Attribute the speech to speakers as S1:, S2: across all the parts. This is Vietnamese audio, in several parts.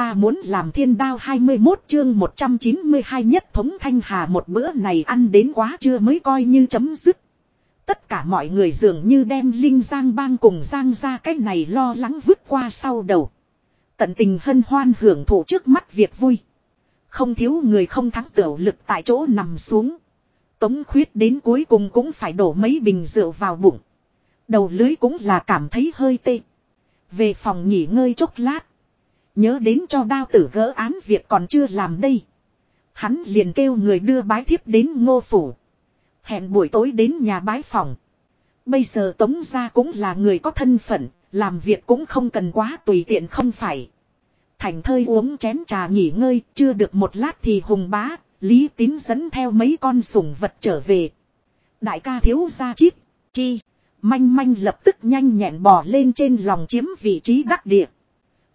S1: ta muốn làm thiên đao 21 chương 192 nhất thống thanh hà một bữa này ăn đến quá chưa mới coi như chấm dứt. Tất cả mọi người dường như đem Linh Giang bang cùng Giang ra cái này lo lắng vứt qua sau đầu. Tận tình hân hoan hưởng thụ trước mắt việc vui. Không thiếu người không thắng tiểu lực tại chỗ nằm xuống. Tống khuyết đến cuối cùng cũng phải đổ mấy bình rượu vào bụng. Đầu lưới cũng là cảm thấy hơi tê. Về phòng nghỉ ngơi chốc lát. Nhớ đến cho đao tử gỡ án việc còn chưa làm đây. Hắn liền kêu người đưa bái thiếp đến ngô phủ. Hẹn buổi tối đến nhà bái phòng. Bây giờ tống gia cũng là người có thân phận, làm việc cũng không cần quá tùy tiện không phải. Thành thơi uống chén trà nghỉ ngơi, chưa được một lát thì hùng bá, Lý tín dẫn theo mấy con sủng vật trở về. Đại ca thiếu gia chít, chi, manh manh lập tức nhanh nhẹn bò lên trên lòng chiếm vị trí đắc địa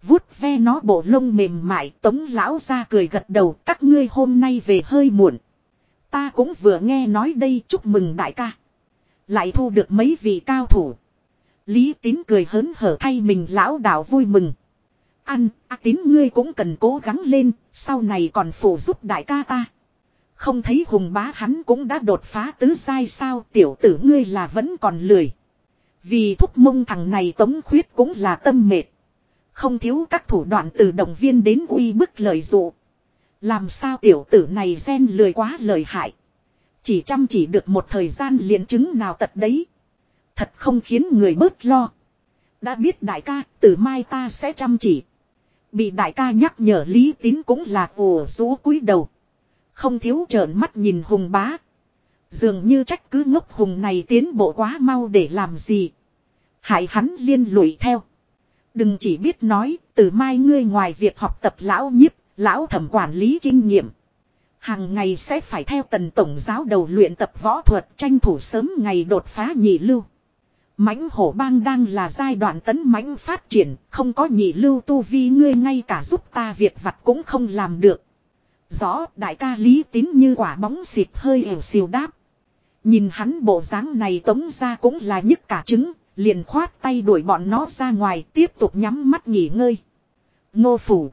S1: vuốt ve nó bộ lông mềm mại tống lão ra cười gật đầu các ngươi hôm nay về hơi muộn. Ta cũng vừa nghe nói đây chúc mừng đại ca. Lại thu được mấy vị cao thủ. Lý tín cười hớn hở thay mình lão đạo vui mừng. Ăn, à tín ngươi cũng cần cố gắng lên, sau này còn phụ giúp đại ca ta. Không thấy hùng bá hắn cũng đã đột phá tứ sai sao tiểu tử ngươi là vẫn còn lười. Vì thúc mông thằng này tống khuyết cũng là tâm mệt. Không thiếu các thủ đoạn từ động viên đến uy bức lời dụ. Làm sao tiểu tử này gen lười quá lời hại. Chỉ chăm chỉ được một thời gian liền chứng nào tật đấy. Thật không khiến người bớt lo. Đã biết đại ca, từ mai ta sẽ chăm chỉ. Bị đại ca nhắc nhở lý tín cũng là ồ rú cúi đầu. Không thiếu trợn mắt nhìn hùng bá. Dường như trách cứ ngốc hùng này tiến bộ quá mau để làm gì. Hại hắn liên lụy theo. Đừng chỉ biết nói, từ mai ngươi ngoài việc học tập lão nhiếp, lão thẩm quản lý kinh nghiệm. Hàng ngày sẽ phải theo tần tổng giáo đầu luyện tập võ thuật tranh thủ sớm ngày đột phá nhị lưu. mãnh hổ bang đang là giai đoạn tấn mãnh phát triển, không có nhị lưu tu vi ngươi ngay cả giúp ta việc vặt cũng không làm được. Rõ đại ca lý tín như quả bóng xịt hơi ẻo xìu đáp. Nhìn hắn bộ dáng này tống ra cũng là nhức cả trứng, liền khoát tay đuổi bọn nó ra ngoài tiếp tục nhắm mắt nghỉ ngơi. Ngô phủ.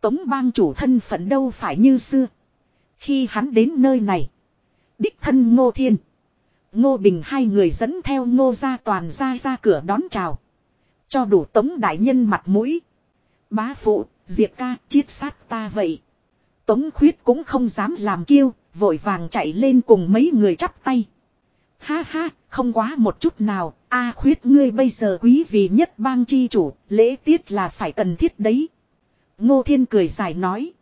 S1: Tống bang chủ thân phận đâu phải như xưa. Khi hắn đến nơi này. Đích thân ngô thiên. Ngô Bình hai người dẫn theo ngô ra toàn ra ra cửa đón chào. Cho đủ tống đại nhân mặt mũi. Bá phụ, diệt ca, chiết sát ta vậy. Tống khuyết cũng không dám làm kiêu, vội vàng chạy lên cùng mấy người chắp tay. Ha ha, không quá một chút nào, a khuyết ngươi bây giờ quý vị nhất bang chi chủ, lễ tiết là phải cần thiết đấy. Ngô Thiên cười dài nói.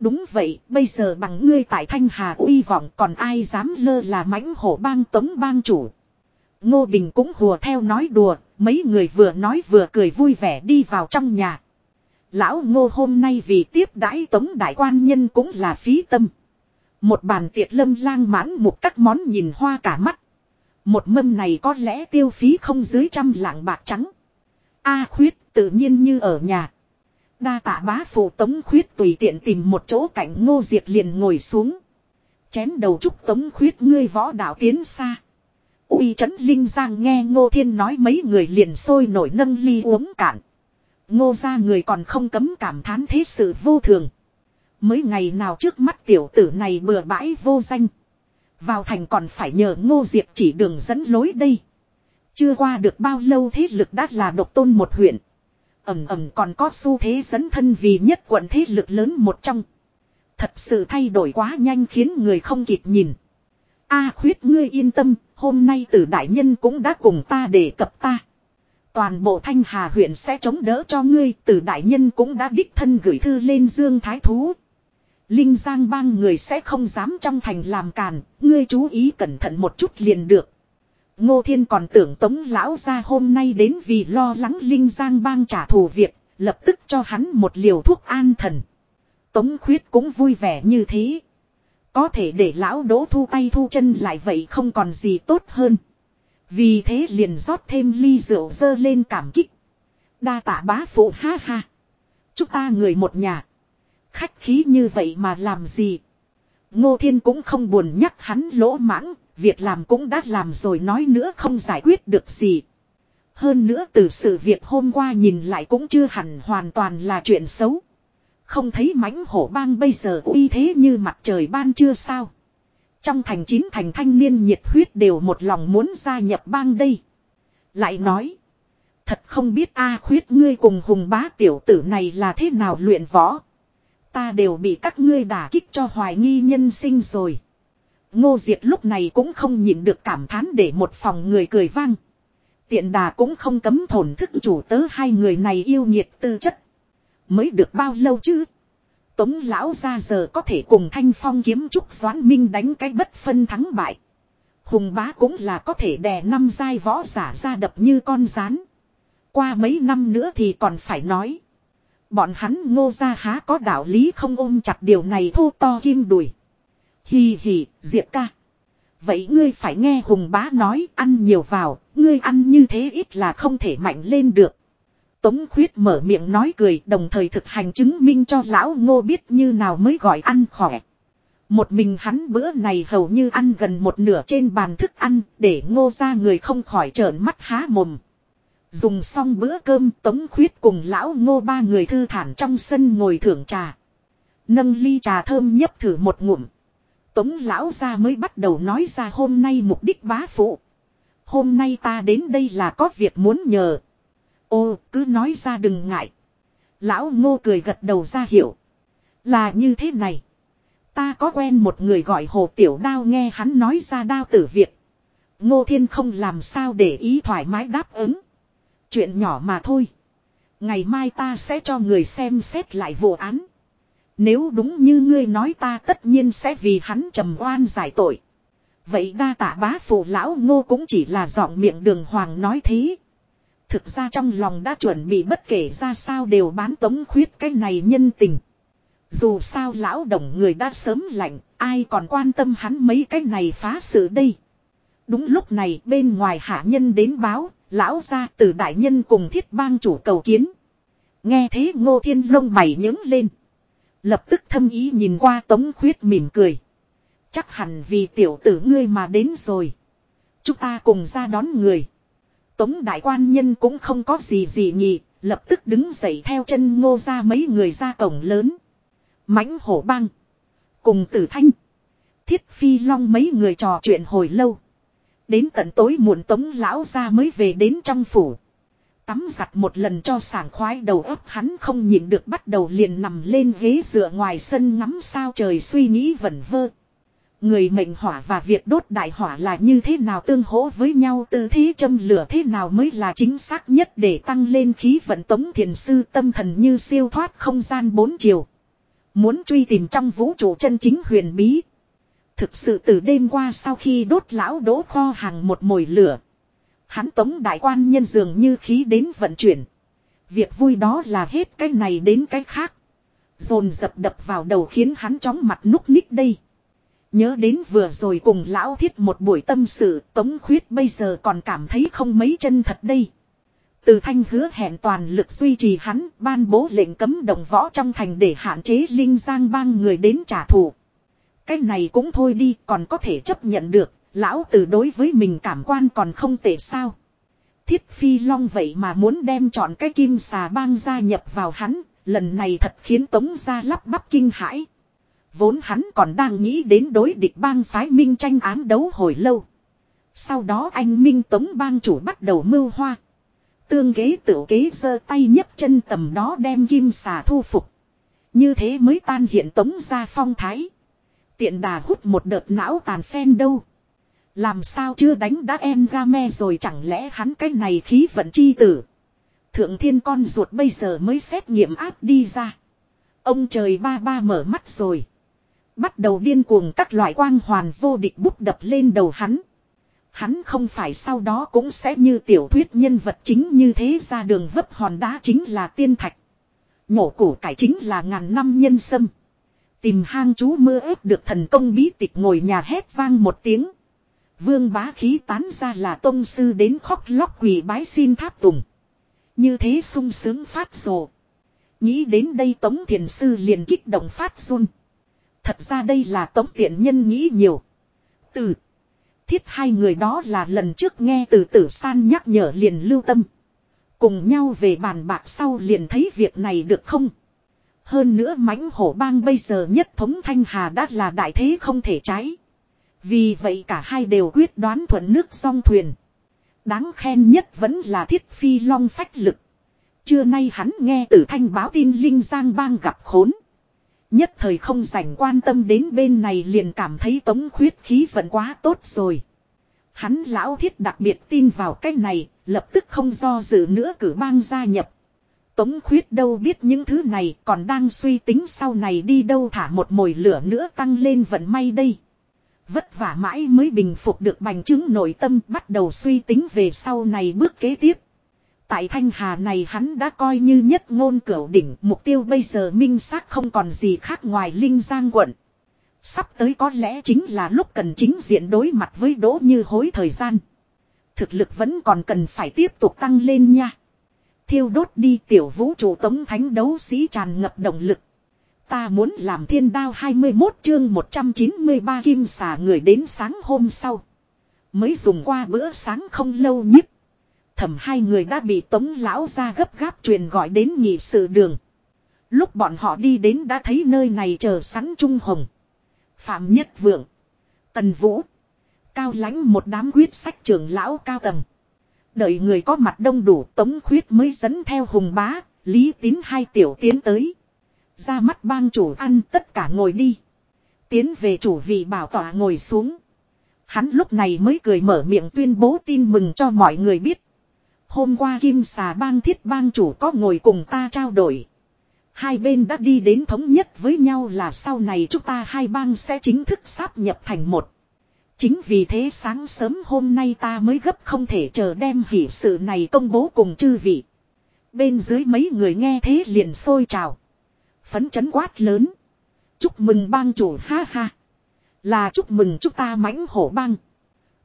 S1: Đúng vậy, bây giờ bằng ngươi tại Thanh Hà uy vọng còn ai dám lơ là mãnh hổ bang tống bang chủ. Ngô Bình cũng hùa theo nói đùa, mấy người vừa nói vừa cười vui vẻ đi vào trong nhà. Lão ngô hôm nay vì tiếp đãi tống đại quan nhân cũng là phí tâm. Một bàn tiệc lâm lang mãn một các món nhìn hoa cả mắt. Một mâm này có lẽ tiêu phí không dưới trăm lạng bạc trắng. A khuyết tự nhiên như ở nhà. Đa tạ bá phụ tống khuyết tùy tiện tìm một chỗ cạnh ngô diệt liền ngồi xuống. Chén đầu chúc tống khuyết ngươi võ đạo tiến xa. uy trấn linh giang nghe ngô thiên nói mấy người liền sôi nổi nâng ly uống cạn. Ngô ra người còn không cấm cảm thán thế sự vô thường. Mới ngày nào trước mắt tiểu tử này bừa bãi vô danh. Vào thành còn phải nhờ ngô diệp chỉ đường dẫn lối đây. Chưa qua được bao lâu thế lực đã là độc tôn một huyện. Ẩm ẩm còn có xu thế dẫn thân vì nhất quận thế lực lớn một trong. Thật sự thay đổi quá nhanh khiến người không kịp nhìn. A khuyết ngươi yên tâm, hôm nay tử đại nhân cũng đã cùng ta đề cập ta. Toàn bộ thanh hà huyện sẽ chống đỡ cho ngươi, tử đại nhân cũng đã đích thân gửi thư lên Dương Thái Thú. Linh Giang bang người sẽ không dám trong thành làm càn, ngươi chú ý cẩn thận một chút liền được. Ngô Thiên còn tưởng Tống Lão ra hôm nay đến vì lo lắng Linh Giang bang trả thù việc, lập tức cho hắn một liều thuốc an thần. Tống Khuyết cũng vui vẻ như thế. Có thể để Lão đỗ thu tay thu chân lại vậy không còn gì tốt hơn. Vì thế liền rót thêm ly rượu dơ lên cảm kích. Đa tạ bá phụ ha ha. Chúng ta người một nhà. Khách khí như vậy mà làm gì? Ngô Thiên cũng không buồn nhắc hắn lỗ mãng, việc làm cũng đã làm rồi nói nữa không giải quyết được gì. Hơn nữa từ sự việc hôm qua nhìn lại cũng chưa hẳn hoàn toàn là chuyện xấu. Không thấy mãnh hổ bang bây giờ uy thế như mặt trời ban chưa sao. Trong thành chín thành thanh niên nhiệt huyết đều một lòng muốn gia nhập bang đây. Lại nói. Thật không biết A khuyết ngươi cùng hùng bá tiểu tử này là thế nào luyện võ. Ta đều bị các ngươi đả kích cho hoài nghi nhân sinh rồi. Ngô Diệt lúc này cũng không nhịn được cảm thán để một phòng người cười vang. Tiện đà cũng không cấm thổn thức chủ tớ hai người này yêu nhiệt tư chất. Mới được bao lâu chứ? Tống lão ra giờ có thể cùng thanh phong kiếm trúc doãn minh đánh cái bất phân thắng bại. Hùng bá cũng là có thể đè năm giai võ giả ra đập như con rán. Qua mấy năm nữa thì còn phải nói. Bọn hắn ngô ra há có đạo lý không ôm chặt điều này thô to kim đùi. Hì hì, Diệp ca. Vậy ngươi phải nghe Hùng bá nói ăn nhiều vào, ngươi ăn như thế ít là không thể mạnh lên được. Tống khuyết mở miệng nói cười đồng thời thực hành chứng minh cho lão ngô biết như nào mới gọi ăn khỏe. Một mình hắn bữa này hầu như ăn gần một nửa trên bàn thức ăn để ngô ra người không khỏi trợn mắt há mồm. Dùng xong bữa cơm, tống khuyết cùng lão ngô ba người thư thản trong sân ngồi thưởng trà. Nâng ly trà thơm nhấp thử một ngụm. Tống lão ra mới bắt đầu nói ra hôm nay mục đích bá phụ. Hôm nay ta đến đây là có việc muốn nhờ. Ô, cứ nói ra đừng ngại. Lão ngô cười gật đầu ra hiểu. Là như thế này. Ta có quen một người gọi hồ tiểu đao nghe hắn nói ra đao tử việc. Ngô thiên không làm sao để ý thoải mái đáp ứng. Chuyện nhỏ mà thôi. Ngày mai ta sẽ cho người xem xét lại vụ án. Nếu đúng như ngươi nói ta tất nhiên sẽ vì hắn trầm oan giải tội. Vậy đa tạ bá phụ lão ngô cũng chỉ là giọng miệng đường hoàng nói thế. Thực ra trong lòng đã chuẩn bị bất kể ra sao đều bán tống khuyết cái này nhân tình. Dù sao lão đồng người đã sớm lạnh, ai còn quan tâm hắn mấy cái này phá sự đây. Đúng lúc này bên ngoài hạ nhân đến báo, lão ra từ đại nhân cùng thiết bang chủ cầu kiến. Nghe thế ngô thiên lông mày nhướng lên. Lập tức thâm ý nhìn qua tống khuyết mỉm cười. Chắc hẳn vì tiểu tử ngươi mà đến rồi. Chúng ta cùng ra đón người. Tống đại quan nhân cũng không có gì gì nhỉ, lập tức đứng dậy theo chân ngô ra mấy người ra cổng lớn. mãnh hổ băng. Cùng tử thanh. Thiết phi long mấy người trò chuyện hồi lâu. Đến tận tối muộn tống lão ra mới về đến trong phủ. Tắm giặt một lần cho sảng khoái đầu óc hắn không nhịn được bắt đầu liền nằm lên ghế dựa ngoài sân ngắm sao trời suy nghĩ vẩn vơ. Người mệnh hỏa và việc đốt đại hỏa là như thế nào tương hỗ với nhau, tư thế châm lửa thế nào mới là chính xác nhất để tăng lên khí vận tống thiền sư tâm thần như siêu thoát không gian bốn chiều. Muốn truy tìm trong vũ trụ chân chính huyền bí. Thực sự từ đêm qua sau khi đốt lão đỗ kho hàng một mồi lửa. Hắn tống đại quan nhân dường như khí đến vận chuyển. Việc vui đó là hết cái này đến cái khác. Dồn dập đập vào đầu khiến hắn chóng mặt núc ních đây. Nhớ đến vừa rồi cùng lão thiết một buổi tâm sự, tống khuyết bây giờ còn cảm thấy không mấy chân thật đây. Từ thanh hứa hẹn toàn lực duy trì hắn, ban bố lệnh cấm đồng võ trong thành để hạn chế linh giang bang người đến trả thù. Cái này cũng thôi đi còn có thể chấp nhận được, lão từ đối với mình cảm quan còn không tệ sao. Thiết phi long vậy mà muốn đem chọn cái kim xà bang gia nhập vào hắn, lần này thật khiến tống gia lắp bắp kinh hãi. Vốn hắn còn đang nghĩ đến đối địch bang phái minh tranh án đấu hồi lâu. Sau đó anh minh tống bang chủ bắt đầu mưu hoa. Tương kế tự kế giơ tay nhấc chân tầm đó đem kim xà thu phục. Như thế mới tan hiện tống ra phong thái. Tiện đà hút một đợt não tàn phen đâu. Làm sao chưa đánh đã em ga me rồi chẳng lẽ hắn cái này khí vận chi tử. Thượng thiên con ruột bây giờ mới xét nghiệm áp đi ra. Ông trời ba ba mở mắt rồi. Bắt đầu điên cuồng các loại quang hoàn vô địch bút đập lên đầu hắn. Hắn không phải sau đó cũng sẽ như tiểu thuyết nhân vật chính như thế ra đường vấp hòn đá chính là tiên thạch. Nhổ củ cải chính là ngàn năm nhân sâm. Tìm hang chú mưa ép được thần công bí tịch ngồi nhà hét vang một tiếng. Vương bá khí tán ra là tông sư đến khóc lóc quỳ bái xin tháp tùng. Như thế sung sướng phát rồ. Nghĩ đến đây tống thiền sư liền kích động phát run. Thật ra đây là tống tiện nhân nghĩ nhiều. Từ. Thiết hai người đó là lần trước nghe từ tử san nhắc nhở liền lưu tâm. Cùng nhau về bàn bạc sau liền thấy việc này được không? Hơn nữa mãnh hổ bang bây giờ nhất thống Thanh Hà đã là đại thế không thể trái. Vì vậy cả hai đều quyết đoán thuận nước song thuyền. Đáng khen nhất vẫn là thiết phi long phách lực. Trưa nay hắn nghe từ thanh báo tin Linh Giang bang gặp khốn. Nhất thời không dành quan tâm đến bên này liền cảm thấy tống khuyết khí vẫn quá tốt rồi. Hắn lão thiết đặc biệt tin vào cái này, lập tức không do dự nữa cử bang gia nhập. Tống khuyết đâu biết những thứ này, còn đang suy tính sau này đi đâu thả một mồi lửa nữa tăng lên vận may đây. Vất vả mãi mới bình phục được bành chứng nội tâm, bắt đầu suy tính về sau này bước kế tiếp. Tại Thanh Hà này hắn đã coi như nhất ngôn cửu đỉnh, mục tiêu bây giờ minh xác không còn gì khác ngoài Linh Giang quận. Sắp tới có lẽ chính là lúc cần chính diện đối mặt với đỗ như hối thời gian. Thực lực vẫn còn cần phải tiếp tục tăng lên nha. Thiêu đốt đi tiểu vũ trụ tống thánh đấu sĩ tràn ngập động lực. Ta muốn làm thiên đao 21 chương 193 kim xà người đến sáng hôm sau. Mới dùng qua bữa sáng không lâu nhiếp. Thẩm hai người đã bị tống lão ra gấp gáp truyền gọi đến nhị sự đường. Lúc bọn họ đi đến đã thấy nơi này chờ sẵn Trung Hồng. Phạm Nhất Vượng. Tần Vũ. Cao lãnh một đám quyết sách trưởng lão cao tầng. Đợi người có mặt đông đủ tống khuyết mới dẫn theo hùng bá, lý tín hai tiểu tiến tới. Ra mắt bang chủ ăn tất cả ngồi đi. Tiến về chủ vị bảo tỏa ngồi xuống. Hắn lúc này mới cười mở miệng tuyên bố tin mừng cho mọi người biết. Hôm qua Kim Xà bang thiết bang chủ có ngồi cùng ta trao đổi. Hai bên đã đi đến thống nhất với nhau là sau này chúng ta hai bang sẽ chính thức sáp nhập thành một. Chính vì thế sáng sớm hôm nay ta mới gấp không thể chờ đem hỷ sự này công bố cùng chư vị. Bên dưới mấy người nghe thế liền sôi trào. Phấn chấn quát lớn. Chúc mừng bang chủ, ha ha. Là chúc mừng chúng ta mãnh hổ bang.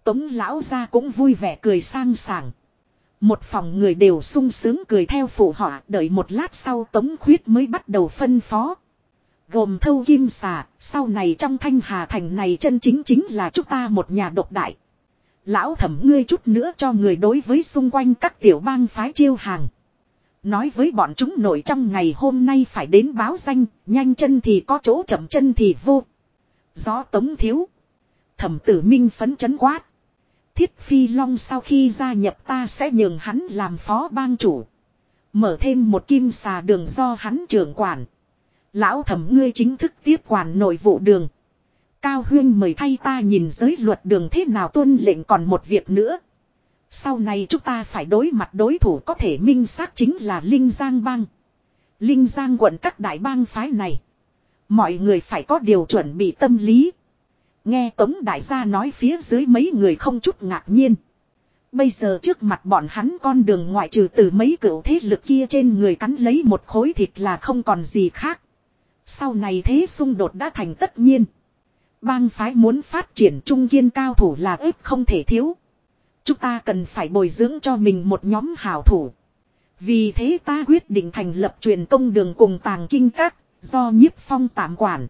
S1: Tống lão ra cũng vui vẻ cười sang sảng. Một phòng người đều sung sướng cười theo phụ họa, đợi một lát sau tống khuyết mới bắt đầu phân phó. Gồm thâu kim xà, sau này trong thanh hà thành này chân chính chính là chúng ta một nhà độc đại. Lão thẩm ngươi chút nữa cho người đối với xung quanh các tiểu bang phái chiêu hàng. Nói với bọn chúng nổi trong ngày hôm nay phải đến báo danh, nhanh chân thì có chỗ chậm chân thì vô. Gió tống thiếu. Thẩm tử minh phấn chấn quát. Thiết Phi Long sau khi gia nhập ta sẽ nhường hắn làm phó bang chủ. Mở thêm một kim xà đường do hắn trưởng quản. Lão thẩm ngươi chính thức tiếp quản nội vụ đường. Cao Huyên mời thay ta nhìn giới luật đường thế nào tuân lệnh còn một việc nữa. Sau này chúng ta phải đối mặt đối thủ có thể minh xác chính là Linh Giang Bang. Linh Giang quận các đại bang phái này. Mọi người phải có điều chuẩn bị tâm lý. Nghe Tống Đại gia nói phía dưới mấy người không chút ngạc nhiên. Bây giờ trước mặt bọn hắn con đường ngoại trừ từ mấy cựu thế lực kia trên người cắn lấy một khối thịt là không còn gì khác. Sau này thế xung đột đã thành tất nhiên. Bang phái muốn phát triển trung kiên cao thủ là ếp không thể thiếu. Chúng ta cần phải bồi dưỡng cho mình một nhóm hảo thủ. Vì thế ta quyết định thành lập truyền công đường cùng tàng kinh các, do nhiếp phong tạm quản.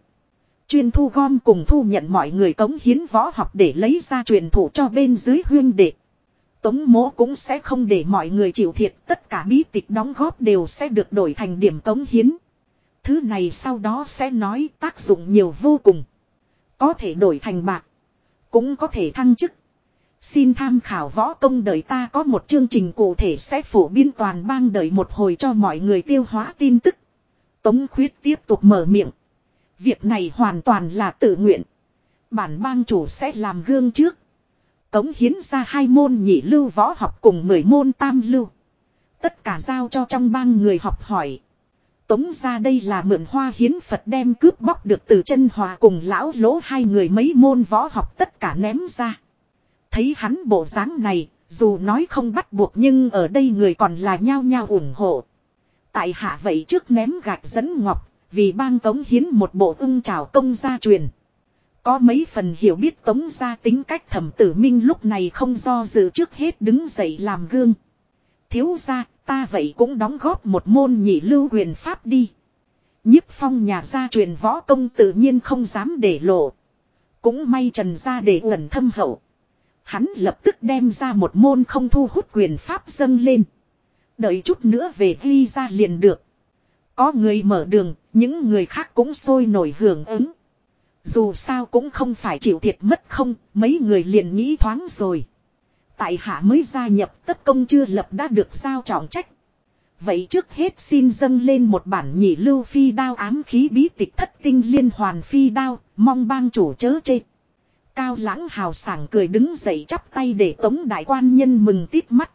S1: Chuyên thu gom cùng thu nhận mọi người cống hiến võ học để lấy ra truyền thủ cho bên dưới huyên đệ. Tống Mỗ cũng sẽ không để mọi người chịu thiệt, tất cả bí tịch đóng góp đều sẽ được đổi thành điểm cống hiến. Thứ này sau đó sẽ nói tác dụng nhiều vô cùng. Có thể đổi thành bạc, cũng có thể thăng chức. Xin tham khảo võ công đời ta có một chương trình cụ thể sẽ phổ biến toàn bang đời một hồi cho mọi người tiêu hóa tin tức. Tống khuyết tiếp tục mở miệng. Việc này hoàn toàn là tự nguyện. Bản bang chủ sẽ làm gương trước. Cống hiến ra hai môn nhị lưu võ học cùng mười môn tam lưu. Tất cả giao cho trong bang người học hỏi. Tống ra đây là mượn hoa hiến Phật đem cướp bóc được từ chân hòa cùng lão lỗ hai người mấy môn võ học tất cả ném ra. Thấy hắn bộ dáng này, dù nói không bắt buộc nhưng ở đây người còn là nhao nhao ủng hộ. Tại hạ vậy trước ném gạch dẫn ngọc, vì bang tống hiến một bộ ưng trào công gia truyền. Có mấy phần hiểu biết tống gia tính cách thẩm tử minh lúc này không do dự trước hết đứng dậy làm gương. Thiếu gia, ta vậy cũng đóng góp một môn nhị lưu quyền pháp đi. nhiếp phong nhà gia truyền võ công tự nhiên không dám để lộ. Cũng may trần gia để ẩn thâm hậu. Hắn lập tức đem ra một môn không thu hút quyền pháp dâng lên. Đợi chút nữa về ghi ra liền được. Có người mở đường, những người khác cũng sôi nổi hưởng ứng. Dù sao cũng không phải chịu thiệt mất không, mấy người liền nghĩ thoáng rồi. Tại hạ mới gia nhập tất công chưa lập đã được giao trọng trách. Vậy trước hết xin dâng lên một bản nhị lưu phi đao ám khí bí tịch thất tinh liên hoàn phi đao, mong bang chủ chớ chê. Cao lãng hào sảng cười đứng dậy chắp tay để tống đại quan nhân mừng tít mắt.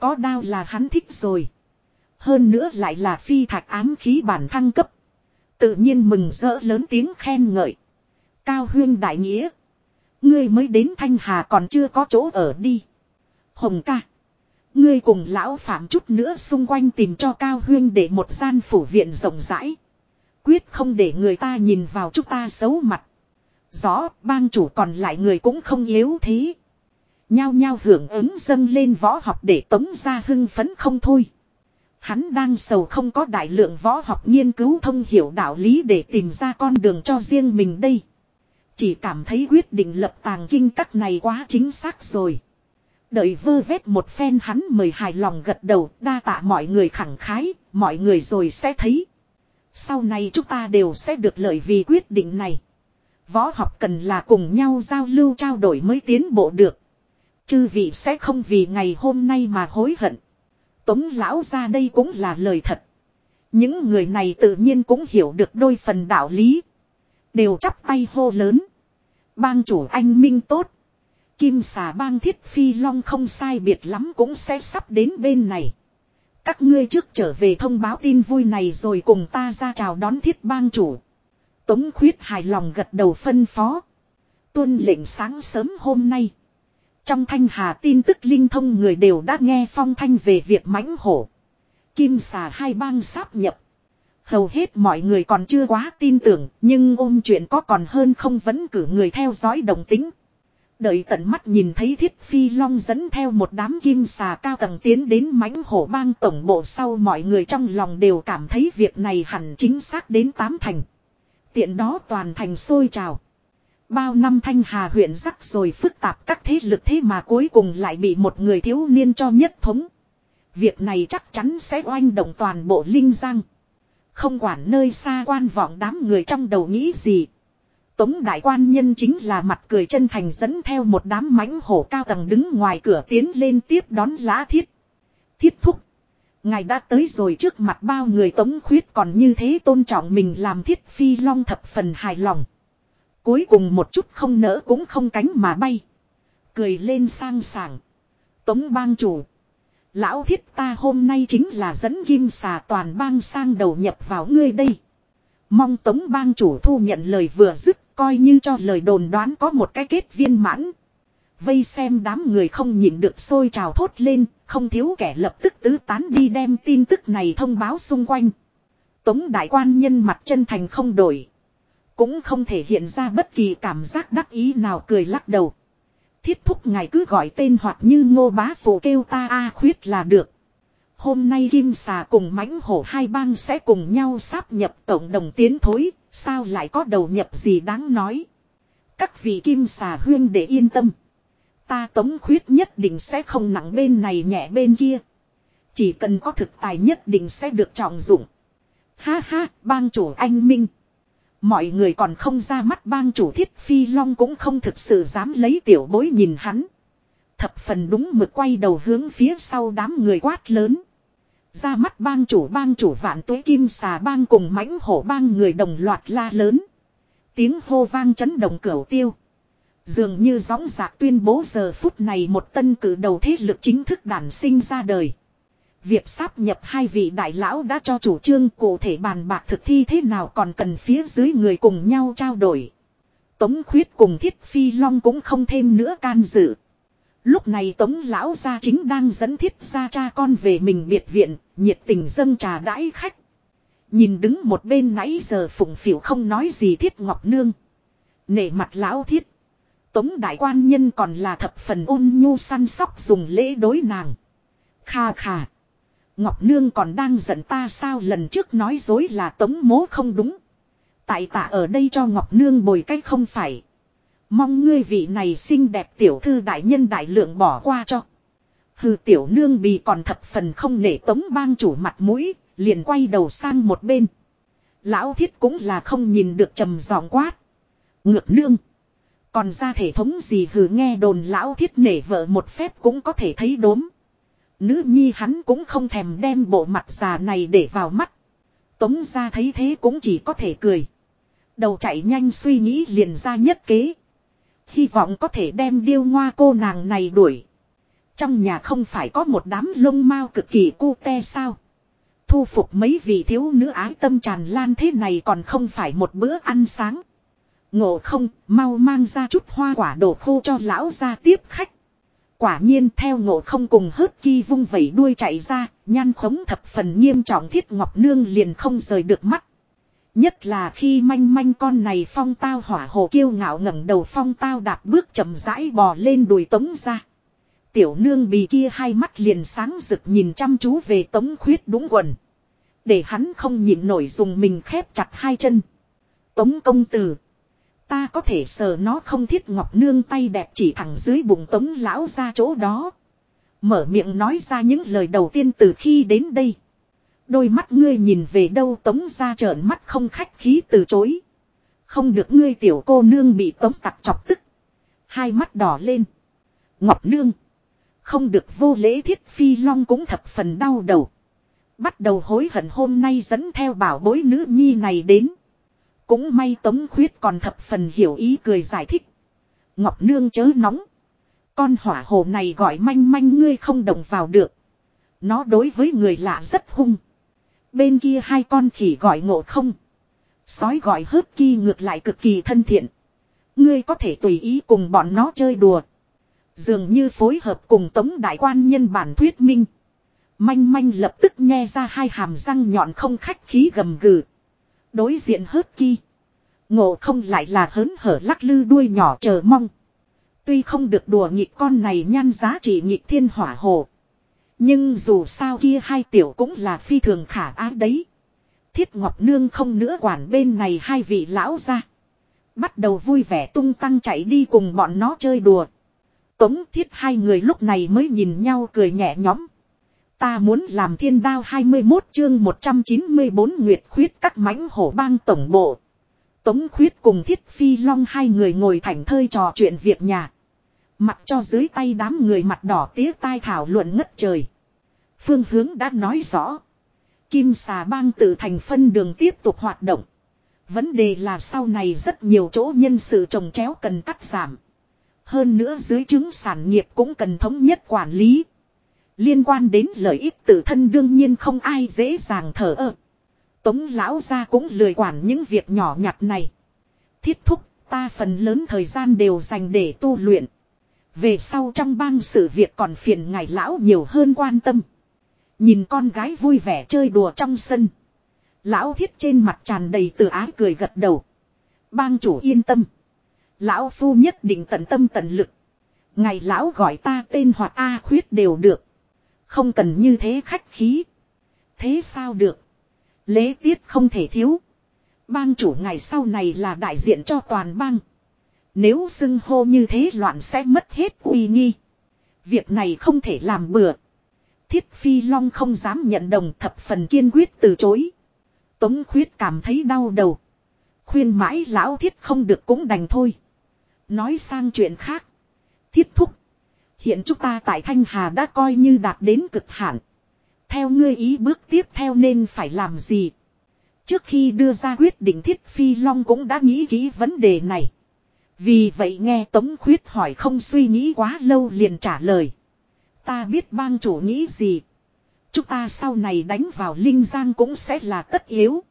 S1: Có đao là hắn thích rồi. Hơn nữa lại là phi thạch ám khí bản thăng cấp. Tự nhiên mừng rỡ lớn tiếng khen ngợi. Cao huyên đại nghĩa. Ngươi mới đến Thanh Hà còn chưa có chỗ ở đi. Hồng ca. Ngươi cùng lão phạm chút nữa xung quanh tìm cho Cao huyên để một gian phủ viện rộng rãi. Quyết không để người ta nhìn vào chúng ta xấu mặt. Rõ bang chủ còn lại người cũng không yếu thế. Nhao nhao hưởng ứng dâng lên võ học để tống ra hưng phấn không thôi. Hắn đang sầu không có đại lượng võ học nghiên cứu thông hiểu đạo lý để tìm ra con đường cho riêng mình đây. Chỉ cảm thấy quyết định lập tàng kinh các này quá chính xác rồi. Đợi vơ vét một phen hắn mời hài lòng gật đầu đa tạ mọi người khẳng khái, mọi người rồi sẽ thấy. Sau này chúng ta đều sẽ được lợi vì quyết định này. Võ học cần là cùng nhau giao lưu trao đổi mới tiến bộ được. Chư vị sẽ không vì ngày hôm nay mà hối hận. Tống lão ra đây cũng là lời thật. Những người này tự nhiên cũng hiểu được đôi phần đạo lý. Đều chắp tay hô lớn. Bang chủ anh minh tốt. Kim xà bang thiết phi long không sai biệt lắm cũng sẽ sắp đến bên này. Các ngươi trước trở về thông báo tin vui này rồi cùng ta ra chào đón thiết bang chủ. Tống khuyết hài lòng gật đầu phân phó. Tuân lệnh sáng sớm hôm nay. Trong thanh hà tin tức linh thông người đều đã nghe phong thanh về việc mãnh hổ. Kim xà hai bang sáp nhập. Hầu hết mọi người còn chưa quá tin tưởng, nhưng ôm chuyện có còn hơn không vẫn cử người theo dõi đồng tính. Đợi tận mắt nhìn thấy thiết phi long dẫn theo một đám kim xà cao tầng tiến đến mãnh hổ bang tổng bộ sau mọi người trong lòng đều cảm thấy việc này hẳn chính xác đến tám thành. Tiện đó toàn thành sôi trào. Bao năm thanh hà huyện rắc rồi phức tạp các thế lực thế mà cuối cùng lại bị một người thiếu niên cho nhất thống. Việc này chắc chắn sẽ oanh động toàn bộ Linh Giang. Không quản nơi xa quan vọng đám người trong đầu nghĩ gì. Tống đại quan nhân chính là mặt cười chân thành dẫn theo một đám mãnh hổ cao tầng đứng ngoài cửa tiến lên tiếp đón lá thiết. Thiết thúc. Ngài đã tới rồi trước mặt bao người tống khuyết còn như thế tôn trọng mình làm thiết phi long thập phần hài lòng. Cuối cùng một chút không nỡ cũng không cánh mà bay. Cười lên sang sảng. Tống bang chủ. Lão thiết ta hôm nay chính là dẫn kim xà toàn bang sang đầu nhập vào ngươi đây. Mong tống bang chủ thu nhận lời vừa dứt coi như cho lời đồn đoán có một cái kết viên mãn. Vây xem đám người không nhịn được sôi trào thốt lên, không thiếu kẻ lập tức tứ tán đi đem tin tức này thông báo xung quanh. Tống đại quan nhân mặt chân thành không đổi. Cũng không thể hiện ra bất kỳ cảm giác đắc ý nào cười lắc đầu. Thiết thúc ngài cứ gọi tên hoặc như ngô bá phụ kêu ta a khuyết là được. Hôm nay Kim Xà cùng mãnh hổ hai bang sẽ cùng nhau sáp nhập tổng đồng tiến thối, sao lại có đầu nhập gì đáng nói. Các vị Kim Xà huyên để yên tâm. Ta tống khuyết nhất định sẽ không nặng bên này nhẹ bên kia. Chỉ cần có thực tài nhất định sẽ được trọng dụng. Ha ha, bang chủ anh Minh. Mọi người còn không ra mắt bang chủ thiết phi long cũng không thực sự dám lấy tiểu bối nhìn hắn. Thập phần đúng mực quay đầu hướng phía sau đám người quát lớn. Ra mắt bang chủ bang chủ vạn tuế kim xà bang cùng mãnh hổ bang người đồng loạt la lớn. Tiếng hô vang chấn động cửu tiêu. Dường như gióng giạc tuyên bố giờ phút này một tân cử đầu thế lực chính thức đản sinh ra đời. Việc sáp nhập hai vị đại lão đã cho chủ trương cụ thể bàn bạc thực thi thế nào còn cần phía dưới người cùng nhau trao đổi. Tống khuyết cùng thiết phi long cũng không thêm nữa can dự. Lúc này tống lão gia chính đang dẫn thiết gia cha con về mình biệt viện, nhiệt tình dâng trà đãi khách. Nhìn đứng một bên nãy giờ phụng Phỉu không nói gì thiết ngọc nương. Nể mặt lão thiết. Tống đại quan nhân còn là thập phần ôn nhu săn sóc dùng lễ đối nàng. Kha kha. Ngọc Nương còn đang giận ta sao lần trước nói dối là tống mố không đúng. Tại tạ ở đây cho Ngọc Nương bồi cách không phải. Mong ngươi vị này xinh đẹp tiểu thư đại nhân đại lượng bỏ qua cho. Hừ tiểu nương bì còn thập phần không nể tống bang chủ mặt mũi, Liền quay đầu sang một bên. Lão thiết cũng là không nhìn được trầm giọng quát. Ngược nương. Còn ra thể thống gì hừ nghe đồn lão thiết nể vợ một phép cũng có thể thấy đốm. Nữ nhi hắn cũng không thèm đem bộ mặt già này để vào mắt. Tống ra thấy thế cũng chỉ có thể cười. Đầu chạy nhanh suy nghĩ liền ra nhất kế. Hy vọng có thể đem điêu ngoa cô nàng này đuổi. Trong nhà không phải có một đám lông mao cực kỳ cu te sao. Thu phục mấy vị thiếu nữ ái tâm tràn lan thế này còn không phải một bữa ăn sáng. Ngộ không, mau mang ra chút hoa quả đổ khô cho lão ra tiếp khách. Quả nhiên theo ngộ không cùng hớt ki vung vẩy đuôi chạy ra, nhan khống thập phần nghiêm trọng thiết ngọc nương liền không rời được mắt. Nhất là khi manh manh con này phong tao hỏa hồ kiêu ngạo ngẩng đầu phong tao đạp bước chậm rãi bò lên đùi tống ra. Tiểu nương bì kia hai mắt liền sáng rực nhìn chăm chú về tống khuyết đúng quần. Để hắn không nhịn nổi dùng mình khép chặt hai chân. Tống công tử. Ta có thể sờ nó không thiết ngọc nương tay đẹp chỉ thẳng dưới bụng tống lão ra chỗ đó. Mở miệng nói ra những lời đầu tiên từ khi đến đây. Đôi mắt ngươi nhìn về đâu tống ra trợn mắt không khách khí từ chối. Không được ngươi tiểu cô nương bị tống tặc chọc tức. Hai mắt đỏ lên. Ngọc nương. Không được vô lễ thiết phi long cũng thập phần đau đầu. Bắt đầu hối hận hôm nay dẫn theo bảo bối nữ nhi này đến. Cũng may tống khuyết còn thập phần hiểu ý cười giải thích. Ngọc nương chớ nóng. Con hỏa hồ này gọi manh manh ngươi không đồng vào được. Nó đối với người lạ rất hung. Bên kia hai con khỉ gọi ngộ không. Sói gọi hớp ki ngược lại cực kỳ thân thiện. Ngươi có thể tùy ý cùng bọn nó chơi đùa. Dường như phối hợp cùng tống đại quan nhân bản thuyết minh. Manh manh lập tức nghe ra hai hàm răng nhọn không khách khí gầm gừ. Đối diện hớt ki. Ngộ không lại là hớn hở lắc lư đuôi nhỏ chờ mong. Tuy không được đùa nghịch con này nhan giá trị nghịch thiên hỏa hồ. Nhưng dù sao kia hai tiểu cũng là phi thường khả ái đấy. Thiết Ngọc Nương không nữa quản bên này hai vị lão ra. Bắt đầu vui vẻ tung tăng chạy đi cùng bọn nó chơi đùa. Tống thiết hai người lúc này mới nhìn nhau cười nhẹ nhõm. Ta muốn làm thiên đao 21 chương 194 Nguyệt khuyết các mãnh hổ bang tổng bộ. Tống khuyết cùng thiết phi long hai người ngồi thảnh thơi trò chuyện việc nhà. Mặt cho dưới tay đám người mặt đỏ tía tai thảo luận ngất trời. Phương hướng đã nói rõ. Kim xà bang tự thành phân đường tiếp tục hoạt động. Vấn đề là sau này rất nhiều chỗ nhân sự trồng chéo cần cắt giảm. Hơn nữa dưới chứng sản nghiệp cũng cần thống nhất quản lý. Liên quan đến lợi ích tự thân đương nhiên không ai dễ dàng thở ơ. Tống lão ra cũng lười quản những việc nhỏ nhặt này. Thiết thúc, ta phần lớn thời gian đều dành để tu luyện. Về sau trong bang sự việc còn phiền ngài lão nhiều hơn quan tâm. Nhìn con gái vui vẻ chơi đùa trong sân. Lão thiết trên mặt tràn đầy từ ái cười gật đầu. Bang chủ yên tâm. Lão phu nhất định tận tâm tận lực. Ngày lão gọi ta tên hoặc A khuyết đều được. Không cần như thế khách khí. Thế sao được? Lễ tiết không thể thiếu. Bang chủ ngày sau này là đại diện cho toàn bang. Nếu xưng hô như thế loạn sẽ mất hết uy nghi. Việc này không thể làm bừa. Thiết Phi Long không dám nhận đồng thập phần kiên quyết từ chối. Tống khuyết cảm thấy đau đầu. Khuyên mãi lão thiết không được cũng đành thôi. Nói sang chuyện khác. Thiết thúc. Hiện chúng ta tại Thanh Hà đã coi như đạt đến cực hạn. Theo ngươi ý bước tiếp theo nên phải làm gì? Trước khi đưa ra quyết định Thiết Phi Long cũng đã nghĩ kỹ vấn đề này. Vì vậy nghe Tống Khuyết hỏi không suy nghĩ quá lâu liền trả lời. Ta biết bang chủ nghĩ gì. Chúng ta sau này đánh vào Linh Giang cũng sẽ là tất yếu.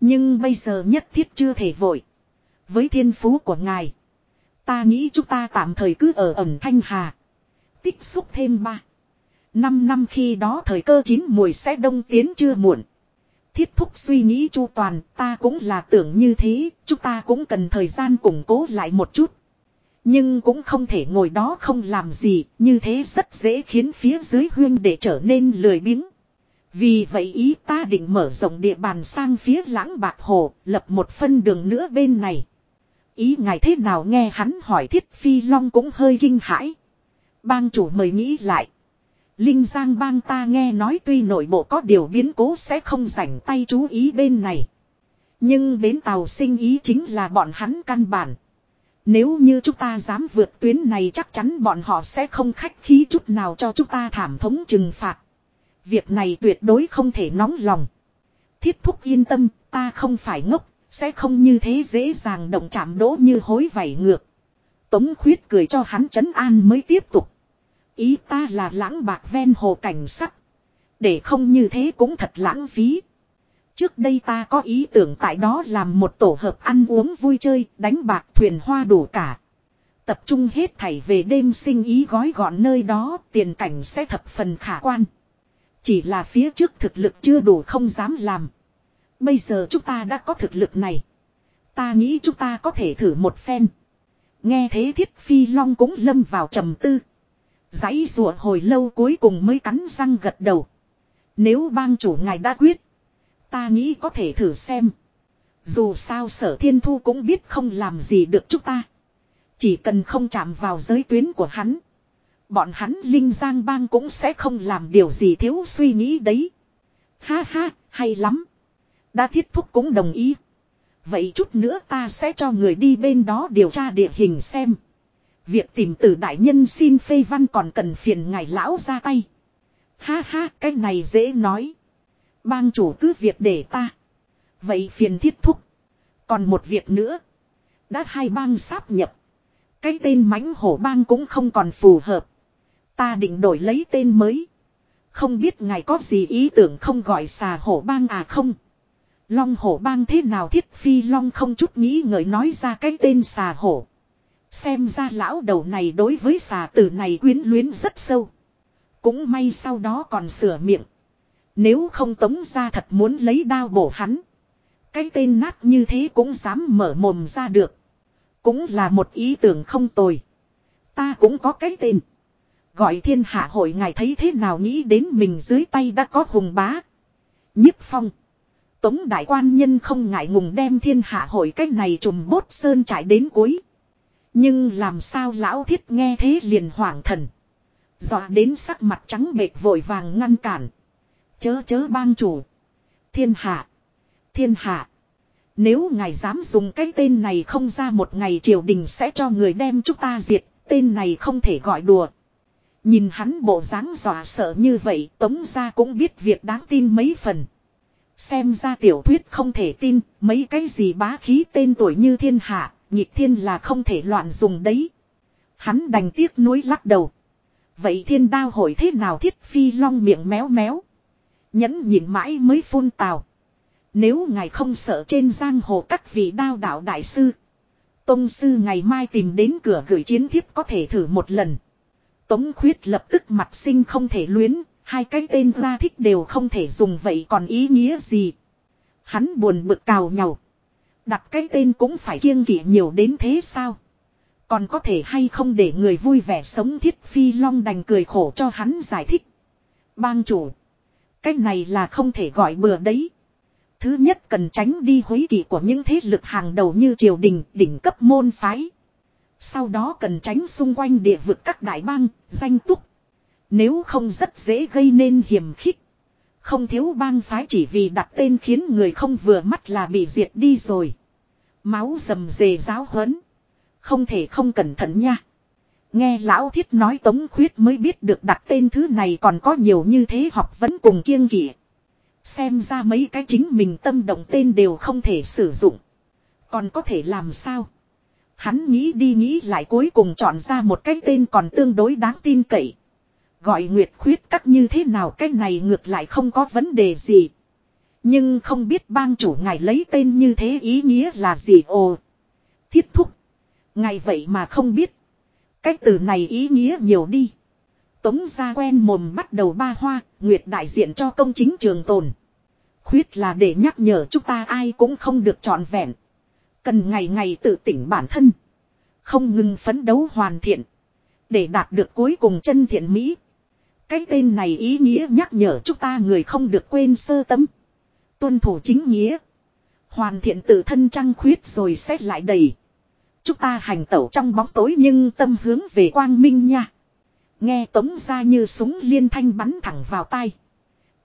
S1: Nhưng bây giờ nhất thiết chưa thể vội. Với thiên phú của ngài. Ta nghĩ chúng ta tạm thời cứ ở ẩn Thanh Hà. Tích xúc thêm ba. Năm năm khi đó thời cơ chín mùi sẽ đông tiến chưa muộn. Thiết thúc suy nghĩ chu toàn, ta cũng là tưởng như thế, chúng ta cũng cần thời gian củng cố lại một chút. Nhưng cũng không thể ngồi đó không làm gì, như thế rất dễ khiến phía dưới huyên để trở nên lười biếng. Vì vậy ý ta định mở rộng địa bàn sang phía lãng bạc hồ, lập một phân đường nữa bên này. Ý ngài thế nào nghe hắn hỏi thiết phi long cũng hơi kinh hãi. Bang chủ mời nghĩ lại. Linh Giang bang ta nghe nói tuy nội bộ có điều biến cố sẽ không rảnh tay chú ý bên này. Nhưng bến tàu sinh ý chính là bọn hắn căn bản. Nếu như chúng ta dám vượt tuyến này chắc chắn bọn họ sẽ không khách khí chút nào cho chúng ta thảm thống trừng phạt. Việc này tuyệt đối không thể nóng lòng. Thiết thúc yên tâm, ta không phải ngốc, sẽ không như thế dễ dàng động chạm đỗ như hối vảy ngược. Tống khuyết cười cho hắn chấn an mới tiếp tục. Ý ta là lãng bạc ven hồ cảnh sắc. Để không như thế cũng thật lãng phí. Trước đây ta có ý tưởng tại đó làm một tổ hợp ăn uống vui chơi, đánh bạc thuyền hoa đủ cả. Tập trung hết thảy về đêm sinh ý gói gọn nơi đó, tiền cảnh sẽ thập phần khả quan. Chỉ là phía trước thực lực chưa đủ không dám làm. Bây giờ chúng ta đã có thực lực này. Ta nghĩ chúng ta có thể thử một phen. Nghe thế thiết phi long cũng lâm vào trầm tư. Giấy rùa hồi lâu cuối cùng mới cắn răng gật đầu. Nếu bang chủ ngài đã quyết. Ta nghĩ có thể thử xem. Dù sao sở thiên thu cũng biết không làm gì được chúng ta. Chỉ cần không chạm vào giới tuyến của hắn. Bọn hắn linh giang bang cũng sẽ không làm điều gì thiếu suy nghĩ đấy. Ha ha, hay lắm. Đã thiết thúc cũng đồng ý. Vậy chút nữa ta sẽ cho người đi bên đó điều tra địa hình xem. Việc tìm từ đại nhân xin phê văn còn cần phiền ngài lão ra tay. Ha ha, cái này dễ nói. Bang chủ cứ việc để ta. Vậy phiền thiết thúc. Còn một việc nữa. Đã hai bang sáp nhập. Cái tên mãnh hổ bang cũng không còn phù hợp. Ta định đổi lấy tên mới. Không biết ngài có gì ý tưởng không gọi xà hổ bang à không. Long hổ bang thế nào thiết phi long không chút nghĩ ngợi nói ra cái tên xà hổ. Xem ra lão đầu này đối với xà tử này quyến luyến rất sâu. Cũng may sau đó còn sửa miệng. Nếu không tống ra thật muốn lấy đao bổ hắn. Cái tên nát như thế cũng dám mở mồm ra được. Cũng là một ý tưởng không tồi. Ta cũng có cái tên. Gọi thiên hạ hội ngài thấy thế nào nghĩ đến mình dưới tay đã có hùng bá. nhiếp phong. Tống đại quan nhân không ngại ngùng đem thiên hạ hội cách này trùm bốt sơn trải đến cuối. Nhưng làm sao lão thiết nghe thế liền hoảng thần. Dọa đến sắc mặt trắng bệch vội vàng ngăn cản. Chớ chớ bang chủ. Thiên hạ. Thiên hạ. Nếu ngài dám dùng cái tên này không ra một ngày triều đình sẽ cho người đem chúng ta diệt. Tên này không thể gọi đùa. Nhìn hắn bộ dáng dọa sợ như vậy, tống ra cũng biết việc đáng tin mấy phần. Xem ra tiểu thuyết không thể tin, mấy cái gì bá khí tên tuổi như thiên hạ nhịp thiên là không thể loạn dùng đấy. Hắn đành tiếc nuối lắc đầu. Vậy thiên đao hội thế nào thiết phi long miệng méo méo. Nhẫn nhịn mãi mới phun tào. Nếu ngài không sợ trên giang hồ các vị đao đạo đại sư. Tông sư ngày mai tìm đến cửa gửi chiến thiếp có thể thử một lần. Tống khuyết lập tức mặt sinh không thể luyến. Hai cái tên ra thích đều không thể dùng vậy còn ý nghĩa gì. Hắn buồn bực cào nhau. Đặt cái tên cũng phải kiêng kỵ nhiều đến thế sao? Còn có thể hay không để người vui vẻ sống thiết phi long đành cười khổ cho hắn giải thích. Bang chủ. Cái này là không thể gọi bừa đấy. Thứ nhất cần tránh đi hối kỵ của những thế lực hàng đầu như triều đình, đỉnh cấp môn phái. Sau đó cần tránh xung quanh địa vực các đại bang, danh túc. Nếu không rất dễ gây nên hiểm khích. Không thiếu bang phái chỉ vì đặt tên khiến người không vừa mắt là bị diệt đi rồi. Máu rầm rề giáo huấn. Không thể không cẩn thận nha. Nghe lão thiết nói tống khuyết mới biết được đặt tên thứ này còn có nhiều như thế học vẫn cùng kiêng kỵ. Xem ra mấy cái chính mình tâm động tên đều không thể sử dụng. Còn có thể làm sao? Hắn nghĩ đi nghĩ lại cuối cùng chọn ra một cái tên còn tương đối đáng tin cậy. Gọi Nguyệt khuyết các như thế nào cái này ngược lại không có vấn đề gì. Nhưng không biết bang chủ ngài lấy tên như thế ý nghĩa là gì ồ. Thiết thúc. Ngài vậy mà không biết. Cái từ này ý nghĩa nhiều đi. Tống ra quen mồm bắt đầu ba hoa, Nguyệt đại diện cho công chính trường tồn. Khuyết là để nhắc nhở chúng ta ai cũng không được trọn vẹn. Cần ngày ngày tự tỉnh bản thân. Không ngừng phấn đấu hoàn thiện. Để đạt được cuối cùng chân thiện mỹ. Cái tên này ý nghĩa nhắc nhở chúng ta người không được quên sơ tấm. Tuân thủ chính nghĩa. Hoàn thiện tự thân trăng khuyết rồi xét lại đầy. Chúng ta hành tẩu trong bóng tối nhưng tâm hướng về quang minh nha. Nghe tống ra như súng liên thanh bắn thẳng vào tai.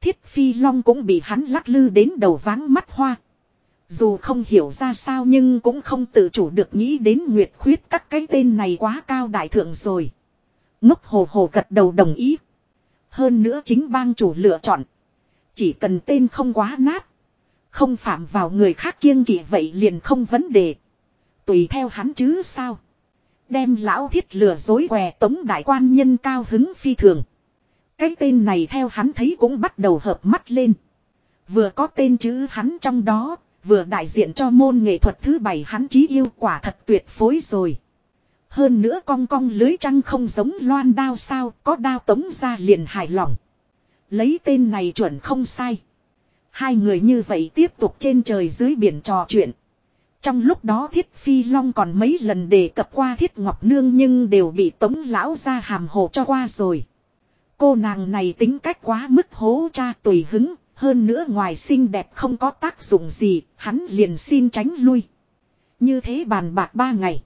S1: Thiết phi long cũng bị hắn lắc lư đến đầu váng mắt hoa. Dù không hiểu ra sao nhưng cũng không tự chủ được nghĩ đến Nguyệt Khuyết các cái tên này quá cao đại thượng rồi. Ngốc hồ hồ gật đầu đồng ý. Hơn nữa chính bang chủ lựa chọn. Chỉ cần tên không quá nát. Không phạm vào người khác kiêng kỵ vậy liền không vấn đề. Tùy theo hắn chứ sao. Đem lão thiết lừa dối què tống đại quan nhân cao hứng phi thường. Cái tên này theo hắn thấy cũng bắt đầu hợp mắt lên. Vừa có tên chữ hắn trong đó, vừa đại diện cho môn nghệ thuật thứ bảy hắn chí yêu quả thật tuyệt phối rồi. Hơn nữa cong cong lưới trăng không giống loan đao sao, có đao tống ra liền hài lòng. Lấy tên này chuẩn không sai. Hai người như vậy tiếp tục trên trời dưới biển trò chuyện. Trong lúc đó Thiết Phi Long còn mấy lần đề cập qua Thiết Ngọc Nương nhưng đều bị Tống Lão ra hàm hồ cho qua rồi. Cô nàng này tính cách quá mức hố cha tùy hứng, hơn nữa ngoài xinh đẹp không có tác dụng gì, hắn liền xin tránh lui. Như thế bàn bạc ba ngày.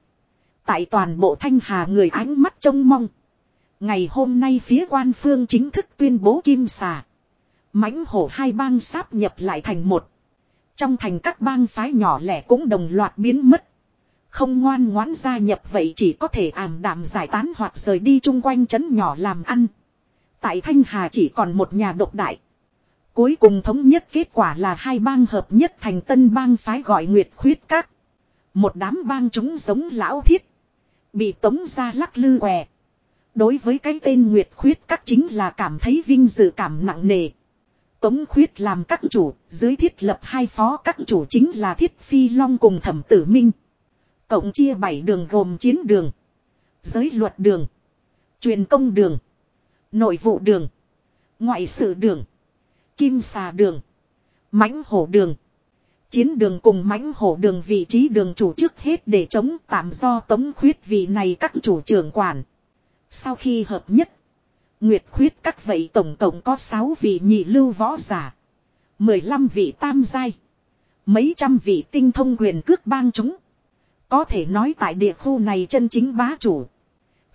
S1: Tại toàn bộ thanh hà người ánh mắt trông mong. Ngày hôm nay phía quan phương chính thức tuyên bố kim xà. mãnh hổ hai bang sáp nhập lại thành một. Trong thành các bang phái nhỏ lẻ cũng đồng loạt biến mất. Không ngoan ngoãn gia nhập vậy chỉ có thể ảm đạm giải tán hoặc rời đi chung quanh trấn nhỏ làm ăn. Tại Thanh Hà chỉ còn một nhà độc đại. Cuối cùng thống nhất kết quả là hai bang hợp nhất thành tân bang phái gọi Nguyệt Khuyết Các. Một đám bang chúng giống lão thiết. Bị tống ra lắc lư què. Đối với cái tên Nguyệt Khuyết Các chính là cảm thấy vinh dự cảm nặng nề. Tống Khuyết làm các chủ, dưới thiết lập hai phó các chủ chính là Thiết Phi Long cùng Thẩm Tử Minh. Cộng chia bảy đường gồm chiến đường, giới luật đường, truyền công đường, nội vụ đường, ngoại sự đường, kim xà đường, mãnh hổ đường. Chiến đường cùng mãnh hổ đường vị trí đường chủ trước hết để chống tạm do tống khuyết vị này các chủ trưởng quản. Sau khi hợp nhất, Nguyệt khuyết các vậy tổng cộng có 6 vị nhị lưu võ giả. 15 vị tam giai. Mấy trăm vị tinh thông quyền cước bang chúng. Có thể nói tại địa khu này chân chính bá chủ.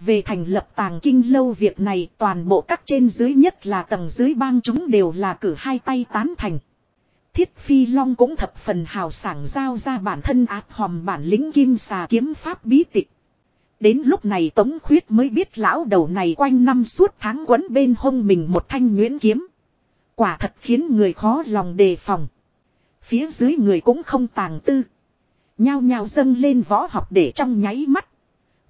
S1: Về thành lập tàng kinh lâu việc này toàn bộ các trên dưới nhất là tầng dưới bang chúng đều là cử hai tay tán thành. Thiết Phi Long cũng thập phần hào sảng giao ra bản thân áp hòm bản lĩnh kim xà kiếm pháp bí tịch. Đến lúc này Tống Khuyết mới biết lão đầu này quanh năm suốt tháng quấn bên hông mình một thanh nguyễn kiếm. Quả thật khiến người khó lòng đề phòng. Phía dưới người cũng không tàng tư. Nhao nhao dâng lên võ học để trong nháy mắt.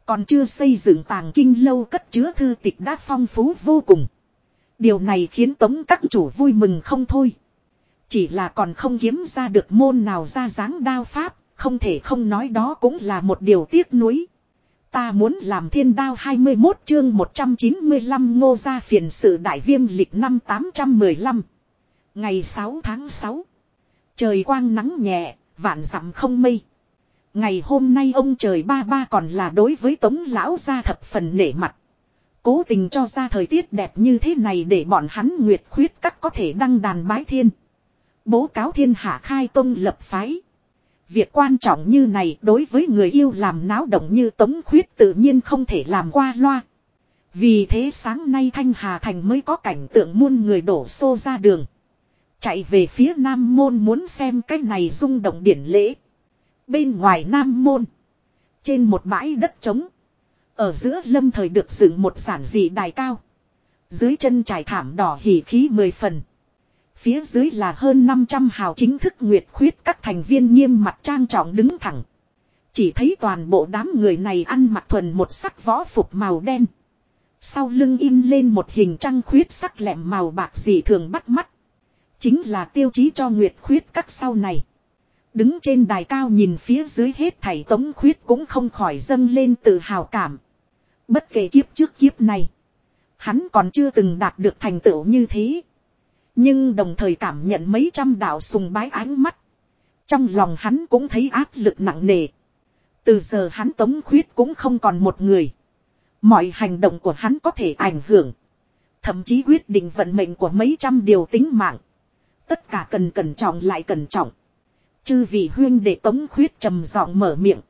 S1: Còn chưa xây dựng tàng kinh lâu cất chứa thư tịch đã phong phú vô cùng. Điều này khiến tống các chủ vui mừng không thôi. Chỉ là còn không kiếm ra được môn nào ra dáng đao pháp, không thể không nói đó cũng là một điều tiếc nuối. Ta muốn làm thiên đao 21 chương 195 ngô gia phiền sự đại viêm lịch năm 815. Ngày 6 tháng 6. Trời quang nắng nhẹ, vạn dặm không mây. Ngày hôm nay ông trời ba ba còn là đối với tống lão gia thập phần nể mặt. Cố tình cho ra thời tiết đẹp như thế này để bọn hắn nguyệt khuyết các có thể đăng đàn bái thiên. Bố cáo thiên hạ khai tông lập phái. Việc quan trọng như này đối với người yêu làm náo động như tống khuyết tự nhiên không thể làm qua loa. Vì thế sáng nay Thanh Hà Thành mới có cảnh tượng muôn người đổ xô ra đường. Chạy về phía Nam Môn muốn xem cái này rung động điển lễ. Bên ngoài Nam Môn. Trên một bãi đất trống. Ở giữa lâm thời được dựng một giản dị đài cao. Dưới chân trải thảm đỏ hỉ khí mười phần. Phía dưới là hơn 500 hào chính thức nguyệt khuyết các thành viên nghiêm mặt trang trọng đứng thẳng. Chỉ thấy toàn bộ đám người này ăn mặc thuần một sắc võ phục màu đen. Sau lưng in lên một hình trăng khuyết sắc lẹm màu bạc dị thường bắt mắt. Chính là tiêu chí cho nguyệt khuyết các sau này. Đứng trên đài cao nhìn phía dưới hết thảy tống khuyết cũng không khỏi dâng lên tự hào cảm. Bất kể kiếp trước kiếp này. Hắn còn chưa từng đạt được thành tựu như thế. Nhưng đồng thời cảm nhận mấy trăm đạo sùng bái ánh mắt. Trong lòng hắn cũng thấy áp lực nặng nề. Từ giờ hắn tống khuyết cũng không còn một người. Mọi hành động của hắn có thể ảnh hưởng. Thậm chí quyết định vận mệnh của mấy trăm điều tính mạng. Tất cả cần cẩn trọng lại cẩn trọng. Chư vị huyên để tống khuyết trầm giọng mở miệng.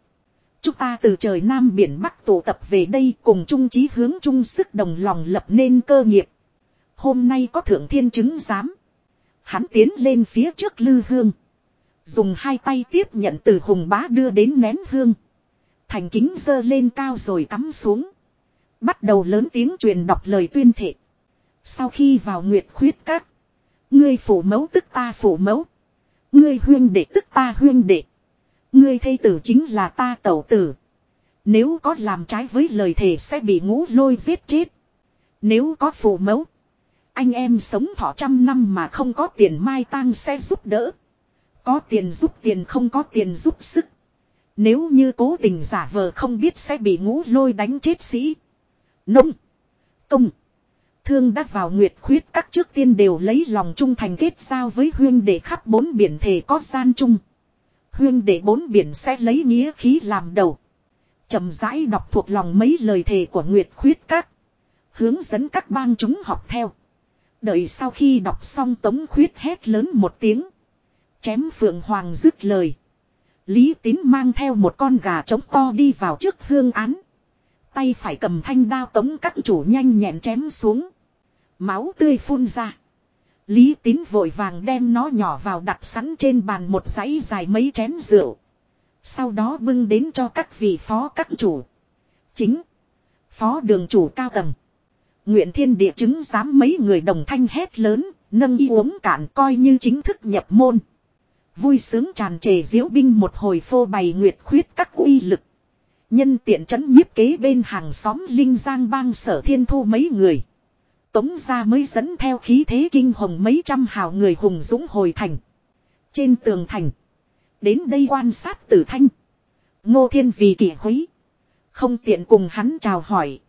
S1: Chúng ta từ trời Nam biển Bắc tụ tập về đây cùng chung chí hướng chung sức đồng lòng lập nên cơ nghiệp. Hôm nay có thượng thiên chứng giám. Hắn tiến lên phía trước lư hương. Dùng hai tay tiếp nhận từ hùng bá đưa đến nén hương. Thành kính dơ lên cao rồi cắm xuống. Bắt đầu lớn tiếng truyền đọc lời tuyên thệ. Sau khi vào nguyệt khuyết các. Ngươi phủ mẫu tức ta phủ mẫu. Ngươi huyên đệ tức ta huyên đệ. Ngươi thây tử chính là ta tẩu tử. Nếu có làm trái với lời thề sẽ bị ngũ lôi giết chết. Nếu có phủ mẫu. Anh em sống thọ trăm năm mà không có tiền mai tang sẽ giúp đỡ. Có tiền giúp tiền không có tiền giúp sức. Nếu như cố tình giả vờ không biết sẽ bị ngũ lôi đánh chết sĩ. Nông. Công. Thương đắc vào nguyệt khuyết các trước tiên đều lấy lòng trung thành kết giao với huyên để khắp bốn biển thể có gian chung. Huyên để bốn biển sẽ lấy nghĩa khí làm đầu. chậm rãi đọc thuộc lòng mấy lời thề của nguyệt khuyết các. Hướng dẫn các bang chúng học theo. Đợi sau khi đọc xong tống khuyết hét lớn một tiếng. Chém phượng hoàng dứt lời. Lý tín mang theo một con gà trống to đi vào trước hương án. Tay phải cầm thanh đao tống các chủ nhanh nhẹn chém xuống. Máu tươi phun ra. Lý tín vội vàng đem nó nhỏ vào đặt sẵn trên bàn một dãy dài mấy chén rượu. Sau đó bưng đến cho các vị phó các chủ. Chính. Phó đường chủ cao tầng. Nguyện thiên địa chứng giám mấy người đồng thanh hét lớn, nâng y uống cạn coi như chính thức nhập môn. Vui sướng tràn trề diễu binh một hồi phô bày nguyệt khuyết các uy lực. Nhân tiện trấn nhiếp kế bên hàng xóm Linh Giang bang sở thiên thu mấy người. Tống ra mới dẫn theo khí thế kinh hồng mấy trăm hào người hùng dũng hồi thành. Trên tường thành. Đến đây quan sát tử thanh. Ngô thiên vì kỷ húy. Không tiện cùng hắn chào hỏi.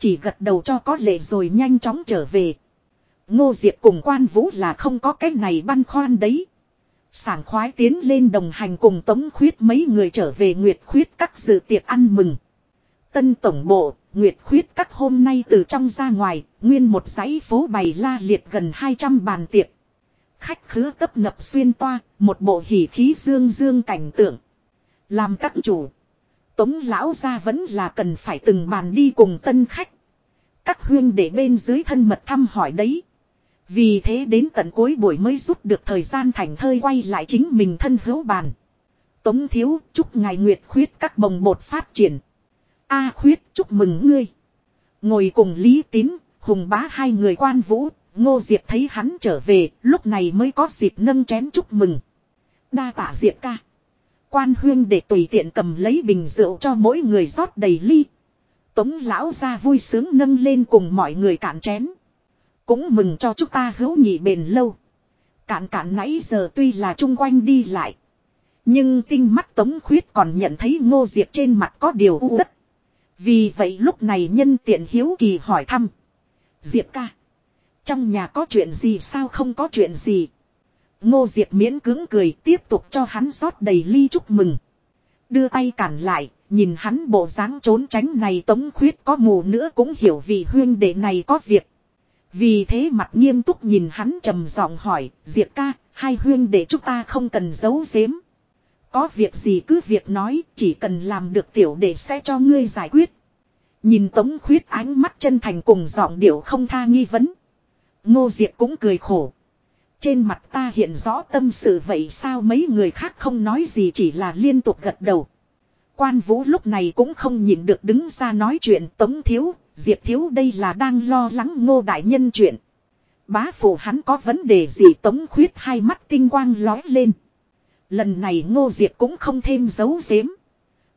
S1: Chỉ gật đầu cho có lệ rồi nhanh chóng trở về. Ngô Diệp cùng quan vũ là không có cái này băn khoan đấy. Sảng khoái tiến lên đồng hành cùng Tống Khuyết mấy người trở về Nguyệt Khuyết các dự tiệc ăn mừng. Tân Tổng Bộ, Nguyệt Khuyết các hôm nay từ trong ra ngoài, nguyên một dãy phố bày la liệt gần 200 bàn tiệc. Khách khứa tấp nập xuyên toa, một bộ hỉ khí dương dương cảnh tượng. Làm các chủ. Tống lão ra vẫn là cần phải từng bàn đi cùng tân khách. Các huyên để bên dưới thân mật thăm hỏi đấy. Vì thế đến tận cuối buổi mới rút được thời gian thành thơi quay lại chính mình thân hữu bàn. Tống thiếu chúc ngài nguyệt khuyết các bồng bột phát triển. A khuyết chúc mừng ngươi. Ngồi cùng Lý Tín, Hùng bá hai người quan vũ, Ngô Diệp thấy hắn trở về, lúc này mới có dịp nâng chén chúc mừng. Đa tạ Diệp ca. Quan huyên để tùy tiện cầm lấy bình rượu cho mỗi người rót đầy ly. Tống lão ra vui sướng nâng lên cùng mọi người cạn chén. Cũng mừng cho chúng ta hữu nhị bền lâu. Cạn cạn nãy giờ tuy là chung quanh đi lại. Nhưng tinh mắt tống khuyết còn nhận thấy ngô diệp trên mặt có điều u đất. Vì vậy lúc này nhân tiện hiếu kỳ hỏi thăm. Diệp ca. Trong nhà có chuyện gì sao không có chuyện gì. Ngô Diệp miễn cứng cười tiếp tục cho hắn rót đầy ly chúc mừng. Đưa tay cản lại, nhìn hắn bộ dáng trốn tránh này tống khuyết có mù nữa cũng hiểu vì huyên đệ này có việc. Vì thế mặt nghiêm túc nhìn hắn trầm giọng hỏi, Diệp ca, hai huyên đệ chúng ta không cần giấu giếm. Có việc gì cứ việc nói, chỉ cần làm được tiểu đệ sẽ cho ngươi giải quyết. Nhìn tống khuyết ánh mắt chân thành cùng giọng điệu không tha nghi vấn. Ngô Diệp cũng cười khổ. Trên mặt ta hiện rõ tâm sự vậy sao mấy người khác không nói gì chỉ là liên tục gật đầu. Quan vũ lúc này cũng không nhìn được đứng ra nói chuyện tống thiếu, diệp thiếu đây là đang lo lắng ngô đại nhân chuyện. Bá phụ hắn có vấn đề gì tống khuyết hai mắt tinh quang lói lên. Lần này ngô diệp cũng không thêm giấu giếm.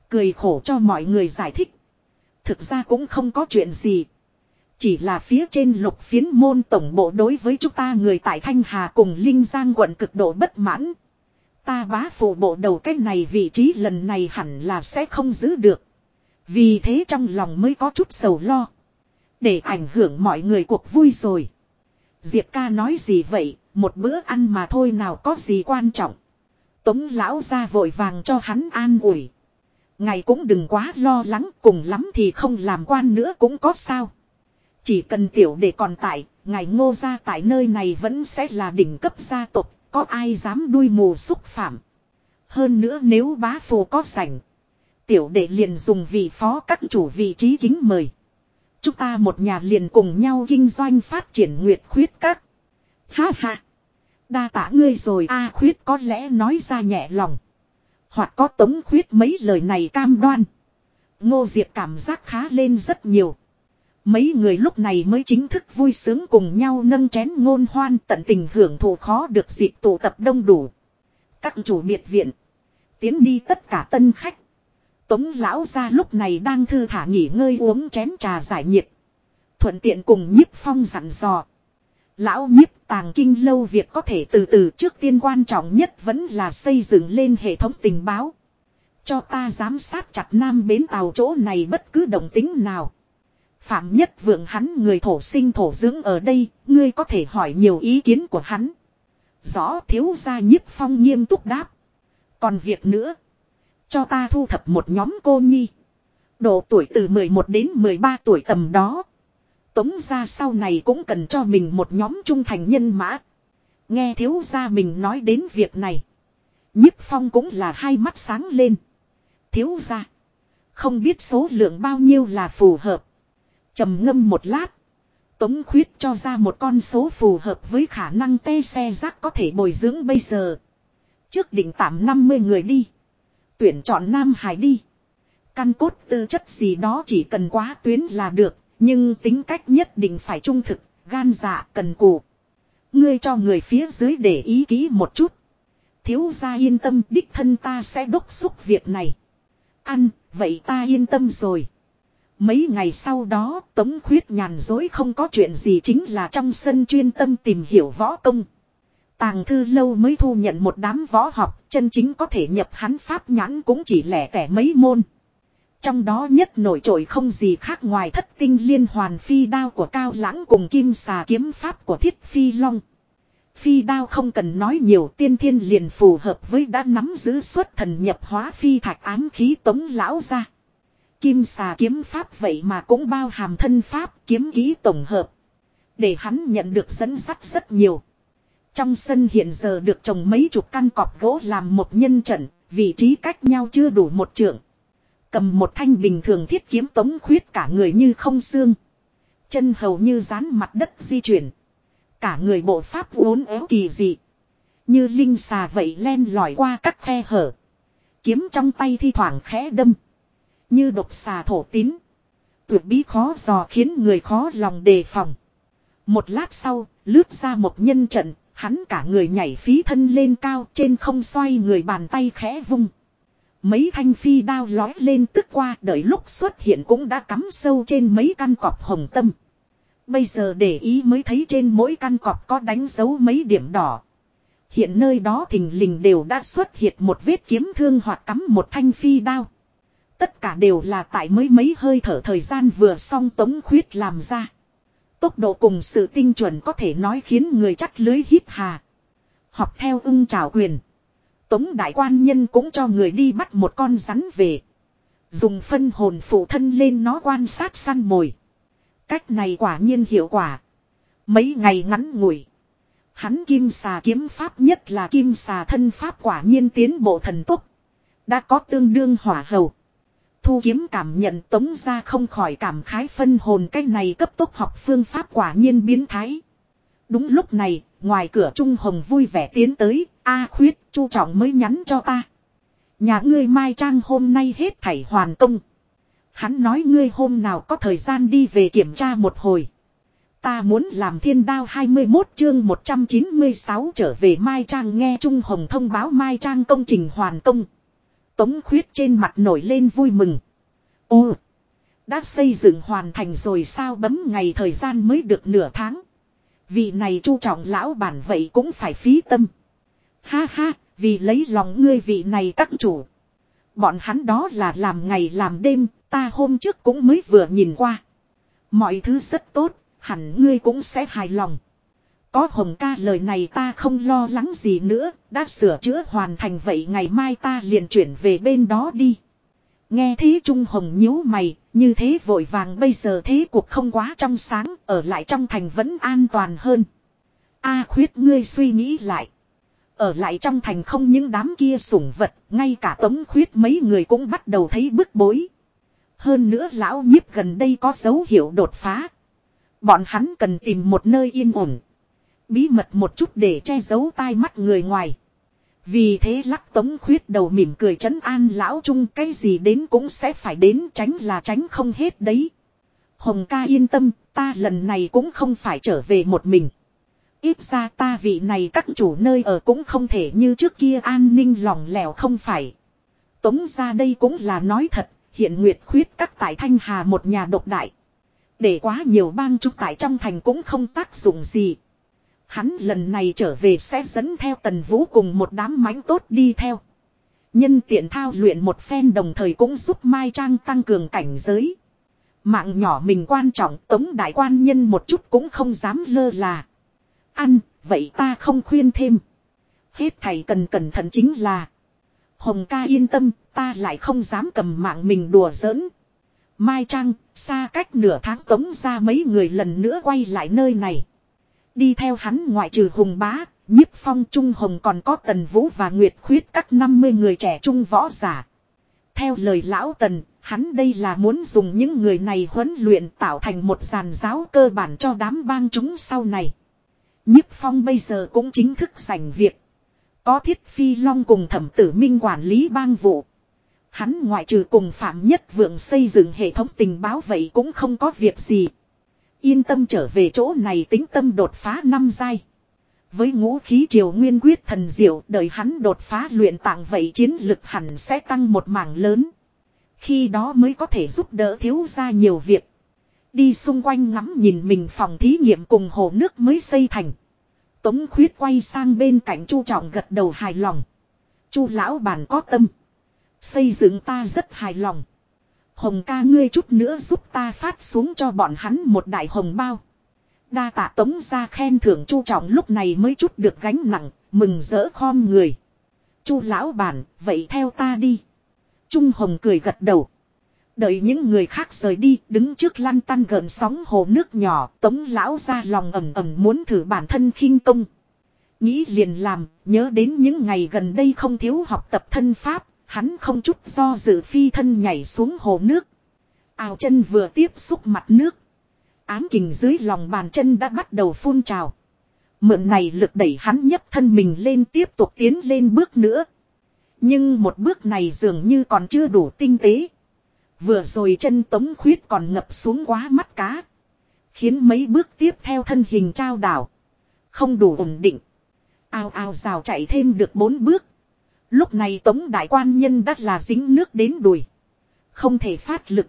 S1: Cười khổ cho mọi người giải thích. Thực ra cũng không có chuyện gì. Chỉ là phía trên lục phiến môn tổng bộ đối với chúng ta người tại Thanh Hà cùng Linh Giang quận cực độ bất mãn. Ta bá phụ bộ đầu cái này vị trí lần này hẳn là sẽ không giữ được. Vì thế trong lòng mới có chút sầu lo. Để ảnh hưởng mọi người cuộc vui rồi. Diệp ca nói gì vậy, một bữa ăn mà thôi nào có gì quan trọng. Tống lão ra vội vàng cho hắn an ủi. Ngày cũng đừng quá lo lắng cùng lắm thì không làm quan nữa cũng có sao. Chỉ cần tiểu để còn tại, ngài ngô gia tại nơi này vẫn sẽ là đỉnh cấp gia tộc, có ai dám đuôi mù xúc phạm. Hơn nữa nếu bá phù có sảnh Tiểu đệ liền dùng vị phó các chủ vị trí kính mời. Chúng ta một nhà liền cùng nhau kinh doanh phát triển nguyệt khuyết các. Ha ha. Đa tả ngươi rồi a khuyết có lẽ nói ra nhẹ lòng. Hoặc có tống khuyết mấy lời này cam đoan. Ngô Diệp cảm giác khá lên rất nhiều. Mấy người lúc này mới chính thức vui sướng cùng nhau nâng chén ngôn hoan tận tình hưởng thụ khó được dịp tụ tập đông đủ. Các chủ biệt viện. Tiến đi tất cả tân khách. Tống lão ra lúc này đang thư thả nghỉ ngơi uống chén trà giải nhiệt. Thuận tiện cùng nhiếp phong dặn dò. Lão nhiếp, tàng kinh lâu việc có thể từ từ, trước tiên quan trọng nhất vẫn là xây dựng lên hệ thống tình báo. Cho ta giám sát chặt nam bến tàu chỗ này bất cứ động tính nào. Phạm nhất vượng hắn người thổ sinh thổ dưỡng ở đây, ngươi có thể hỏi nhiều ý kiến của hắn. Rõ thiếu gia nhiếp phong nghiêm túc đáp. Còn việc nữa. Cho ta thu thập một nhóm cô nhi. Độ tuổi từ 11 đến 13 tuổi tầm đó. Tống ra sau này cũng cần cho mình một nhóm trung thành nhân mã. Nghe thiếu gia mình nói đến việc này. nhiếp phong cũng là hai mắt sáng lên. Thiếu gia. Không biết số lượng bao nhiêu là phù hợp trầm ngâm một lát. Tống khuyết cho ra một con số phù hợp với khả năng tê xe rác có thể bồi dưỡng bây giờ. Trước định tạm 50 người đi. Tuyển chọn Nam Hải đi. Căn cốt tư chất gì đó chỉ cần quá tuyến là được. Nhưng tính cách nhất định phải trung thực, gan dạ, cần cù. Ngươi cho người phía dưới để ý kỹ một chút. Thiếu gia yên tâm đích thân ta sẽ đốc xúc việc này. Ăn, vậy ta yên tâm rồi. Mấy ngày sau đó, Tống Khuyết nhàn dối không có chuyện gì chính là trong sân chuyên tâm tìm hiểu võ công. Tàng thư lâu mới thu nhận một đám võ học, chân chính có thể nhập hắn pháp nhãn cũng chỉ lẻ tẻ mấy môn. Trong đó nhất nổi trội không gì khác ngoài thất tinh liên hoàn phi đao của Cao Lãng cùng kim xà kiếm pháp của Thiết Phi Long. Phi đao không cần nói nhiều, tiên thiên liền phù hợp với đã nắm giữ xuất thần nhập hóa phi thạch ám khí tống lão ra. Kim xà kiếm pháp vậy mà cũng bao hàm thân pháp kiếm ký tổng hợp. Để hắn nhận được dẫn sắt rất nhiều. Trong sân hiện giờ được trồng mấy chục căn cọp gỗ làm một nhân trận, vị trí cách nhau chưa đủ một trượng. Cầm một thanh bình thường thiết kiếm tống khuyết cả người như không xương. Chân hầu như dán mặt đất di chuyển. Cả người bộ pháp uốn éo kỳ dị. Như linh xà vậy len lỏi qua các khe hở. Kiếm trong tay thi thoảng khẽ đâm. Như độc xà thổ tín. Tuyệt bí khó dò khiến người khó lòng đề phòng. Một lát sau, lướt ra một nhân trận, hắn cả người nhảy phí thân lên cao trên không xoay người bàn tay khẽ vung. Mấy thanh phi đao lói lên tức qua đợi lúc xuất hiện cũng đã cắm sâu trên mấy căn cọp hồng tâm. Bây giờ để ý mới thấy trên mỗi căn cọp có đánh dấu mấy điểm đỏ. Hiện nơi đó thình lình đều đã xuất hiện một vết kiếm thương hoặc cắm một thanh phi đao. Tất cả đều là tại mới mấy hơi thở thời gian vừa xong tống khuyết làm ra. Tốc độ cùng sự tinh chuẩn có thể nói khiến người chắt lưới hít hà. Học theo ưng trào quyền. Tống đại quan nhân cũng cho người đi bắt một con rắn về. Dùng phân hồn phụ thân lên nó quan sát săn mồi. Cách này quả nhiên hiệu quả. Mấy ngày ngắn ngủi. Hắn kim xà kiếm pháp nhất là kim xà thân pháp quả nhiên tiến bộ thần tốc. Đã có tương đương hỏa hầu. Thu kiếm cảm nhận tống ra không khỏi cảm khái phân hồn cái này cấp tốc học phương pháp quả nhiên biến thái. Đúng lúc này, ngoài cửa Trung Hồng vui vẻ tiến tới, A khuyết, chu trọng mới nhắn cho ta. Nhà ngươi Mai Trang hôm nay hết thảy hoàn công. Hắn nói ngươi hôm nào có thời gian đi về kiểm tra một hồi. Ta muốn làm thiên đao 21 chương 196 trở về Mai Trang nghe Trung Hồng thông báo Mai Trang công trình hoàn công. Tống khuyết trên mặt nổi lên vui mừng. Ô! Đã xây dựng hoàn thành rồi sao bấm ngày thời gian mới được nửa tháng. Vị này chu trọng lão bản vậy cũng phải phí tâm. Ha ha, vì lấy lòng ngươi vị này các chủ. Bọn hắn đó là làm ngày làm đêm, ta hôm trước cũng mới vừa nhìn qua. Mọi thứ rất tốt, hẳn ngươi cũng sẽ hài lòng. Có hồng ca lời này ta không lo lắng gì nữa, đã sửa chữa hoàn thành vậy ngày mai ta liền chuyển về bên đó đi. Nghe thế Trung Hồng nhíu mày, như thế vội vàng bây giờ thế cuộc không quá trong sáng, ở lại trong thành vẫn an toàn hơn. A khuyết ngươi suy nghĩ lại. Ở lại trong thành không những đám kia sủng vật, ngay cả tống khuyết mấy người cũng bắt đầu thấy bức bối. Hơn nữa lão nhiếp gần đây có dấu hiệu đột phá. Bọn hắn cần tìm một nơi yên ổn. Bí mật một chút để che giấu tai mắt người ngoài. Vì thế lắc tống khuyết đầu mỉm cười trấn an lão trung cái gì đến cũng sẽ phải đến tránh là tránh không hết đấy. Hồng ca yên tâm, ta lần này cũng không phải trở về một mình. Ít ra ta vị này các chủ nơi ở cũng không thể như trước kia an ninh lòng lẻo không phải. Tống ra đây cũng là nói thật, hiện nguyệt khuyết các tại Thanh Hà một nhà độc đại. Để quá nhiều bang trúc tại trong thành cũng không tác dụng gì. Hắn lần này trở về sẽ dẫn theo tần vũ cùng một đám mánh tốt đi theo. Nhân tiện thao luyện một phen đồng thời cũng giúp Mai Trang tăng cường cảnh giới. Mạng nhỏ mình quan trọng tống đại quan nhân một chút cũng không dám lơ là. Ăn, vậy ta không khuyên thêm. Hết thầy cần cẩn thận chính là. Hồng ca yên tâm, ta lại không dám cầm mạng mình đùa giỡn. Mai Trang, xa cách nửa tháng tống ra mấy người lần nữa quay lại nơi này. Đi theo hắn ngoại trừ hùng bá, nhiếp phong trung hồng còn có tần vũ và nguyệt khuyết các 50 người trẻ trung võ giả. Theo lời lão tần, hắn đây là muốn dùng những người này huấn luyện tạo thành một giàn giáo cơ bản cho đám bang chúng sau này. Nhiếp phong bây giờ cũng chính thức giành việc. Có thiết phi long cùng thẩm tử minh quản lý bang vụ. Hắn ngoại trừ cùng phạm nhất vượng xây dựng hệ thống tình báo vậy cũng không có việc gì. Yên tâm trở về chỗ này tính tâm đột phá năm giai. Với ngũ khí triều nguyên quyết thần diệu đời hắn đột phá luyện tạng vậy chiến lực hẳn sẽ tăng một mảng lớn. Khi đó mới có thể giúp đỡ thiếu ra nhiều việc. Đi xung quanh ngắm nhìn mình phòng thí nghiệm cùng hồ nước mới xây thành. Tống khuyết quay sang bên cạnh chu trọng gật đầu hài lòng. chu lão bản có tâm. Xây dựng ta rất hài lòng. Hồng ca ngươi chút nữa giúp ta phát xuống cho bọn hắn một đại hồng bao. Đa tạ tống ra khen thưởng chu trọng lúc này mới chút được gánh nặng, mừng rỡ khom người. chu lão bản, vậy theo ta đi. Trung hồng cười gật đầu. Đợi những người khác rời đi, đứng trước lăn tăn gần sóng hồ nước nhỏ, tống lão ra lòng ẩm ẩm muốn thử bản thân khinh công. Nghĩ liền làm, nhớ đến những ngày gần đây không thiếu học tập thân pháp, hắn không chút do dự phi thân nhảy xuống hồ nước. Ào chân vừa tiếp xúc mặt nước. Ám kình dưới lòng bàn chân đã bắt đầu phun trào. Mượn này lực đẩy hắn nhấc thân mình lên tiếp tục tiến lên bước nữa. Nhưng một bước này dường như còn chưa đủ tinh tế. Vừa rồi chân tống khuyết còn ngập xuống quá mắt cá. Khiến mấy bước tiếp theo thân hình trao đảo. Không đủ ổn định. Ao ao rào chạy thêm được bốn bước. Lúc này tống đại quan nhân đắt là dính nước đến đùi. Không thể phát lực.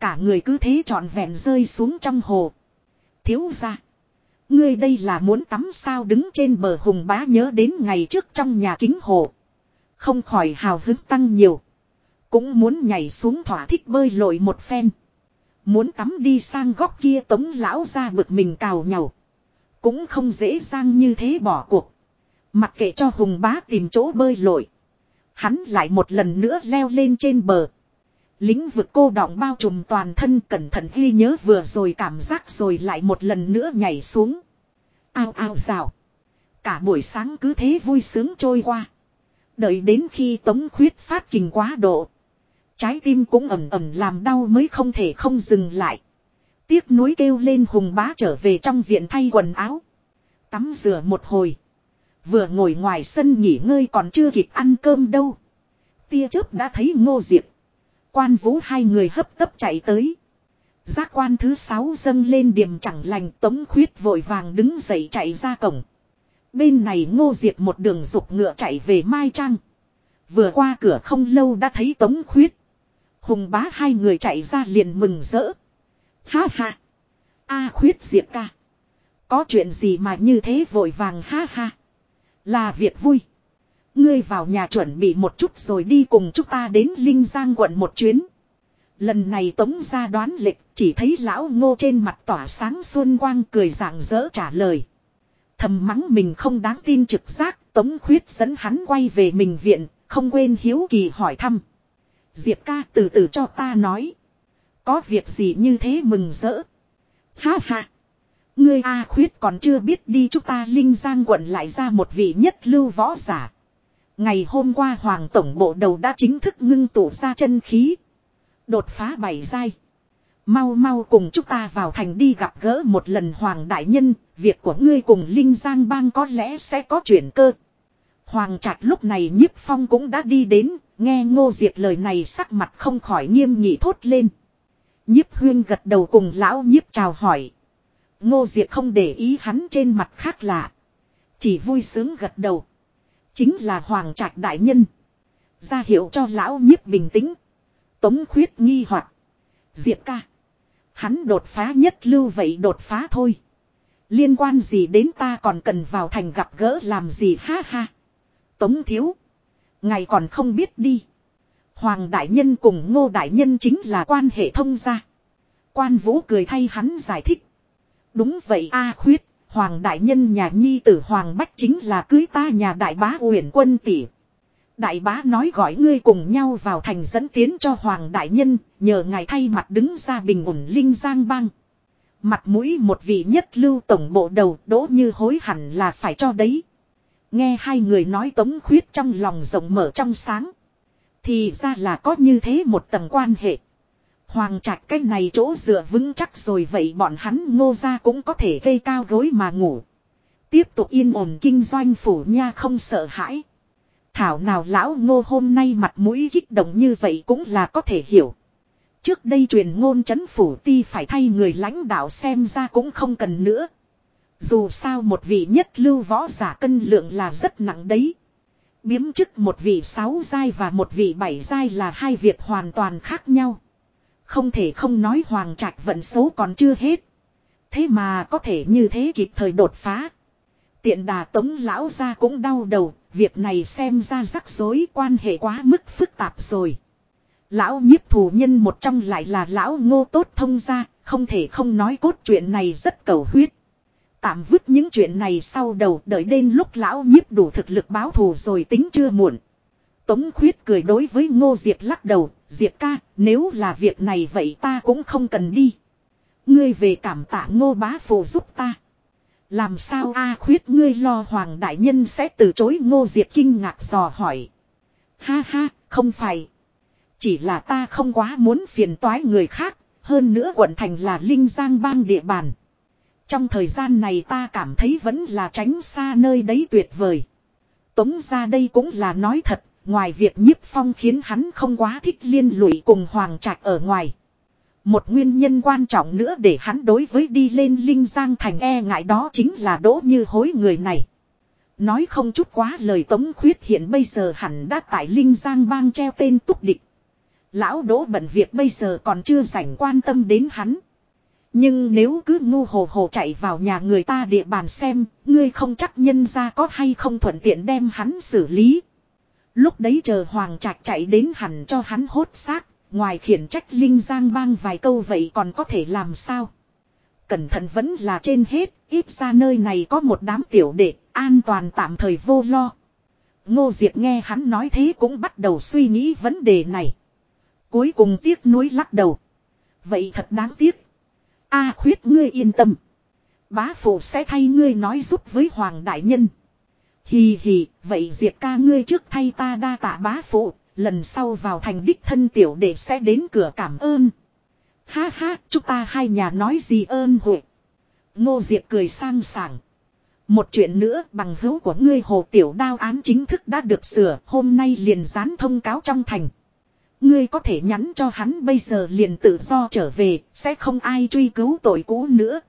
S1: Cả người cứ thế trọn vẹn rơi xuống trong hồ. Thiếu ra. Ngươi đây là muốn tắm sao đứng trên bờ hùng bá nhớ đến ngày trước trong nhà kính hồ. Không khỏi hào hứng tăng nhiều. Cũng muốn nhảy xuống thỏa thích bơi lội một phen. Muốn tắm đi sang góc kia tống lão ra bực mình cào nhầu. Cũng không dễ dàng như thế bỏ cuộc. Mặc kệ cho hùng bá tìm chỗ bơi lội. Hắn lại một lần nữa leo lên trên bờ. Lính vực cô đọng bao trùm toàn thân cẩn thận ghi nhớ vừa rồi cảm giác rồi lại một lần nữa nhảy xuống. Ao ao rào. Cả buổi sáng cứ thế vui sướng trôi qua. Đợi đến khi tống khuyết phát trình quá độ. Trái tim cũng ẩm ẩm làm đau mới không thể không dừng lại. Tiếc nuối kêu lên hùng bá trở về trong viện thay quần áo. Tắm rửa một hồi. Vừa ngồi ngoài sân nghỉ ngơi còn chưa kịp ăn cơm đâu. Tia chớp đã thấy ngô diệp. Quan vũ hai người hấp tấp chạy tới. Giác quan thứ sáu dâng lên điểm chẳng lành, tống khuyết vội vàng đứng dậy chạy ra cổng. Bên này ngô diệp một đường dục ngựa chạy về Mai Trang. Vừa qua cửa không lâu đã thấy tống khuyết. Hùng bá hai người chạy ra liền mừng rỡ. Ha ha. A khuyết diệp ca. Có chuyện gì mà như thế vội vàng ha ha. Là việc vui. Ngươi vào nhà chuẩn bị một chút rồi đi cùng chúng ta đến Linh Giang quận một chuyến. Lần này tống ra đoán lịch chỉ thấy lão ngô trên mặt tỏa sáng xuân quang cười rạng rỡ trả lời. Thầm mắng mình không đáng tin trực giác tống khuyết dẫn hắn quay về mình viện, không quên hiếu kỳ hỏi thăm. Diệp ca từ từ cho ta nói. Có việc gì như thế mừng rỡ. Ha ha. Ngươi A khuyết còn chưa biết đi chúng ta Linh Giang quận lại ra một vị nhất lưu võ giả. Ngày hôm qua Hoàng Tổng Bộ đầu đã chính thức ngưng tụ ra chân khí. Đột phá bảy giai. Mau mau cùng chúng ta vào thành đi gặp gỡ một lần Hoàng Đại Nhân, việc của ngươi cùng Linh Giang Bang có lẽ sẽ có chuyển cơ. Hoàng Trạch lúc này nhiếp phong cũng đã đi đến, nghe ngô diệt lời này sắc mặt không khỏi nghiêm nghị thốt lên. Nhiếp huyên gật đầu cùng lão nhiếp chào hỏi. Ngô diệt không để ý hắn trên mặt khác lạ. Chỉ vui sướng gật đầu. Chính là Hoàng Trạch Đại Nhân. ra hiệu cho lão nhiếp bình tĩnh. Tống khuyết nghi hoặc Diệp ca. Hắn đột phá nhất lưu vậy đột phá thôi. Liên quan gì đến ta còn cần vào thành gặp gỡ làm gì ha ha. Tống thiếu. Ngày còn không biết đi. Hoàng đại nhân cùng ngô đại nhân chính là quan hệ thông gia. Quan vũ cười thay hắn giải thích. Đúng vậy a khuyết. Hoàng đại nhân nhà nhi tử Hoàng Bách chính là cưới ta nhà đại bá huyền quân tỷ. Đại bá nói gọi ngươi cùng nhau vào thành dẫn tiến cho Hoàng Đại Nhân, nhờ ngài thay mặt đứng ra bình ổn Linh Giang Bang. Mặt mũi một vị nhất lưu tổng bộ đầu đỗ như hối hẳn là phải cho đấy. Nghe hai người nói tống khuyết trong lòng rộng mở trong sáng. Thì ra là có như thế một tầng quan hệ. Hoàng trạch cái này chỗ dựa vững chắc rồi vậy bọn hắn ngô ra cũng có thể gây cao gối mà ngủ. Tiếp tục yên ổn kinh doanh phủ nha không sợ hãi. Thảo nào lão ngô hôm nay mặt mũi kích động như vậy cũng là có thể hiểu. Trước đây truyền ngôn chấn phủ ti phải thay người lãnh đạo xem ra cũng không cần nữa. Dù sao một vị nhất lưu võ giả cân lượng là rất nặng đấy. Biếm chức một vị sáu giai và một vị bảy giai là hai việc hoàn toàn khác nhau. Không thể không nói hoàng trạch vận số còn chưa hết. Thế mà có thể như thế kịp thời đột phá. Tiện đà tống lão ra cũng đau đầu, việc này xem ra rắc rối quan hệ quá mức phức tạp rồi. Lão nhiếp thủ nhân một trong lại là lão ngô tốt thông ra, không thể không nói cốt chuyện này rất cầu huyết. Tạm vứt những chuyện này sau đầu đợi đến lúc lão nhiếp đủ thực lực báo thù rồi tính chưa muộn. Tống khuyết cười đối với ngô diệt lắc đầu, Diệp ca, nếu là việc này vậy ta cũng không cần đi. Ngươi về cảm tạ ngô bá phụ giúp ta. Làm sao a khuyết ngươi lo hoàng đại nhân sẽ từ chối ngô diệt kinh ngạc dò hỏi. Ha ha, không phải. Chỉ là ta không quá muốn phiền toái người khác, hơn nữa quận thành là Linh Giang bang địa bàn. Trong thời gian này ta cảm thấy vẫn là tránh xa nơi đấy tuyệt vời. Tống ra đây cũng là nói thật, ngoài việc nhiếp phong khiến hắn không quá thích liên lụy cùng hoàng trạch ở ngoài. Một nguyên nhân quan trọng nữa để hắn đối với đi lên Linh Giang thành e ngại đó chính là đỗ như hối người này. Nói không chút quá lời tống khuyết hiện bây giờ hẳn đã tại Linh Giang bang treo tên túc địch. Lão đỗ bận việc bây giờ còn chưa dành quan tâm đến hắn. Nhưng nếu cứ ngu hồ hồ chạy vào nhà người ta địa bàn xem, ngươi không chắc nhân ra có hay không thuận tiện đem hắn xử lý. Lúc đấy chờ Hoàng Trạch chạy đến hẳn cho hắn hốt xác, ngoài khiển trách Linh Giang bang vài câu vậy còn có thể làm sao. Cẩn thận vẫn là trên hết, ít ra nơi này có một đám tiểu đệ, an toàn tạm thời vô lo. Ngô Diệp nghe hắn nói thế cũng bắt đầu suy nghĩ vấn đề này. Cuối cùng tiếc nuối lắc đầu. Vậy thật đáng tiếc. A khuyết ngươi yên tâm. Bá phụ sẽ thay ngươi nói giúp với Hoàng Đại Nhân. Hì hì, vậy Diệp ca ngươi trước thay ta đa tạ bá phụ, lần sau vào thành đích thân tiểu đệ sẽ đến cửa cảm ơn. Ha ha, chúng ta hai nhà nói gì ơn hội. Ngô Diệp cười sang sảng. Một chuyện nữa bằng hữu của ngươi hồ tiểu đao án chính thức đã được sửa, hôm nay liền dán thông cáo trong thành. Ngươi có thể nhắn cho hắn bây giờ liền tự do trở về, sẽ không ai truy cứu tội cũ nữa.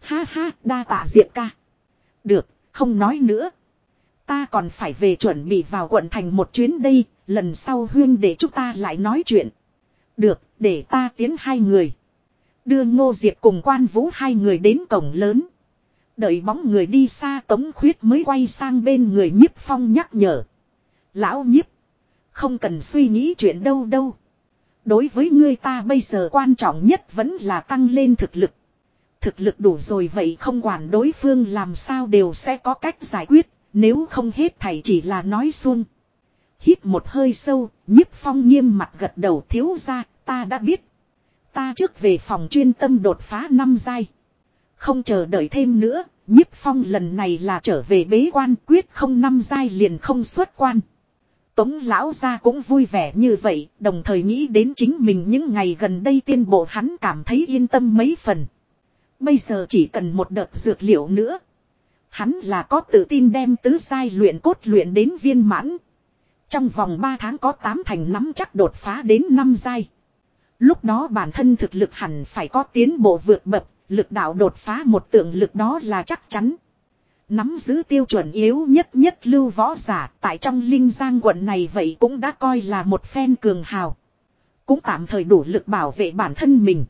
S1: Ha ha, đa tạ Diệp ca. Được, không nói nữa. Ta còn phải về chuẩn bị vào quận thành một chuyến đây, lần sau huyên để chúng ta lại nói chuyện. Được, để ta tiến hai người. Đưa ngô diệp cùng quan vũ hai người đến cổng lớn. Đợi bóng người đi xa tống khuyết mới quay sang bên người nhiếp phong nhắc nhở. Lão nhiếp. Không cần suy nghĩ chuyện đâu đâu. Đối với ngươi ta bây giờ quan trọng nhất vẫn là tăng lên thực lực. Thực lực đủ rồi vậy không quản đối phương làm sao đều sẽ có cách giải quyết, nếu không hết thảy chỉ là nói xuông. Hít một hơi sâu, nhiếp phong nghiêm mặt gật đầu thiếu ra, ta đã biết. Ta trước về phòng chuyên tâm đột phá năm giai. Không chờ đợi thêm nữa, nhiếp phong lần này là trở về bế quan quyết không năm giai liền không xuất quan. Tống lão gia cũng vui vẻ như vậy, đồng thời nghĩ đến chính mình những ngày gần đây tiên bộ hắn cảm thấy yên tâm mấy phần. Bây giờ chỉ cần một đợt dược liệu nữa. Hắn là có tự tin đem tứ sai luyện cốt luyện đến viên mãn. Trong vòng 3 tháng có 8 thành nắm chắc đột phá đến 5 giai. Lúc đó bản thân thực lực hẳn phải có tiến bộ vượt bậc, lực đạo đột phá một tượng lực đó là chắc chắn. Nắm giữ tiêu chuẩn yếu nhất nhất lưu võ giả tại trong linh giang quận này vậy cũng đã coi là một phen cường hào. Cũng tạm thời đủ lực bảo vệ bản thân mình.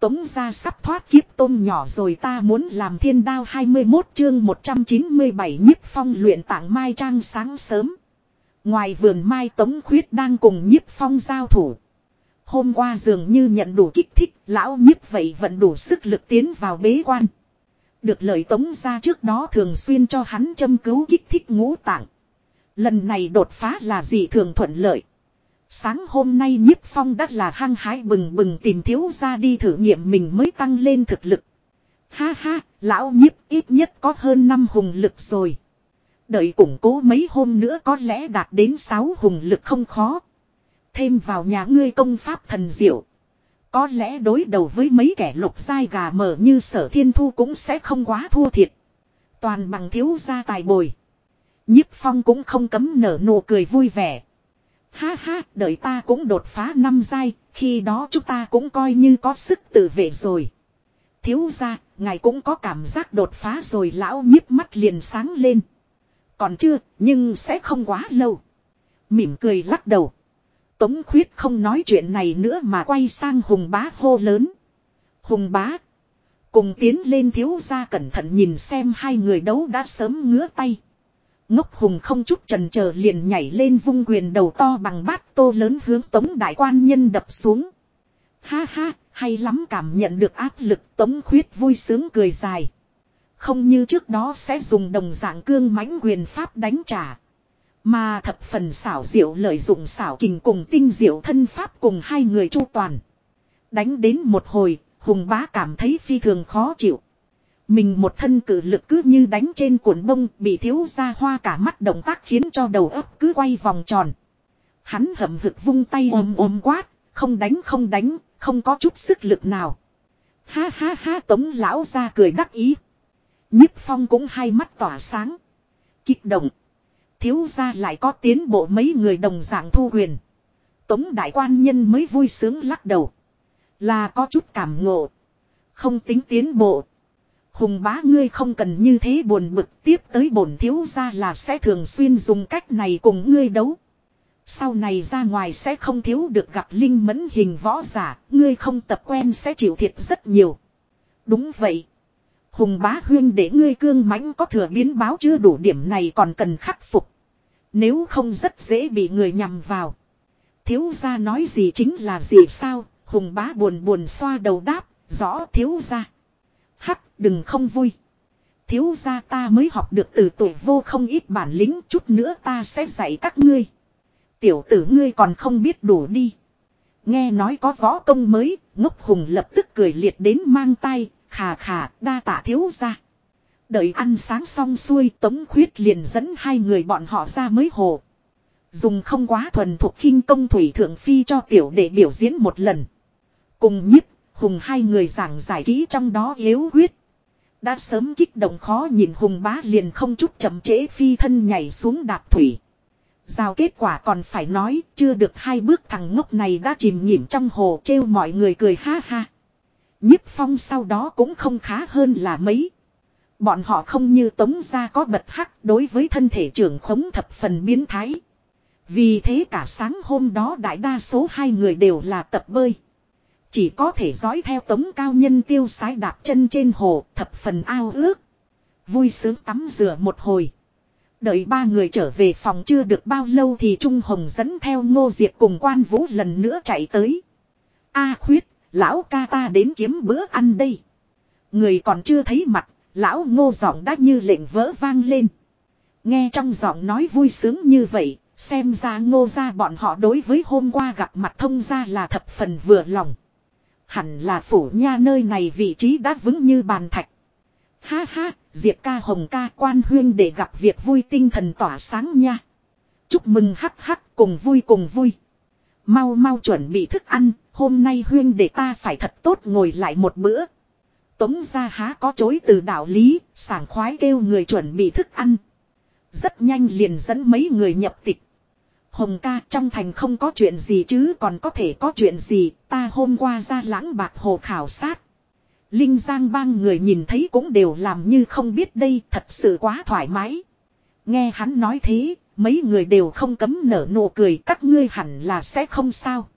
S1: Tống ra sắp thoát kiếp tôm nhỏ rồi ta muốn làm thiên đao 21 chương 197 nhiếp phong luyện tảng mai trang sáng sớm. Ngoài vườn mai tống khuyết đang cùng nhiếp phong giao thủ. Hôm qua dường như nhận đủ kích thích, lão nhiếp vậy vẫn đủ sức lực tiến vào bế quan. Được lời tống ra trước đó thường xuyên cho hắn châm cứu kích thích ngũ tạng. Lần này đột phá là gì thường thuận lợi. Sáng hôm nay nhiếp phong đã là hăng hái bừng bừng tìm thiếu ra đi thử nghiệm mình mới tăng lên thực lực. Ha ha, lão nhiếp ít nhất có hơn 5 hùng lực rồi. Đợi củng cố mấy hôm nữa có lẽ đạt đến 6 hùng lực không khó. Thêm vào nhà ngươi công pháp thần diệu. Có lẽ đối đầu với mấy kẻ lục dai gà mờ như sở thiên thu cũng sẽ không quá thua thiệt. Toàn bằng thiếu gia tài bồi. nhiếp phong cũng không cấm nở nụ cười vui vẻ. Ha ha, đợi ta cũng đột phá năm giai, khi đó chúng ta cũng coi như có sức tự vệ rồi. Thiếu gia, ngài cũng có cảm giác đột phá rồi lão nhiếp mắt liền sáng lên. Còn chưa, nhưng sẽ không quá lâu. Mỉm cười lắc đầu. Tống khuyết không nói chuyện này nữa mà quay sang hùng bá hô lớn. Hùng bá. Cùng tiến lên thiếu gia cẩn thận nhìn xem hai người đấu đã sớm ngứa tay. Ngốc hùng không chút trần chờ liền nhảy lên vung quyền đầu to bằng bát tô lớn hướng tống đại quan nhân đập xuống. Ha ha, hay lắm cảm nhận được áp lực tống khuyết vui sướng cười dài. Không như trước đó sẽ dùng đồng dạng cương mãnh quyền pháp đánh trả. Mà thập phần xảo diệu lợi dụng xảo kình cùng tinh diệu thân pháp cùng hai người chu toàn. Đánh đến một hồi, hùng bá cảm thấy phi thường khó chịu. Mình một thân cử lực cứ như đánh trên cuộn bông bị thiếu ra hoa cả mắt động tác khiến cho đầu óc cứ quay vòng tròn. Hắn hậm hực vung tay ôm ôm quát, không đánh không đánh, không có chút sức lực nào. Ha ha ha tống lão ra cười đắc ý. nhiếp phong cũng hai mắt tỏa sáng. kịch động. Thiếu ra lại có tiến bộ mấy người đồng dạng thu quyền. Tống đại quan nhân mới vui sướng lắc đầu. Là có chút cảm ngộ. Không tính tiến bộ. Hùng bá ngươi không cần như thế buồn bực tiếp tới bổn thiếu ra là sẽ thường xuyên dùng cách này cùng ngươi đấu. Sau này ra ngoài sẽ không thiếu được gặp linh mẫn hình võ giả, ngươi không tập quen sẽ chịu thiệt rất nhiều. Đúng vậy. Hùng bá huyên để ngươi cương mãnh có thừa biến báo chưa đủ điểm này còn cần khắc phục. Nếu không rất dễ bị người nhầm vào. Thiếu gia nói gì chính là gì sao, hùng bá buồn buồn xoa đầu đáp, rõ thiếu gia. Hắc, đừng không vui. Thiếu gia ta mới học được từ tuổi vô không ít bản lĩnh chút nữa ta sẽ dạy các ngươi. Tiểu tử ngươi còn không biết đủ đi. Nghe nói có võ công mới, ngốc hùng lập tức cười liệt đến mang tay, khà khà, đa tạ thiếu gia. Đợi ăn sáng xong xuôi Tống Khuyết liền dẫn hai người bọn họ ra mới hồ. Dùng không quá thuần thuộc khinh công thủy thượng phi cho tiểu để biểu diễn một lần. Cùng nhiếp, hùng hai người giảng giải kỹ trong đó yếu quyết. Đã sớm kích động khó nhìn hùng bá liền không chút chậm trễ phi thân nhảy xuống đạp thủy. Giao kết quả còn phải nói, chưa được hai bước thằng ngốc này đã chìm nhỉm trong hồ trêu mọi người cười ha ha. Nhiếp phong sau đó cũng không khá hơn là mấy. Bọn họ không như tống ra có bật hắc đối với thân thể trưởng khống thập phần biến thái. Vì thế cả sáng hôm đó đại đa số hai người đều là tập bơi. Chỉ có thể dõi theo tống cao nhân tiêu sái đạp chân trên hồ thập phần ao ước. Vui sướng tắm rửa một hồi. Đợi ba người trở về phòng chưa được bao lâu thì Trung Hồng dẫn theo ngô diệt cùng quan vũ lần nữa chạy tới. A khuyết, lão ca ta đến kiếm bữa ăn đây. Người còn chưa thấy mặt, Lão ngô giọng đã như lệnh vỡ vang lên. Nghe trong giọng nói vui sướng như vậy, xem ra ngô ra bọn họ đối với hôm qua gặp mặt thông ra là thập phần vừa lòng. Hẳn là phủ nha nơi này vị trí đã vững như bàn thạch. Ha ha, Diệp ca hồng ca quan huyên để gặp việc vui tinh thần tỏa sáng nha. Chúc mừng hắc hắc cùng vui cùng vui. Mau mau chuẩn bị thức ăn, hôm nay huyên để ta phải thật tốt ngồi lại một bữa. Tống ra há có chối từ đạo lý, sảng khoái kêu người chuẩn bị thức ăn. Rất nhanh liền dẫn mấy người nhập tịch. Hồng ca trong thành không có chuyện gì chứ còn có thể có chuyện gì, ta hôm qua ra lãng bạc hồ khảo sát. Linh Giang bang người nhìn thấy cũng đều làm như không biết đây thật sự quá thoải mái. Nghe hắn nói thế, mấy người đều không cấm nở nụ cười các ngươi hẳn là sẽ không sao.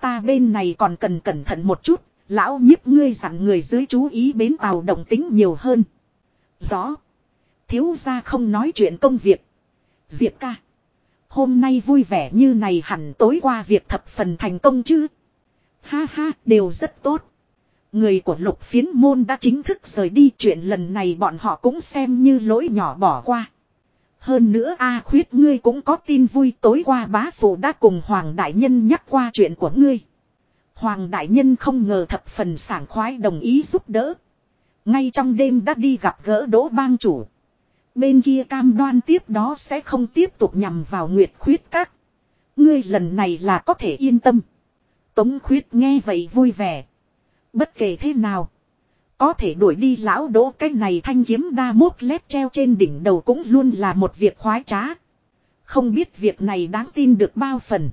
S1: Ta bên này còn cần cẩn thận một chút, lão nhiếp ngươi dặn người dưới chú ý bến tàu động tính nhiều hơn. Rõ. Thiếu ra không nói chuyện công việc. Diệp ca. Hôm nay vui vẻ như này hẳn tối qua việc thập phần thành công chứ. Ha ha, đều rất tốt. Người của lục phiến môn đã chính thức rời đi chuyện lần này bọn họ cũng xem như lỗi nhỏ bỏ qua. Hơn nữa A khuyết ngươi cũng có tin vui tối qua bá phụ đã cùng Hoàng Đại Nhân nhắc qua chuyện của ngươi. Hoàng Đại Nhân không ngờ thập phần sảng khoái đồng ý giúp đỡ. Ngay trong đêm đã đi gặp gỡ đỗ bang chủ. Bên kia cam đoan tiếp đó sẽ không tiếp tục nhằm vào Nguyệt khuyết các. Ngươi lần này là có thể yên tâm. Tống khuyết nghe vậy vui vẻ. Bất kể thế nào. Có thể đuổi đi lão đỗ cái này thanh kiếm đa mốt lép treo trên đỉnh đầu cũng luôn là một việc khoái trá. Không biết việc này đáng tin được bao phần.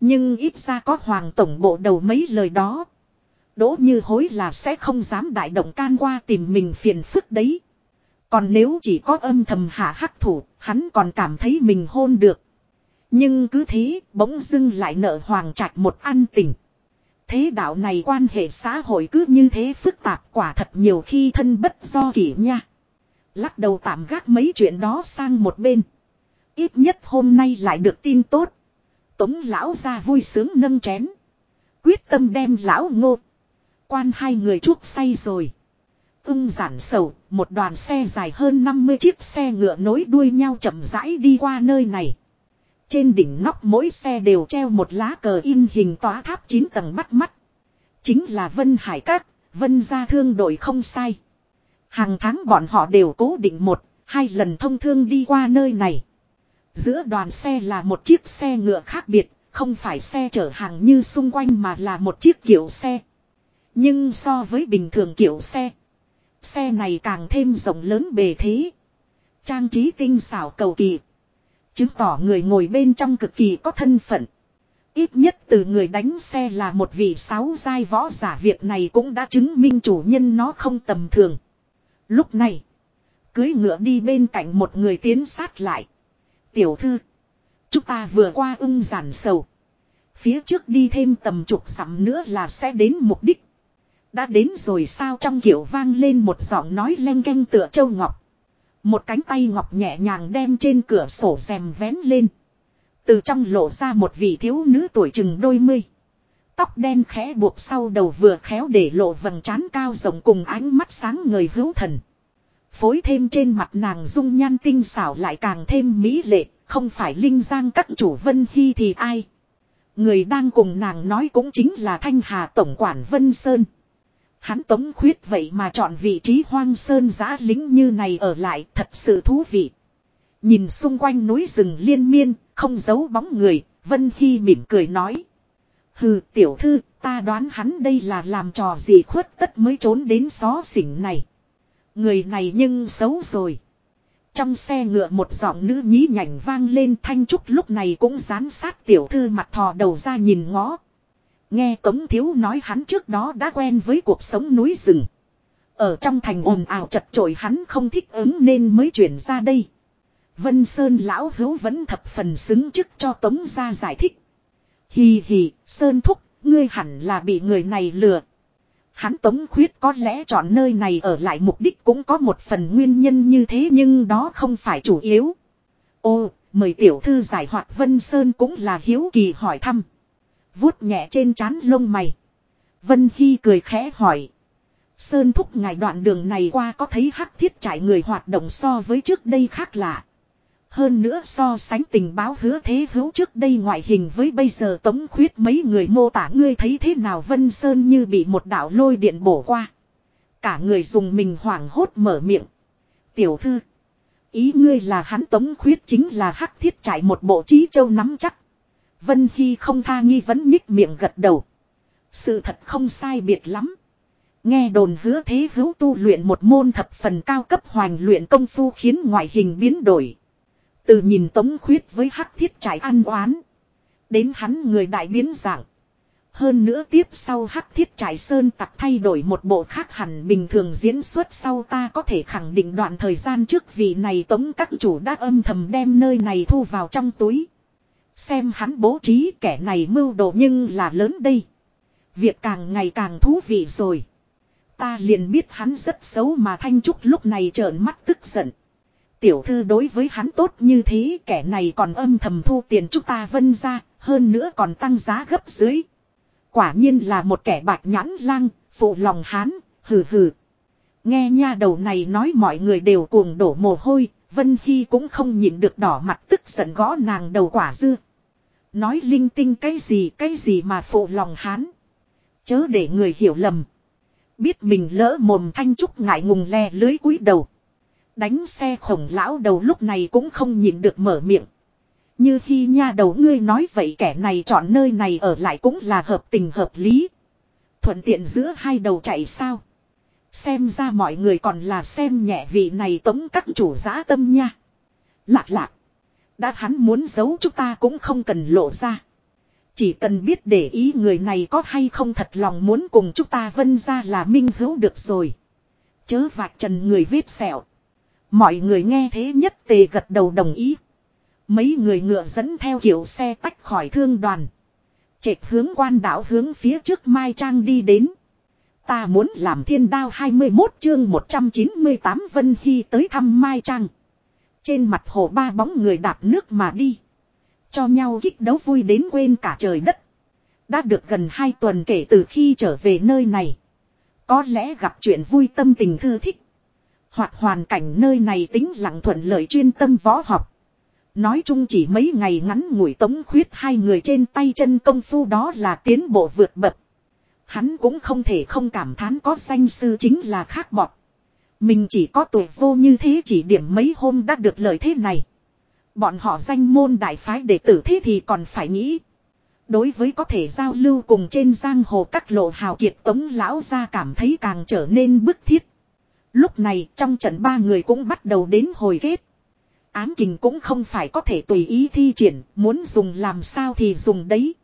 S1: Nhưng ít ra có hoàng tổng bộ đầu mấy lời đó. Đỗ như hối là sẽ không dám đại động can qua tìm mình phiền phức đấy. Còn nếu chỉ có âm thầm hạ hắc thủ, hắn còn cảm thấy mình hôn được. Nhưng cứ thế, bỗng dưng lại nợ hoàng trạch một ăn tình. Thế đạo này quan hệ xã hội cứ như thế phức tạp quả thật nhiều khi thân bất do kỷ nha. Lắc đầu tạm gác mấy chuyện đó sang một bên. Ít nhất hôm nay lại được tin tốt. Tống lão ra vui sướng nâng chén. Quyết tâm đem lão ngô. Quan hai người chuốc say rồi. Ưng giản sầu, một đoàn xe dài hơn 50 chiếc xe ngựa nối đuôi nhau chậm rãi đi qua nơi này. Trên đỉnh nóc mỗi xe đều treo một lá cờ in hình tòa tháp 9 tầng bắt mắt. Chính là Vân Hải Các, Vân gia thương đội không sai. Hàng tháng bọn họ đều cố định một, hai lần thông thương đi qua nơi này. Giữa đoàn xe là một chiếc xe ngựa khác biệt, không phải xe chở hàng như xung quanh mà là một chiếc kiểu xe. Nhưng so với bình thường kiểu xe, xe này càng thêm rộng lớn bề thế. Trang trí tinh xảo cầu kỳ. Chứng tỏ người ngồi bên trong cực kỳ có thân phận. Ít nhất từ người đánh xe là một vị sáu giai võ giả việc này cũng đã chứng minh chủ nhân nó không tầm thường. Lúc này, cưới ngựa đi bên cạnh một người tiến sát lại. Tiểu thư, chúng ta vừa qua ưng giản sầu. Phía trước đi thêm tầm chục sắm nữa là sẽ đến mục đích. Đã đến rồi sao trong kiểu vang lên một giọng nói len canh tựa châu ngọc. Một cánh tay ngọc nhẹ nhàng đem trên cửa sổ rèm vén lên. Từ trong lộ ra một vị thiếu nữ tuổi chừng đôi mươi. Tóc đen khẽ buộc sau đầu vừa khéo để lộ vầng trán cao rộng cùng ánh mắt sáng người hữu thần. Phối thêm trên mặt nàng dung nhan tinh xảo lại càng thêm mỹ lệ, không phải linh giang các chủ Vân Hy thì ai. Người đang cùng nàng nói cũng chính là Thanh Hà Tổng quản Vân Sơn. Hắn tống khuyết vậy mà chọn vị trí hoang sơn giã lính như này ở lại thật sự thú vị. Nhìn xung quanh núi rừng liên miên, không giấu bóng người, Vân Hy mỉm cười nói. Hừ tiểu thư, ta đoán hắn đây là làm trò gì khuất tất mới trốn đến xó xỉnh này. Người này nhưng xấu rồi. Trong xe ngựa một giọng nữ nhí nhảnh vang lên thanh trúc lúc này cũng dán sát tiểu thư mặt thò đầu ra nhìn ngó. Nghe Tống Thiếu nói hắn trước đó đã quen với cuộc sống núi rừng. Ở trong thành ồn ào chật chội hắn không thích ứng nên mới chuyển ra đây. Vân Sơn lão hữu vẫn thập phần xứng chức cho Tống ra giải thích. Hì hì, Sơn Thúc, ngươi hẳn là bị người này lừa. Hắn Tống Khuyết có lẽ chọn nơi này ở lại mục đích cũng có một phần nguyên nhân như thế nhưng đó không phải chủ yếu. Ô, mời tiểu thư giải hoạt Vân Sơn cũng là hiếu kỳ hỏi thăm vuốt nhẹ trên trán lông mày. Vân Hy cười khẽ hỏi. Sơn thúc ngài đoạn đường này qua có thấy hắc thiết trải người hoạt động so với trước đây khác lạ. Hơn nữa so sánh tình báo hứa thế hữu trước đây ngoại hình với bây giờ tống khuyết mấy người mô tả ngươi thấy thế nào Vân Sơn như bị một đạo lôi điện bổ qua. Cả người dùng mình hoảng hốt mở miệng. Tiểu thư. Ý ngươi là hắn tống khuyết chính là hắc thiết trải một bộ trí châu nắm chắc. Vân Hy không tha nghi vấn nhích miệng gật đầu. Sự thật không sai biệt lắm. Nghe đồn hứa thế hữu tu luyện một môn thập phần cao cấp hoành luyện công phu khiến ngoại hình biến đổi. Từ nhìn tống khuyết với hắc thiết trải ăn oán. Đến hắn người đại biến dạng. Hơn nữa tiếp sau hắc thiết trải sơn tặc thay đổi một bộ khác hẳn bình thường diễn xuất sau ta có thể khẳng định đoạn thời gian trước vị này tống các chủ đã âm thầm đem nơi này thu vào trong túi. Xem hắn bố trí kẻ này mưu đồ nhưng là lớn đây. Việc càng ngày càng thú vị rồi. Ta liền biết hắn rất xấu mà Thanh Trúc lúc này trợn mắt tức giận. Tiểu thư đối với hắn tốt như thế kẻ này còn âm thầm thu tiền chúng ta vân ra, hơn nữa còn tăng giá gấp dưới. Quả nhiên là một kẻ bạc nhãn lang, phụ lòng hán, hừ hừ. Nghe nha đầu này nói mọi người đều cuồng đổ mồ hôi, Vân Hy cũng không nhịn được đỏ mặt tức giận gõ nàng đầu quả dưa. Nói linh tinh cái gì cái gì mà phụ lòng hán. Chớ để người hiểu lầm. Biết mình lỡ mồm thanh trúc ngại ngùng le lưới cúi đầu. Đánh xe khổng lão đầu lúc này cũng không nhịn được mở miệng. Như khi nha đầu ngươi nói vậy kẻ này chọn nơi này ở lại cũng là hợp tình hợp lý. Thuận tiện giữa hai đầu chạy sao. Xem ra mọi người còn là xem nhẹ vị này tống các chủ giã tâm nha. Lạc lạc. Đã hắn muốn giấu chúng ta cũng không cần lộ ra. Chỉ cần biết để ý người này có hay không thật lòng muốn cùng chúng ta vân ra là minh hữu được rồi. Chớ vạch trần người viết sẹo. Mọi người nghe thế nhất tề gật đầu đồng ý. Mấy người ngựa dẫn theo kiểu xe tách khỏi thương đoàn. Chệch hướng quan đảo hướng phía trước Mai Trang đi đến. Ta muốn làm thiên đao 21 chương 198 Vân Hy tới thăm Mai Trang. Trên mặt hồ ba bóng người đạp nước mà đi. Cho nhau kích đấu vui đến quên cả trời đất. Đã được gần 2 tuần kể từ khi trở về nơi này. Có lẽ gặp chuyện vui tâm tình thư thích. Hoặc hoàn cảnh nơi này tính lặng thuận lợi chuyên tâm võ học. Nói chung chỉ mấy ngày ngắn ngủi tống khuyết hai người trên tay chân công phu đó là tiến bộ vượt bậc. Hắn cũng không thể không cảm thán có danh sư chính là khác bọt. Mình chỉ có tuổi vô như thế chỉ điểm mấy hôm đã được lời thế này. Bọn họ danh môn đại phái đệ tử thế thì còn phải nghĩ. Đối với có thể giao lưu cùng trên giang hồ các lộ hào kiệt tống lão ra cảm thấy càng trở nên bức thiết. Lúc này trong trận ba người cũng bắt đầu đến hồi kết. Ám kình cũng không phải có thể tùy ý thi triển, muốn dùng làm sao thì dùng đấy.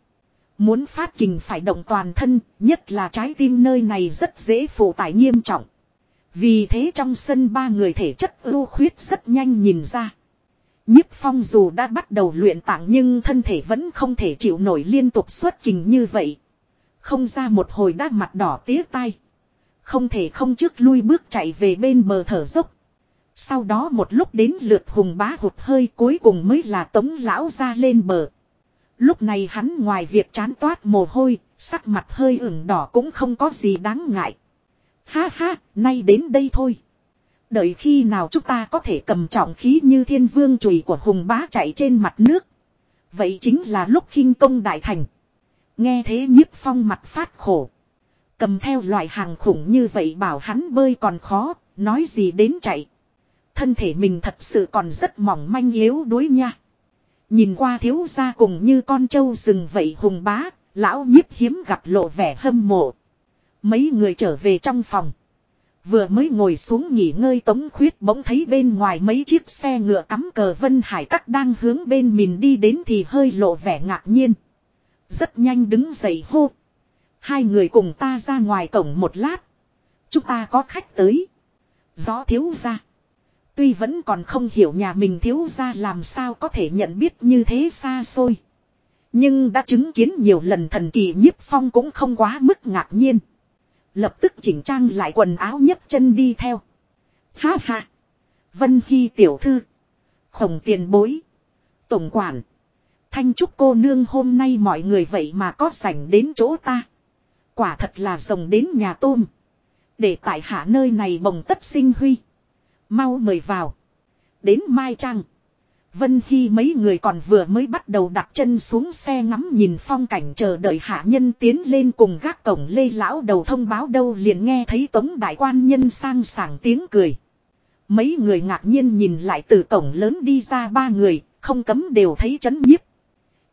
S1: Muốn phát kình phải động toàn thân, nhất là trái tim nơi này rất dễ phụ tải nghiêm trọng. Vì thế trong sân ba người thể chất ưu khuyết rất nhanh nhìn ra. Nhiếp phong dù đã bắt đầu luyện tạng nhưng thân thể vẫn không thể chịu nổi liên tục xuất kình như vậy. Không ra một hồi đã mặt đỏ tía tai. Không thể không trước lui bước chạy về bên bờ thở dốc. Sau đó một lúc đến lượt hùng bá hụt hơi cuối cùng mới là tống lão ra lên bờ. Lúc này hắn ngoài việc chán toát mồ hôi, sắc mặt hơi ửng đỏ cũng không có gì đáng ngại. Ha ha, nay đến đây thôi. Đợi khi nào chúng ta có thể cầm trọng khí như thiên vương chùy của hùng bá chạy trên mặt nước. Vậy chính là lúc khinh công đại thành. Nghe thế nhiếp phong mặt phát khổ. Cầm theo loại hàng khủng như vậy bảo hắn bơi còn khó, nói gì đến chạy. Thân thể mình thật sự còn rất mỏng manh yếu đuối nha. Nhìn qua thiếu gia cùng như con trâu rừng vậy hùng bá, lão nhiếp hiếm gặp lộ vẻ hâm mộ. Mấy người trở về trong phòng. Vừa mới ngồi xuống nghỉ ngơi tống khuyết bỗng thấy bên ngoài mấy chiếc xe ngựa cắm cờ Vân Hải Các đang hướng bên mình đi đến thì hơi lộ vẻ ngạc nhiên. Rất nhanh đứng dậy hô. Hai người cùng ta ra ngoài cổng một lát. Chúng ta có khách tới. Gió thiếu ra. Tuy vẫn còn không hiểu nhà mình thiếu ra làm sao có thể nhận biết như thế xa xôi. Nhưng đã chứng kiến nhiều lần thần kỳ nhiếp phong cũng không quá mức ngạc nhiên. Lập tức chỉnh trang lại quần áo nhấc chân đi theo. Ha ha. Vân Hy tiểu thư. Khổng tiền bối. Tổng quản. Thanh trúc cô nương hôm nay mọi người vậy mà có sảnh đến chỗ ta. Quả thật là rồng đến nhà tôm. Để tại hạ nơi này bồng tất sinh huy. Mau mời vào. Đến Mai trang Vân Hy mấy người còn vừa mới bắt đầu đặt chân xuống xe ngắm nhìn phong cảnh chờ đợi hạ nhân tiến lên cùng gác cổng lê lão đầu thông báo đâu liền nghe thấy tống đại quan nhân sang sảng tiếng cười. Mấy người ngạc nhiên nhìn lại từ cổng lớn đi ra ba người, không cấm đều thấy chấn nhiếp.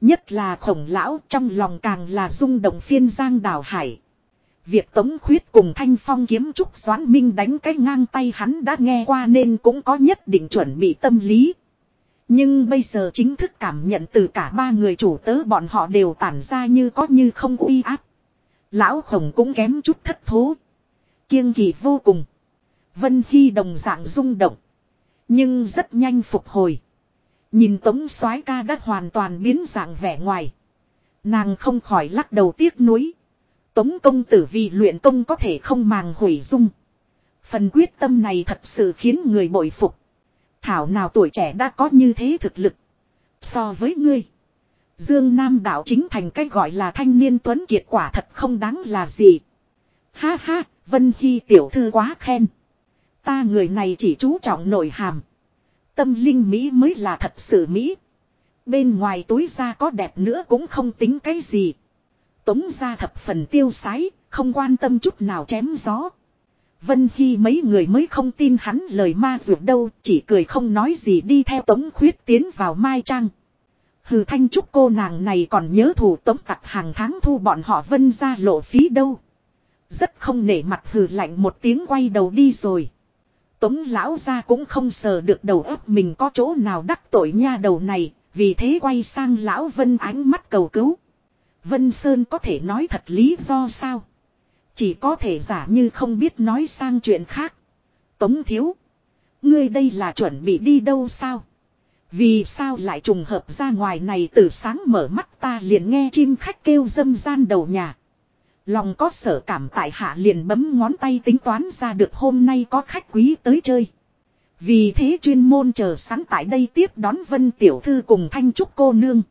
S1: Nhất là khổng lão trong lòng càng là rung động phiên giang đảo hải. Việc tống khuyết cùng thanh phong kiếm trúc doãn minh đánh cái ngang tay hắn đã nghe qua nên cũng có nhất định chuẩn bị tâm lý. Nhưng bây giờ chính thức cảm nhận từ cả ba người chủ tớ bọn họ đều tản ra như có như không uy áp. Lão khổng cũng kém chút thất thố. Kiêng kỳ vô cùng. Vân Hy đồng dạng rung động. Nhưng rất nhanh phục hồi. Nhìn tống soái ca đã hoàn toàn biến dạng vẻ ngoài. Nàng không khỏi lắc đầu tiếc nuối. Tống công tử vì luyện công có thể không màng hủy dung. Phần quyết tâm này thật sự khiến người bội phục. Thảo nào tuổi trẻ đã có như thế thực lực. So với ngươi. Dương Nam đạo chính thành cách gọi là thanh niên tuấn kiệt quả thật không đáng là gì. Ha ha, Vân Hy tiểu thư quá khen. Ta người này chỉ chú trọng nội hàm. Tâm linh Mỹ mới là thật sự Mỹ. Bên ngoài túi ra có đẹp nữa cũng không tính cái gì. Tống ra thập phần tiêu sái, không quan tâm chút nào chém gió. Vân Hy mấy người mới không tin hắn lời ma ruột đâu, chỉ cười không nói gì đi theo Tống Khuyết tiến vào Mai Trang. Hừ thanh trúc cô nàng này còn nhớ thủ Tống tặc hàng tháng thu bọn họ vân ra lộ phí đâu. Rất không nể mặt hừ lạnh một tiếng quay đầu đi rồi. Tống lão ra cũng không sờ được đầu óc mình có chỗ nào đắc tội nha đầu này, vì thế quay sang lão Vân ánh mắt cầu cứu. Vân Sơn có thể nói thật lý do sao? Chỉ có thể giả như không biết nói sang chuyện khác. Tống thiếu. Ngươi đây là chuẩn bị đi đâu sao? Vì sao lại trùng hợp ra ngoài này từ sáng mở mắt ta liền nghe chim khách kêu dâm gian đầu nhà. Lòng có sở cảm tại hạ liền bấm ngón tay tính toán ra được hôm nay có khách quý tới chơi. Vì thế chuyên môn chờ sẵn tại đây tiếp đón Vân Tiểu Thư cùng Thanh Trúc cô nương.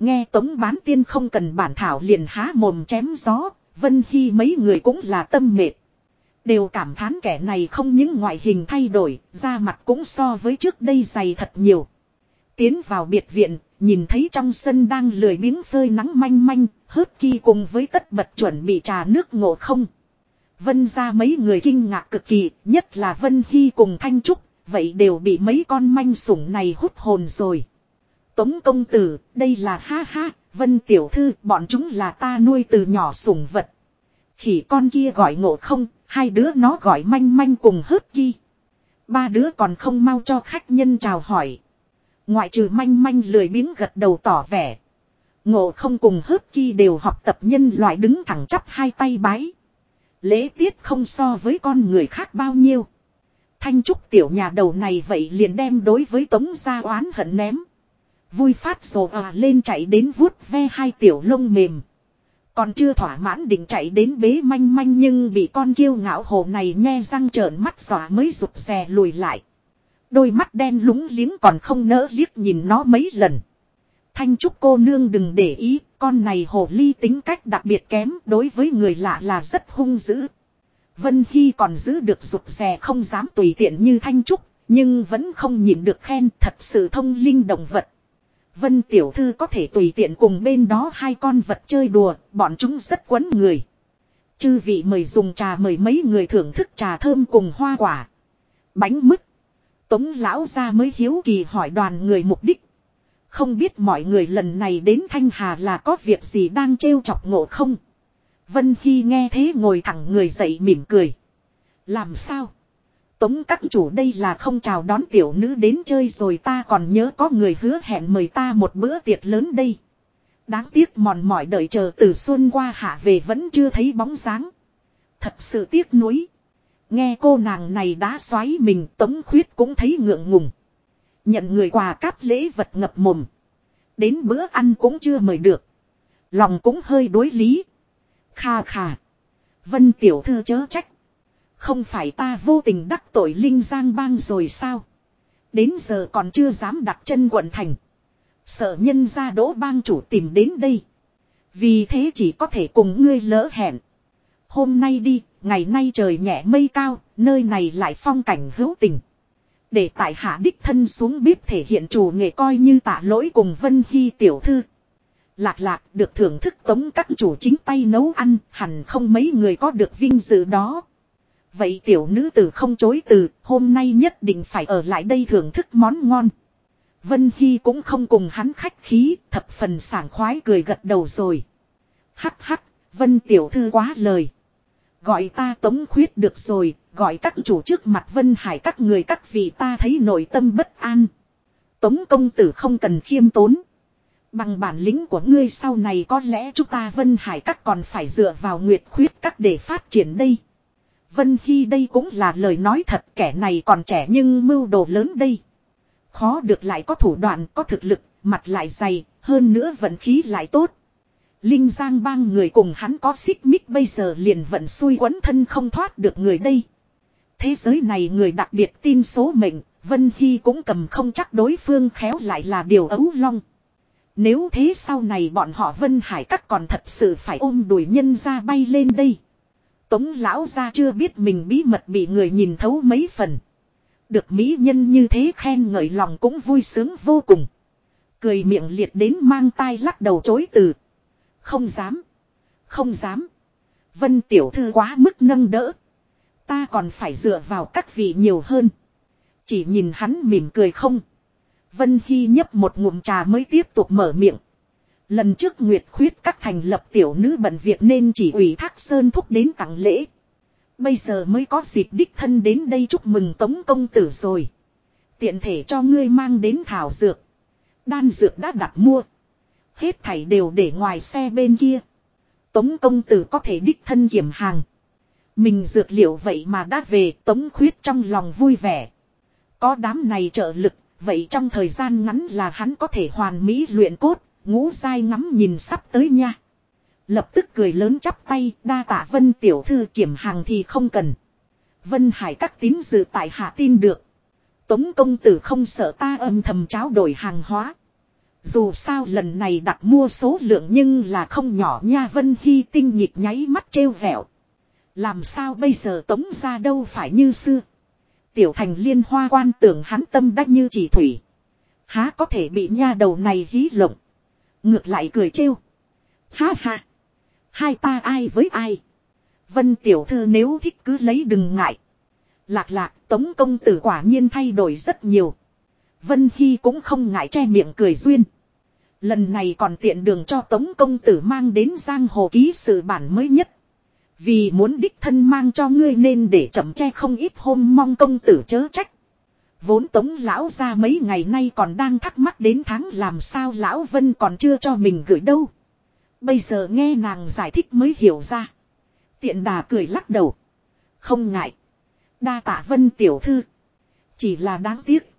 S1: Nghe Tống Bán Tiên không cần bản thảo liền há mồm chém gió, Vân khi mấy người cũng là tâm mệt. Đều cảm thán kẻ này không những ngoại hình thay đổi, da mặt cũng so với trước đây dày thật nhiều. Tiến vào biệt viện, nhìn thấy trong sân đang lười biếng phơi nắng manh manh, hớt kỳ cùng với tất bật chuẩn bị trà nước ngộ không. Vân ra mấy người kinh ngạc cực kỳ, nhất là Vân Hy cùng Thanh Trúc, vậy đều bị mấy con manh sủng này hút hồn rồi. Tống công tử, đây là ha ha, Vân tiểu thư, bọn chúng là ta nuôi từ nhỏ sủng vật. Khỉ con kia gọi ngộ không, hai đứa nó gọi manh manh cùng hớt ghi. Ba đứa còn không mau cho khách nhân chào hỏi. Ngoại trừ manh manh lười biếng gật đầu tỏ vẻ. Ngộ không cùng hớt ghi đều học tập nhân loại đứng thẳng chắp hai tay bái. Lễ tiết không so với con người khác bao nhiêu. Thanh trúc tiểu nhà đầu này vậy liền đem đối với tống gia oán hận ném. Vui phát rồ à lên chạy đến vuốt ve hai tiểu lông mềm. Còn chưa thỏa mãn định chạy đến bế manh manh nhưng bị con kiêu ngạo hồ này nghe răng trợn mắt xòa mới rụt rè lùi lại. Đôi mắt đen lúng liếng còn không nỡ liếc nhìn nó mấy lần. Thanh trúc cô nương đừng để ý, con này hồ ly tính cách đặc biệt kém đối với người lạ là rất hung dữ. Vân Hy còn giữ được rụt rè không dám tùy tiện như Thanh Trúc, nhưng vẫn không nhịn được khen thật sự thông linh động vật. Vân Tiểu Thư có thể tùy tiện cùng bên đó hai con vật chơi đùa, bọn chúng rất quấn người. Chư vị mời dùng trà mời mấy người thưởng thức trà thơm cùng hoa quả. Bánh mứt. Tống lão ra mới hiếu kỳ hỏi đoàn người mục đích. Không biết mọi người lần này đến Thanh Hà là có việc gì đang trêu chọc ngộ không? Vân Hy nghe thế ngồi thẳng người dậy mỉm cười. Làm sao? Tống các chủ đây là không chào đón tiểu nữ đến chơi rồi ta còn nhớ có người hứa hẹn mời ta một bữa tiệc lớn đây. Đáng tiếc mòn mỏi đợi chờ từ xuân qua hạ về vẫn chưa thấy bóng dáng. Thật sự tiếc nuối. Nghe cô nàng này đã xoáy mình, tống khuyết cũng thấy ngượng ngùng. Nhận người quà cáp lễ vật ngập mồm. Đến bữa ăn cũng chưa mời được. Lòng cũng hơi đối lý. Kha kha Vân tiểu thư chớ trách. Không phải ta vô tình đắc tội Linh Giang bang rồi sao? Đến giờ còn chưa dám đặt chân quận thành. Sợ nhân ra đỗ bang chủ tìm đến đây. Vì thế chỉ có thể cùng ngươi lỡ hẹn. Hôm nay đi, ngày nay trời nhẹ mây cao, nơi này lại phong cảnh hữu tình. Để tại hạ đích thân xuống bếp thể hiện chủ nghệ coi như tạ lỗi cùng Vân Hy tiểu thư. Lạc lạc được thưởng thức tống các chủ chính tay nấu ăn, hẳn không mấy người có được vinh dự đó. Vậy tiểu nữ tử không chối từ, hôm nay nhất định phải ở lại đây thưởng thức món ngon. Vân Hy cũng không cùng hắn khách khí, thập phần sảng khoái cười gật đầu rồi. Hắc hắc, Vân tiểu thư quá lời. Gọi ta tống khuyết được rồi, gọi các chủ trước mặt Vân Hải các người các vị ta thấy nội tâm bất an. Tống công tử không cần khiêm tốn. Bằng bản lĩnh của ngươi sau này có lẽ chúng ta Vân Hải các còn phải dựa vào Nguyệt khuyết các để phát triển đây. Vân Hy đây cũng là lời nói thật kẻ này còn trẻ nhưng mưu đồ lớn đây. Khó được lại có thủ đoạn có thực lực, mặt lại dày, hơn nữa vận khí lại tốt. Linh Giang bang người cùng hắn có xích mích bây giờ liền vận xui quấn thân không thoát được người đây. Thế giới này người đặc biệt tin số mệnh, Vân Hy cũng cầm không chắc đối phương khéo lại là điều ấu long. Nếu thế sau này bọn họ Vân Hải các còn thật sự phải ôm đuổi nhân ra bay lên đây. Tống lão ra chưa biết mình bí mật bị người nhìn thấu mấy phần. Được mỹ nhân như thế khen ngợi lòng cũng vui sướng vô cùng. Cười miệng liệt đến mang tai lắc đầu chối từ. Không dám. Không dám. Vân tiểu thư quá mức nâng đỡ. Ta còn phải dựa vào các vị nhiều hơn. Chỉ nhìn hắn mỉm cười không. Vân Hy nhấp một ngụm trà mới tiếp tục mở miệng. Lần trước Nguyệt khuyết các thành lập tiểu nữ bận việc nên chỉ ủy thác Sơn thúc đến tặng lễ. Bây giờ mới có dịp đích thân đến đây chúc mừng Tống Công Tử rồi. Tiện thể cho ngươi mang đến thảo dược. Đan dược đã đặt mua. Hết thảy đều để ngoài xe bên kia. Tống Công Tử có thể đích thân kiểm hàng. Mình dược liệu vậy mà đã về Tống Khuyết trong lòng vui vẻ. Có đám này trợ lực, vậy trong thời gian ngắn là hắn có thể hoàn mỹ luyện cốt, ngũ dai ngắm nhìn sắp tới nha. Lập tức cười lớn chắp tay, đa tạ Vân tiểu thư kiểm hàng thì không cần. Vân Hải các tín dự tại hạ tin được. Tống công tử không sợ ta âm thầm tráo đổi hàng hóa. Dù sao lần này đặt mua số lượng nhưng là không nhỏ nha Vân Hy tinh nhịp nháy mắt trêu vẹo. Làm sao bây giờ tống ra đâu phải như xưa. Tiểu thành liên hoa quan tưởng hắn tâm đắc như chỉ thủy. Há có thể bị nha đầu này hí lộng. Ngược lại cười trêu. Ha ha. Hai ta ai với ai. Vân tiểu thư nếu thích cứ lấy đừng ngại. Lạc lạc, tống công tử quả nhiên thay đổi rất nhiều. Vân Hy cũng không ngại che miệng cười duyên. Lần này còn tiện đường cho tống công tử mang đến giang hồ ký sự bản mới nhất. Vì muốn đích thân mang cho ngươi nên để chậm che không ít hôm mong công tử chớ trách. Vốn tống lão ra mấy ngày nay còn đang thắc mắc đến tháng làm sao lão Vân còn chưa cho mình gửi đâu. Bây giờ nghe nàng giải thích mới hiểu ra. Tiện đà cười lắc đầu. Không ngại. Đa tạ Vân tiểu thư. Chỉ là đáng tiếc.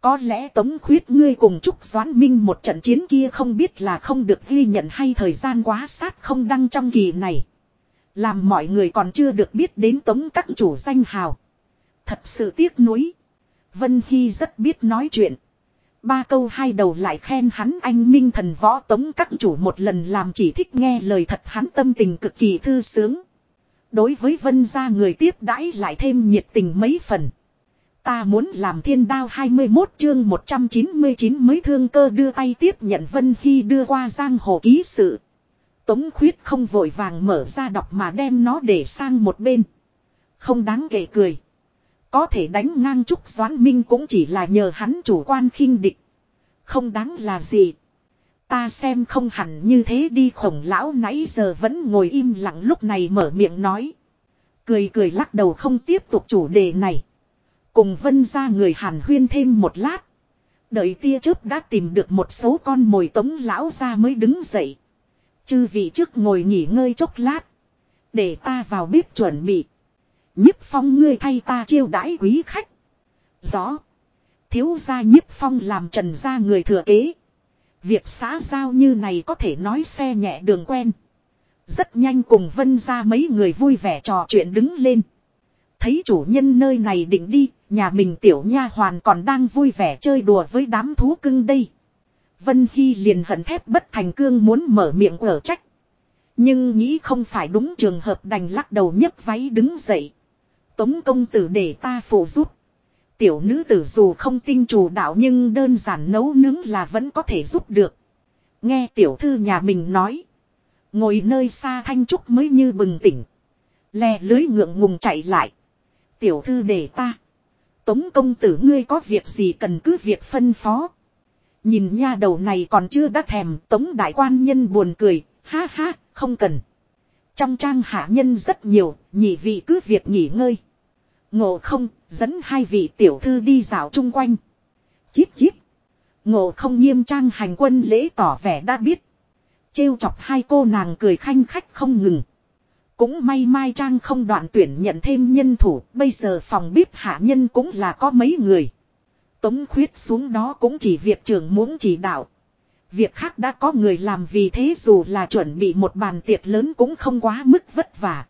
S1: Có lẽ tống khuyết ngươi cùng Trúc Doãn Minh một trận chiến kia không biết là không được ghi nhận hay thời gian quá sát không đăng trong kỳ này. Làm mọi người còn chưa được biết đến tống các chủ danh hào. Thật sự tiếc nuối. Vân Hy rất biết nói chuyện. Ba câu hai đầu lại khen hắn anh minh thần võ tống các chủ một lần làm chỉ thích nghe lời thật hắn tâm tình cực kỳ thư sướng. Đối với vân gia người tiếp đãi lại thêm nhiệt tình mấy phần. Ta muốn làm thiên đao 21 chương 199 mới thương cơ đưa tay tiếp nhận Vân Hy đưa qua giang hồ ký sự. Tống khuyết không vội vàng mở ra đọc mà đem nó để sang một bên. Không đáng kể cười. Có thể đánh ngang Trúc Doãn Minh cũng chỉ là nhờ hắn chủ quan khinh địch. Không đáng là gì. Ta xem không hẳn như thế đi khổng lão nãy giờ vẫn ngồi im lặng lúc này mở miệng nói. Cười cười lắc đầu không tiếp tục chủ đề này. Cùng vân ra người hàn huyên thêm một lát. Đợi tia chớp đã tìm được một số con mồi tống lão ra mới đứng dậy. Chư vị trước ngồi nghỉ ngơi chốc lát. Để ta vào bếp chuẩn bị. Nhiếp phong ngươi thay ta chiêu đãi quý khách. Rõ. Thiếu gia nhiếp phong làm trần gia người thừa kế. Việc xã giao như này có thể nói xe nhẹ đường quen. Rất nhanh cùng vân ra mấy người vui vẻ trò chuyện đứng lên. Thấy chủ nhân nơi này định đi, nhà mình tiểu nha hoàn còn đang vui vẻ chơi đùa với đám thú cưng đây. Vân Hy liền hận thép bất thành cương muốn mở miệng ở trách. Nhưng nghĩ không phải đúng trường hợp đành lắc đầu nhấc váy đứng dậy. Tống công tử để ta phụ giúp. tiểu nữ tử dù không tinh chủ đạo nhưng đơn giản nấu nướng là vẫn có thể giúp được. Nghe tiểu thư nhà mình nói. Ngồi nơi xa thanh trúc mới như bừng tỉnh. lè lưới ngượng ngùng chạy lại. Tiểu thư để ta. Tống công tử ngươi có việc gì cần cứ việc phân phó. Nhìn nha đầu này còn chưa đã thèm, tống đại quan nhân buồn cười. Ha ha, không cần. Trong trang hạ nhân rất nhiều, nhị vị cứ việc nghỉ ngơi. Ngộ không, dẫn hai vị tiểu thư đi dạo chung quanh. Chíp chíp. Ngộ không nghiêm trang hành quân lễ tỏ vẻ đã biết. trêu chọc hai cô nàng cười khanh khách không ngừng. Cũng may Mai Trang không đoạn tuyển nhận thêm nhân thủ, bây giờ phòng bếp hạ nhân cũng là có mấy người. Tống khuyết xuống đó cũng chỉ việc trưởng muốn chỉ đạo. Việc khác đã có người làm vì thế dù là chuẩn bị một bàn tiệc lớn cũng không quá mức vất vả.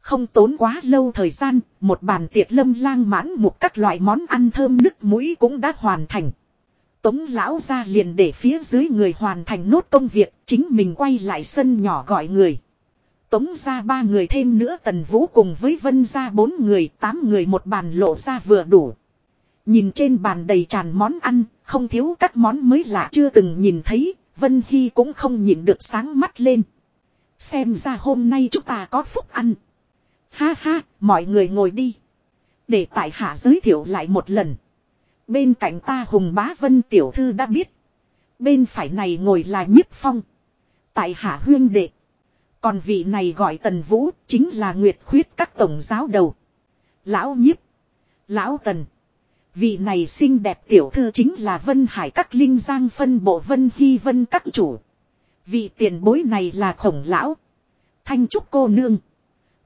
S1: Không tốn quá lâu thời gian, một bàn tiệc lâm lang mãn một các loại món ăn thơm nức mũi cũng đã hoàn thành. Tống lão ra liền để phía dưới người hoàn thành nốt công việc, chính mình quay lại sân nhỏ gọi người. Tống ra ba người thêm nữa tần vũ cùng với vân ra bốn người, tám người một bàn lộ ra vừa đủ. Nhìn trên bàn đầy tràn món ăn, không thiếu các món mới lạ chưa từng nhìn thấy, Vân Hy cũng không nhìn được sáng mắt lên. Xem ra hôm nay chúng ta có phúc ăn. Ha ha, mọi người ngồi đi. Để tại hạ giới thiệu lại một lần. Bên cạnh ta Hùng Bá Vân Tiểu Thư đã biết. Bên phải này ngồi là nhiếp phong. Tại hạ huyên đệ. Còn vị này gọi Tần Vũ chính là Nguyệt Khuyết các tổng giáo đầu. Lão nhiếp. Lão Tần. Vị này xinh đẹp tiểu thư chính là Vân Hải các linh giang phân bộ Vân Hy Vân các chủ. Vị tiền bối này là khổng lão. Thanh trúc cô nương.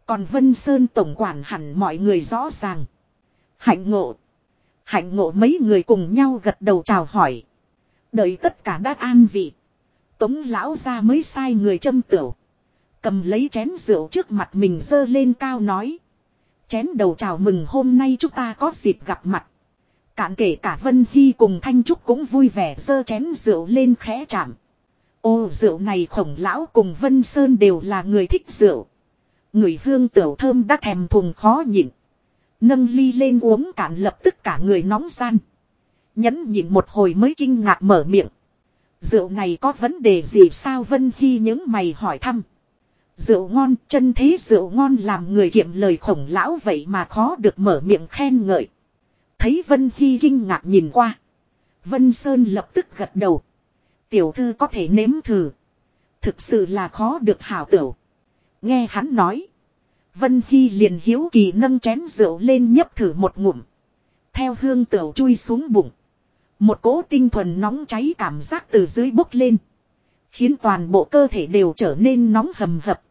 S1: Còn Vân Sơn tổng quản hẳn mọi người rõ ràng. Hạnh ngộ. Hạnh ngộ mấy người cùng nhau gật đầu chào hỏi. Đợi tất cả đã an vị. Tống lão ra mới sai người châm tửu. Cầm lấy chén rượu trước mặt mình dơ lên cao nói. Chén đầu chào mừng hôm nay chúng ta có dịp gặp mặt. Cạn kể cả Vân Hy cùng Thanh Trúc cũng vui vẻ dơ chén rượu lên khẽ chạm. Ô rượu này khổng lão cùng Vân Sơn đều là người thích rượu. Người hương tiểu thơm đã thèm thùng khó nhịn. Nâng ly lên uống cạn lập tức cả người nóng gian. Nhẫn nhịn một hồi mới kinh ngạc mở miệng. Rượu này có vấn đề gì sao Vân Hy những mày hỏi thăm. Rượu ngon, chân thế rượu ngon làm người kiệm lời khổng lão vậy mà khó được mở miệng khen ngợi. Thấy Vân Hy kinh ngạc nhìn qua. Vân Sơn lập tức gật đầu. Tiểu thư có thể nếm thử. Thực sự là khó được hảo tiểu. Nghe hắn nói. Vân Hy liền hiếu kỳ nâng chén rượu lên nhấp thử một ngụm. Theo hương tửu chui xuống bụng. Một cỗ tinh thuần nóng cháy cảm giác từ dưới bốc lên. Khiến toàn bộ cơ thể đều trở nên nóng hầm hập.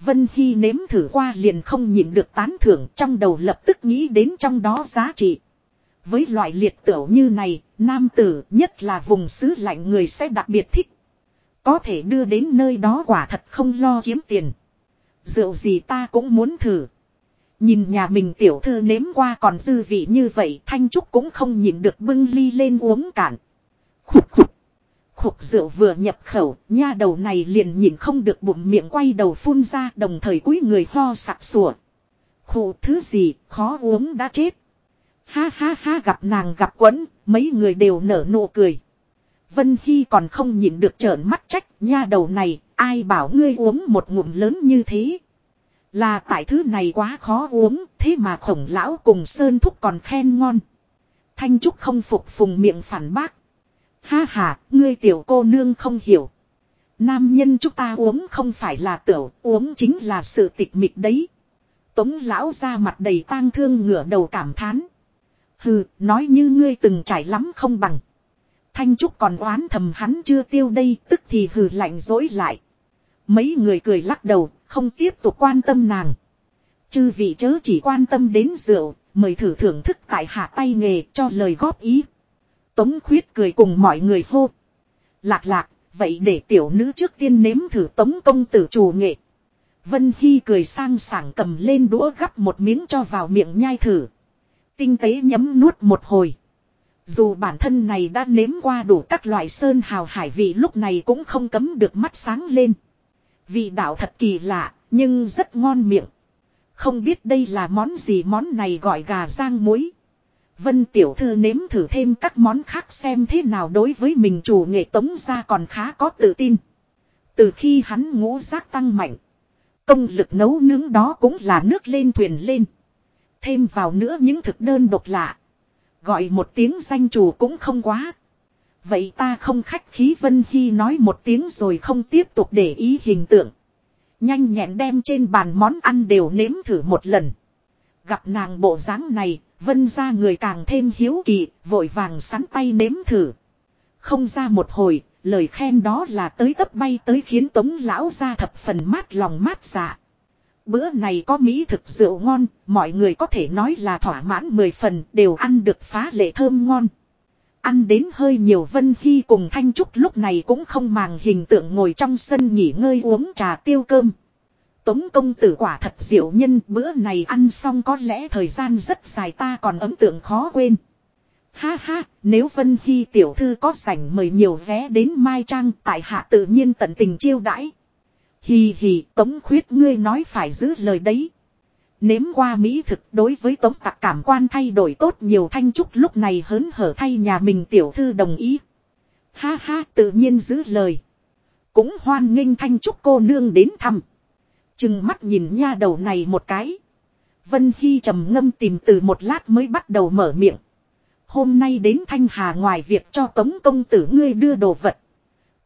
S1: Vân Hy nếm thử qua liền không nhịn được tán thưởng trong đầu lập tức nghĩ đến trong đó giá trị. Với loại liệt tửu như này, nam tử nhất là vùng xứ lạnh người sẽ đặc biệt thích. Có thể đưa đến nơi đó quả thật không lo kiếm tiền. Rượu gì ta cũng muốn thử. Nhìn nhà mình tiểu thư nếm qua còn dư vị như vậy Thanh Trúc cũng không nhìn được bưng ly lên uống cạn. Khục khục. Khục rượu vừa nhập khẩu, nha đầu này liền nhìn không được bụng miệng quay đầu phun ra đồng thời cúi người ho sặc sủa. Khụ thứ gì, khó uống đã chết. Ha ha ha gặp nàng gặp quấn, mấy người đều nở nụ cười. Vân Hy còn không nhìn được trợn mắt trách nha đầu này, ai bảo ngươi uống một ngụm lớn như thế. Là tại thứ này quá khó uống, thế mà khổng lão cùng Sơn Thúc còn khen ngon. Thanh Trúc không phục phùng miệng phản bác. Ha ha, ngươi tiểu cô nương không hiểu. Nam nhân chúng ta uống không phải là tiểu, uống chính là sự tịch mịch đấy. Tống lão ra mặt đầy tang thương ngửa đầu cảm thán. Hừ, nói như ngươi từng trải lắm không bằng. Thanh Trúc còn oán thầm hắn chưa tiêu đây, tức thì hừ lạnh dối lại. Mấy người cười lắc đầu, không tiếp tục quan tâm nàng. Chư vị chớ chỉ quan tâm đến rượu, mời thử thưởng thức tại hạ tay nghề cho lời góp ý. Tống khuyết cười cùng mọi người hô. Lạc lạc, vậy để tiểu nữ trước tiên nếm thử tống công tử chủ nghệ. Vân Hy cười sang sảng cầm lên đũa gắp một miếng cho vào miệng nhai thử. Tinh tế nhấm nuốt một hồi. Dù bản thân này đã nếm qua đủ các loại sơn hào hải vị lúc này cũng không cấm được mắt sáng lên. Vị đạo thật kỳ lạ, nhưng rất ngon miệng. Không biết đây là món gì món này gọi gà rang muối. Vân tiểu thư nếm thử thêm các món khác xem thế nào đối với mình chủ nghệ tống ra còn khá có tự tin. Từ khi hắn ngũ giác tăng mạnh. Công lực nấu nướng đó cũng là nước lên thuyền lên. Thêm vào nữa những thực đơn độc lạ. Gọi một tiếng danh chủ cũng không quá. Vậy ta không khách khí Vân Hy nói một tiếng rồi không tiếp tục để ý hình tượng. Nhanh nhẹn đem trên bàn món ăn đều nếm thử một lần. Gặp nàng bộ dáng này, Vân ra người càng thêm hiếu kỳ, vội vàng sắn tay nếm thử. Không ra một hồi, lời khen đó là tới tấp bay tới khiến tống lão ra thập phần mát lòng mát dạ. Bữa này có mỹ thực rượu ngon, mọi người có thể nói là thỏa mãn mười phần, đều ăn được phá lệ thơm ngon. Ăn đến hơi nhiều Vân Hy cùng Thanh Trúc lúc này cũng không màng hình tượng ngồi trong sân nghỉ ngơi uống trà tiêu cơm. Tống công tử quả thật diệu nhân bữa này ăn xong có lẽ thời gian rất dài ta còn ấn tượng khó quên. Ha ha, nếu Vân Hy tiểu thư có sảnh mời nhiều vé đến Mai Trang tại hạ tự nhiên tận tình chiêu đãi. Hì hì, Tống khuyết ngươi nói phải giữ lời đấy. Nếm qua mỹ thực đối với tống tặc cảm quan thay đổi tốt nhiều thanh trúc lúc này hớn hở thay nhà mình tiểu thư đồng ý. Ha ha tự nhiên giữ lời. Cũng hoan nghênh thanh trúc cô nương đến thăm. Chừng mắt nhìn nha đầu này một cái. Vân Hy trầm ngâm tìm từ một lát mới bắt đầu mở miệng. Hôm nay đến Thanh Hà ngoài việc cho Tống công tử ngươi đưa đồ vật.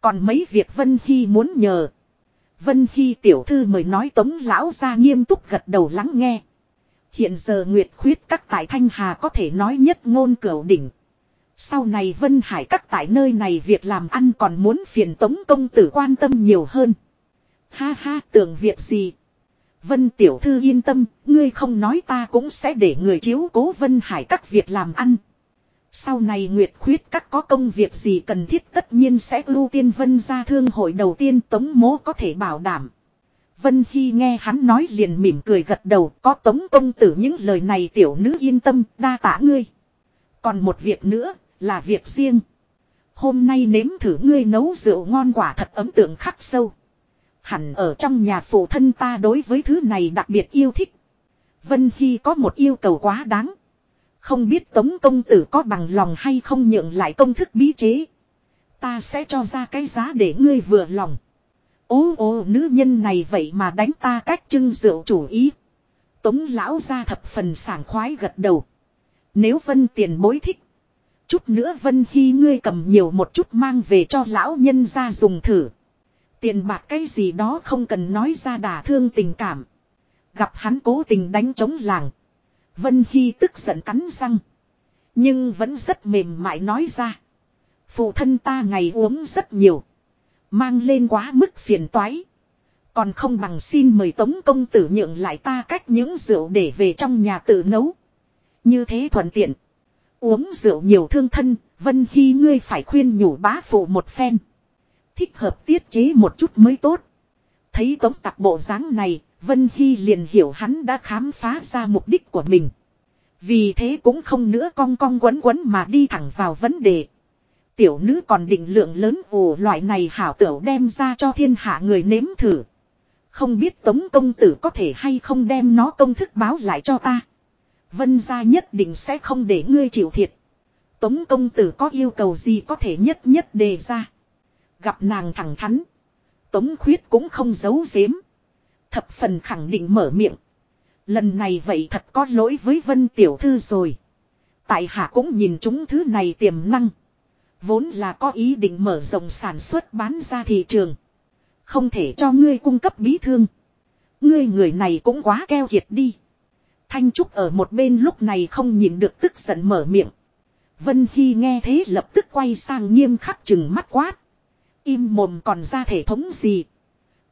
S1: Còn mấy việc Vân Hy muốn nhờ. Vân Hy tiểu thư mời nói tống lão ra nghiêm túc gật đầu lắng nghe. Hiện giờ Nguyệt khuyết các tại Thanh Hà có thể nói nhất ngôn cửu đỉnh. Sau này Vân Hải các tại nơi này việc làm ăn còn muốn phiền tống công tử quan tâm nhiều hơn. Ha ha tưởng việc gì. Vân tiểu thư yên tâm, ngươi không nói ta cũng sẽ để người chiếu cố Vân Hải các việc làm ăn. Sau này Nguyệt Khuyết các có công việc gì cần thiết tất nhiên sẽ ưu tiên Vân ra thương hội đầu tiên Tống Mố có thể bảo đảm. Vân Hy nghe hắn nói liền mỉm cười gật đầu, có Tống công tử những lời này tiểu nữ yên tâm, đa tả ngươi. Còn một việc nữa là việc riêng. Hôm nay nếm thử ngươi nấu rượu ngon quả thật ấm tượng khắc sâu. Hẳn ở trong nhà phụ thân ta đối với thứ này đặc biệt yêu thích. Vân Hy có một yêu cầu quá đáng. Không biết tống công tử có bằng lòng hay không nhượng lại công thức bí chế. Ta sẽ cho ra cái giá để ngươi vừa lòng. Ô ô nữ nhân này vậy mà đánh ta cách trưng rượu chủ ý. Tống lão ra thập phần sảng khoái gật đầu. Nếu vân tiền bối thích. Chút nữa vân khi ngươi cầm nhiều một chút mang về cho lão nhân ra dùng thử. Tiền bạc cái gì đó không cần nói ra đả thương tình cảm. Gặp hắn cố tình đánh chống làng. Vân Hy tức giận cắn răng. Nhưng vẫn rất mềm mại nói ra. Phụ thân ta ngày uống rất nhiều. Mang lên quá mức phiền toái. Còn không bằng xin mời Tống công tử nhượng lại ta cách những rượu để về trong nhà tự nấu. Như thế thuận tiện. Uống rượu nhiều thương thân, Vân Hy ngươi phải khuyên nhủ bá phụ một phen. Thích hợp tiết chế một chút mới tốt. Thấy tống tặc bộ dáng này, Vân Hy liền hiểu hắn đã khám phá ra mục đích của mình. Vì thế cũng không nữa cong cong quấn quấn mà đi thẳng vào vấn đề. Tiểu nữ còn định lượng lớn ồ loại này hảo tửu đem ra cho thiên hạ người nếm thử. Không biết tống công tử có thể hay không đem nó công thức báo lại cho ta. Vân gia nhất định sẽ không để ngươi chịu thiệt. Tống công tử có yêu cầu gì có thể nhất nhất đề ra. Gặp nàng thẳng thắn. Tống khuyết cũng không giấu giếm. Thập phần khẳng định mở miệng. Lần này vậy thật có lỗi với Vân Tiểu Thư rồi. Tại hạ cũng nhìn chúng thứ này tiềm năng. Vốn là có ý định mở rộng sản xuất bán ra thị trường. Không thể cho ngươi cung cấp bí thương. Ngươi người này cũng quá keo kiệt đi. Thanh Trúc ở một bên lúc này không nhìn được tức giận mở miệng. Vân Hy nghe thế lập tức quay sang nghiêm khắc chừng mắt quát. Im mồm còn ra thể thống gì.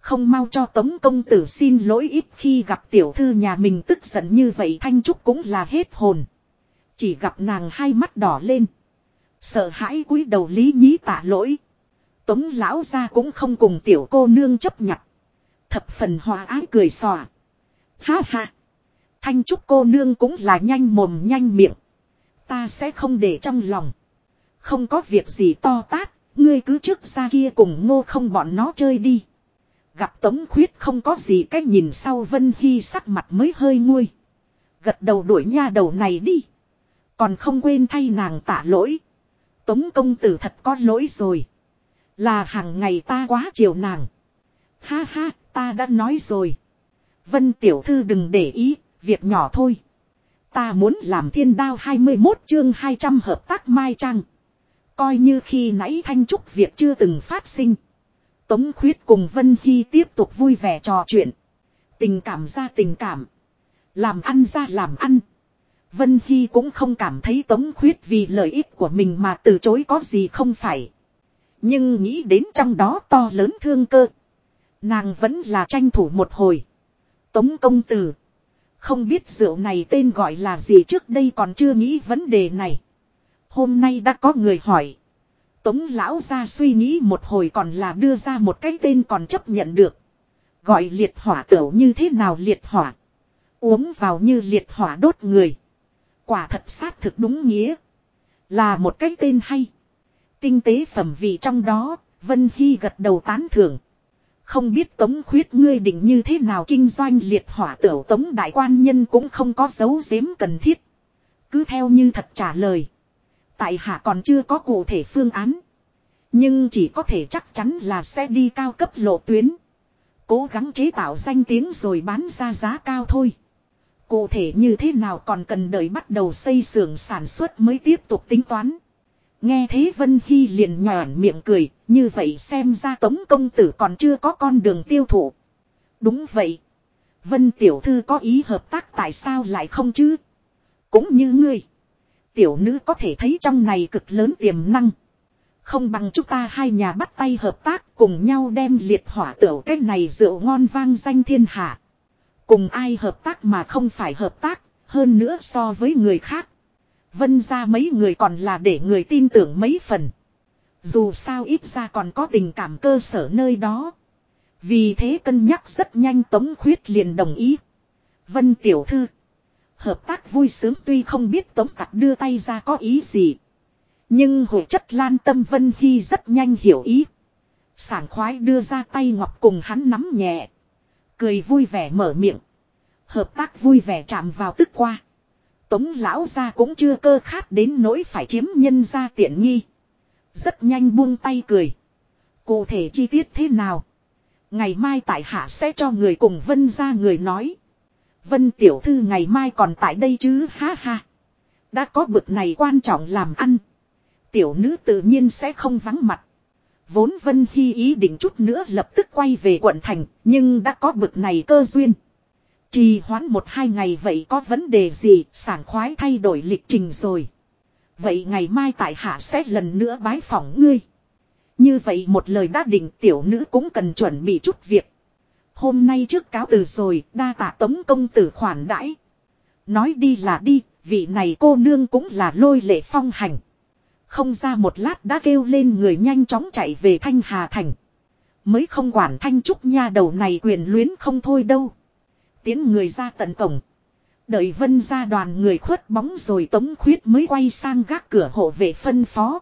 S1: Không mau cho tống công tử xin lỗi ít khi gặp tiểu thư nhà mình tức giận như vậy Thanh Trúc cũng là hết hồn. Chỉ gặp nàng hai mắt đỏ lên. Sợ hãi cúi đầu lý nhí tạ lỗi. Tống lão ra cũng không cùng tiểu cô nương chấp nhặt. Thập phần hòa ái cười xòa. Ha ha. Thanh Trúc cô nương cũng là nhanh mồm nhanh miệng. Ta sẽ không để trong lòng. Không có việc gì to tát, ngươi cứ trước ra kia cùng ngô không bọn nó chơi đi. Gặp Tống Khuyết không có gì cách nhìn sau Vân Hy sắc mặt mới hơi nguôi. Gật đầu đuổi nha đầu này đi. Còn không quên thay nàng tạ lỗi. Tống công tử thật có lỗi rồi. Là hàng ngày ta quá chiều nàng. Ha ha, ta đã nói rồi. Vân tiểu thư đừng để ý, việc nhỏ thôi. Ta muốn làm thiên đao 21 chương 200 hợp tác mai trăng Coi như khi nãy thanh trúc việc chưa từng phát sinh. Tống khuyết cùng Vân Hy tiếp tục vui vẻ trò chuyện. Tình cảm ra tình cảm. Làm ăn ra làm ăn. Vân Hy cũng không cảm thấy Tống khuyết vì lợi ích của mình mà từ chối có gì không phải. Nhưng nghĩ đến trong đó to lớn thương cơ. Nàng vẫn là tranh thủ một hồi. Tống công tử. Không biết rượu này tên gọi là gì trước đây còn chưa nghĩ vấn đề này. Hôm nay đã có người hỏi. Tống lão ra suy nghĩ một hồi còn là đưa ra một cái tên còn chấp nhận được. Gọi liệt hỏa tửu như thế nào liệt hỏa. Uống vào như liệt hỏa đốt người. Quả thật sát thực đúng nghĩa. Là một cái tên hay. Tinh tế phẩm vị trong đó, Vân Hy gật đầu tán thưởng. Không biết tống khuyết ngươi định như thế nào kinh doanh liệt hỏa tửu tống đại quan nhân cũng không có dấu giếm cần thiết. Cứ theo như thật trả lời. Tại hạ còn chưa có cụ thể phương án. Nhưng chỉ có thể chắc chắn là sẽ đi cao cấp lộ tuyến. Cố gắng chế tạo danh tiếng rồi bán ra giá cao thôi. Cụ thể như thế nào còn cần đợi bắt đầu xây xưởng sản xuất mới tiếp tục tính toán. Nghe thế Vân Hy liền nhòn miệng cười, như vậy xem ra tống công tử còn chưa có con đường tiêu thụ. Đúng vậy. Vân Tiểu Thư có ý hợp tác tại sao lại không chứ? Cũng như ngươi. Tiểu nữ có thể thấy trong này cực lớn tiềm năng. Không bằng chúng ta hai nhà bắt tay hợp tác cùng nhau đem liệt hỏa tiểu cái này rượu ngon vang danh thiên hạ. Cùng ai hợp tác mà không phải hợp tác, hơn nữa so với người khác. Vân ra mấy người còn là để người tin tưởng mấy phần. Dù sao ít ra còn có tình cảm cơ sở nơi đó. Vì thế cân nhắc rất nhanh Tống Khuyết liền đồng ý. Vân Tiểu Thư. Hợp tác vui sướng tuy không biết Tống Tặc đưa tay ra có ý gì. Nhưng hội chất lan tâm Vân khi rất nhanh hiểu ý. Sảng khoái đưa ra tay ngọc cùng hắn nắm nhẹ. Cười vui vẻ mở miệng. Hợp tác vui vẻ chạm vào tức qua. Tống lão ra cũng chưa cơ khát đến nỗi phải chiếm nhân ra tiện nghi. Rất nhanh buông tay cười. Cụ thể chi tiết thế nào? Ngày mai tại hạ sẽ cho người cùng Vân ra người nói. Vân tiểu thư ngày mai còn tại đây chứ ha ha. Đã có bực này quan trọng làm ăn. Tiểu nữ tự nhiên sẽ không vắng mặt. Vốn Vân Hy ý định chút nữa lập tức quay về quận thành, nhưng đã có bực này cơ duyên. Trì hoãn một hai ngày vậy có vấn đề gì, sảng khoái thay đổi lịch trình rồi. Vậy ngày mai tại hạ sẽ lần nữa bái phỏng ngươi. Như vậy một lời đã định tiểu nữ cũng cần chuẩn bị chút việc. Hôm nay trước cáo từ rồi, đa tạ tống công tử khoản đãi. Nói đi là đi, vị này cô nương cũng là lôi lệ phong hành. Không ra một lát đã kêu lên người nhanh chóng chạy về Thanh Hà Thành. Mới không quản Thanh Trúc nha đầu này quyền luyến không thôi đâu. Tiến người ra tận cổng. Đợi vân ra đoàn người khuất bóng rồi tống khuyết mới quay sang gác cửa hộ vệ phân phó.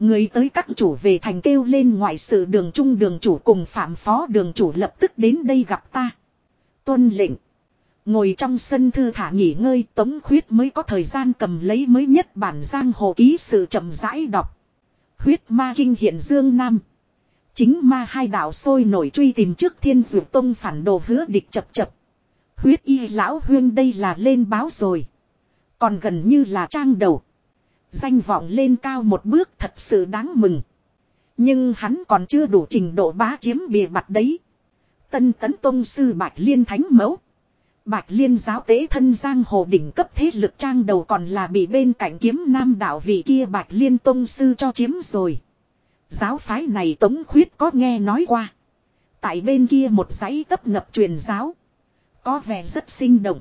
S1: Người tới các chủ về thành kêu lên ngoại sự đường trung đường chủ cùng phạm phó đường chủ lập tức đến đây gặp ta. Tuân lệnh. Ngồi trong sân thư thả nghỉ ngơi tống khuyết mới có thời gian cầm lấy mới nhất bản giang hồ ký sự chậm rãi đọc. Huyết ma kinh hiện dương nam. Chính ma hai đạo sôi nổi truy tìm trước thiên dụ tông phản đồ hứa địch chập chập. Huyết y lão huyên đây là lên báo rồi. Còn gần như là trang đầu. Danh vọng lên cao một bước thật sự đáng mừng. Nhưng hắn còn chưa đủ trình độ bá chiếm bìa mặt đấy. Tân tấn tông sư Bạch Liên Thánh Mẫu. Bạch Liên giáo tế thân giang hồ đỉnh cấp thế lực trang đầu còn là bị bên cạnh kiếm nam đạo vị kia Bạch Liên tông sư cho chiếm rồi. Giáo phái này Tống Khuyết có nghe nói qua. Tại bên kia một dãy tấp ngập truyền giáo. Có vẻ rất sinh động.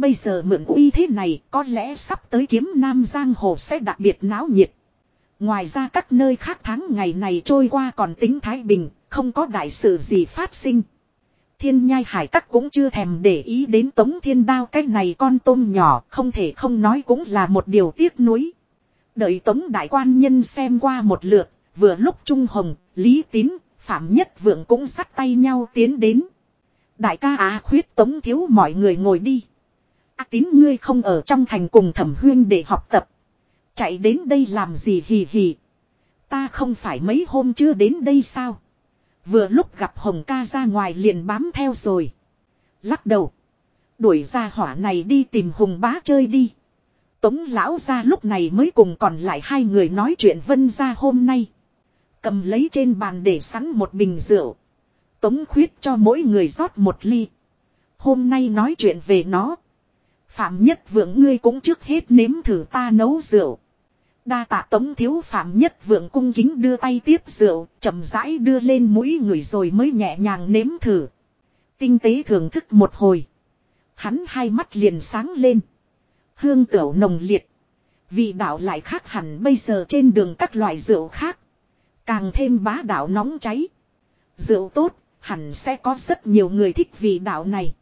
S1: Bây giờ mượn uy thế này có lẽ sắp tới kiếm nam giang hồ sẽ đặc biệt náo nhiệt. Ngoài ra các nơi khác tháng ngày này trôi qua còn tính thái bình, không có đại sự gì phát sinh. Thiên nhai hải các cũng chưa thèm để ý đến tống thiên đao cái này con tôm nhỏ, không thể không nói cũng là một điều tiếc nuối. Đợi tống đại quan nhân xem qua một lượt, vừa lúc Trung Hồng, Lý Tín, Phạm Nhất Vượng cũng sắt tay nhau tiến đến. Đại ca á khuyết tống thiếu mọi người ngồi đi tín ngươi không ở trong thành cùng thẩm huyên để học tập. Chạy đến đây làm gì hì hì. Ta không phải mấy hôm chưa đến đây sao. Vừa lúc gặp Hồng ca ra ngoài liền bám theo rồi. Lắc đầu. Đuổi ra hỏa này đi tìm Hùng bá chơi đi. Tống lão ra lúc này mới cùng còn lại hai người nói chuyện vân ra hôm nay. Cầm lấy trên bàn để sẵn một bình rượu. Tống khuyết cho mỗi người rót một ly. Hôm nay nói chuyện về nó. Phạm nhất vượng ngươi cũng trước hết nếm thử ta nấu rượu. Đa tạ tống thiếu phạm nhất vượng cung kính đưa tay tiếp rượu, chậm rãi đưa lên mũi người rồi mới nhẹ nhàng nếm thử. Tinh tế thưởng thức một hồi. Hắn hai mắt liền sáng lên. Hương tửu nồng liệt. Vị đạo lại khác hẳn bây giờ trên đường các loại rượu khác. Càng thêm bá đạo nóng cháy. Rượu tốt, hẳn sẽ có rất nhiều người thích vị đạo này.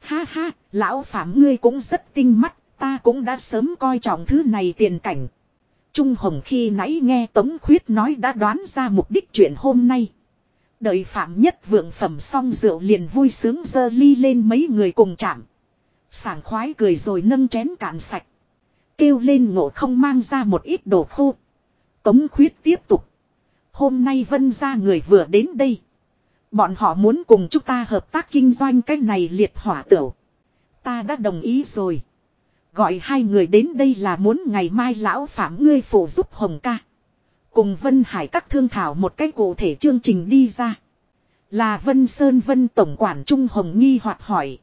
S1: Ha ha, lão phạm ngươi cũng rất tinh mắt, ta cũng đã sớm coi trọng thứ này tiền cảnh. Trung Hồng khi nãy nghe Tống Khuyết nói đã đoán ra mục đích chuyện hôm nay. Đợi Phạm Nhất vượng phẩm xong rượu liền vui sướng dơ ly lên mấy người cùng chạm. Sảng khoái cười rồi nâng chén cạn sạch. Kêu lên ngộ không mang ra một ít đồ khô. Tống Khuyết tiếp tục. Hôm nay vân ra người vừa đến đây. Bọn họ muốn cùng chúng ta hợp tác kinh doanh cái này liệt hỏa tửu. Ta đã đồng ý rồi. Gọi hai người đến đây là muốn ngày mai lão phạm ngươi phụ giúp Hồng ca. Cùng Vân Hải các thương thảo một cách cụ thể chương trình đi ra. Là Vân Sơn Vân Tổng quản Trung Hồng nghi hoạt hỏi.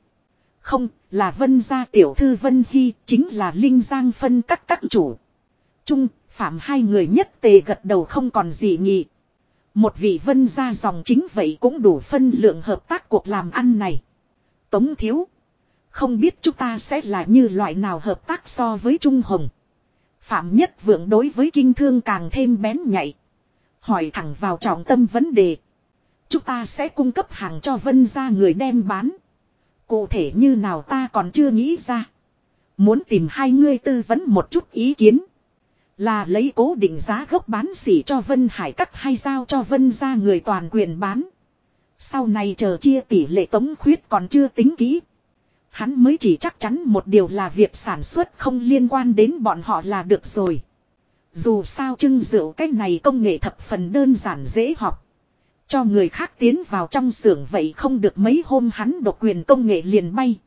S1: Không, là Vân gia tiểu thư Vân Hy, chính là Linh Giang phân các các chủ. Trung, phạm hai người nhất tề gật đầu không còn gì nghị. Một vị Vân gia dòng chính vậy cũng đủ phân lượng hợp tác cuộc làm ăn này. Tống thiếu. Không biết chúng ta sẽ là như loại nào hợp tác so với Trung Hồng. Phạm Nhất Vượng đối với kinh thương càng thêm bén nhạy. Hỏi thẳng vào trọng tâm vấn đề. Chúng ta sẽ cung cấp hàng cho vân ra người đem bán. Cụ thể như nào ta còn chưa nghĩ ra. Muốn tìm hai ngươi tư vấn một chút ý kiến. Là lấy cố định giá gốc bán xỉ cho Vân Hải cắt hay giao cho Vân ra người toàn quyền bán. Sau này chờ chia tỷ lệ tống khuyết còn chưa tính kỹ. Hắn mới chỉ chắc chắn một điều là việc sản xuất không liên quan đến bọn họ là được rồi. Dù sao trưng rượu cái này công nghệ thập phần đơn giản dễ học. Cho người khác tiến vào trong xưởng vậy không được mấy hôm hắn độc quyền công nghệ liền bay.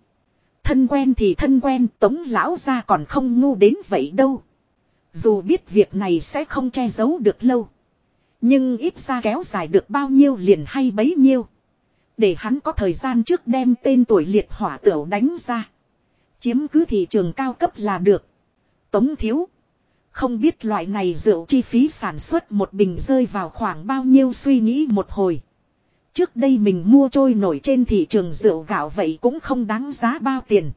S1: Thân quen thì thân quen, tống lão ra còn không ngu đến vậy đâu. Dù biết việc này sẽ không che giấu được lâu. Nhưng ít ra kéo dài được bao nhiêu liền hay bấy nhiêu. Để hắn có thời gian trước đem tên tuổi liệt hỏa tửu đánh ra. Chiếm cứ thị trường cao cấp là được. Tống thiếu. Không biết loại này rượu chi phí sản xuất một bình rơi vào khoảng bao nhiêu suy nghĩ một hồi. Trước đây mình mua trôi nổi trên thị trường rượu gạo vậy cũng không đáng giá bao tiền.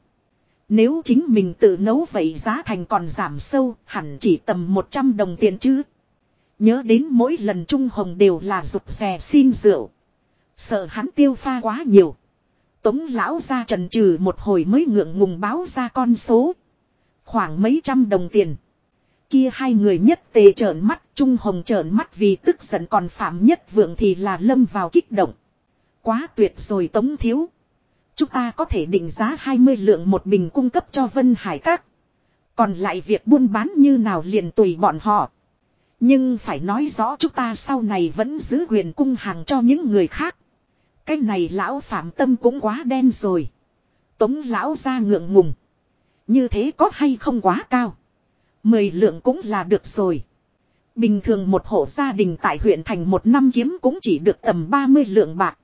S1: Nếu chính mình tự nấu vậy giá thành còn giảm sâu hẳn chỉ tầm 100 đồng tiền chứ. Nhớ đến mỗi lần Trung Hồng đều là rụt rè xin rượu. Sợ hắn tiêu pha quá nhiều. Tống lão ra trần trừ một hồi mới ngượng ngùng báo ra con số. Khoảng mấy trăm đồng tiền. Kia hai người nhất tề trợn mắt, Trung Hồng trợn mắt vì tức giận còn Phạm Nhất Vượng thì là lâm vào kích động. Quá tuyệt rồi Tống Thiếu. Chúng ta có thể định giá 20 lượng một bình cung cấp cho Vân Hải Các. Còn lại việc buôn bán như nào liền tùy bọn họ. Nhưng phải nói rõ chúng ta sau này vẫn giữ quyền cung hàng cho những người khác. Cái này lão phạm tâm cũng quá đen rồi. Tống lão ra ngượng ngùng. Như thế có hay không quá cao. Mười lượng cũng là được rồi. Bình thường một hộ gia đình tại huyện thành một năm kiếm cũng chỉ được tầm 30 lượng bạc.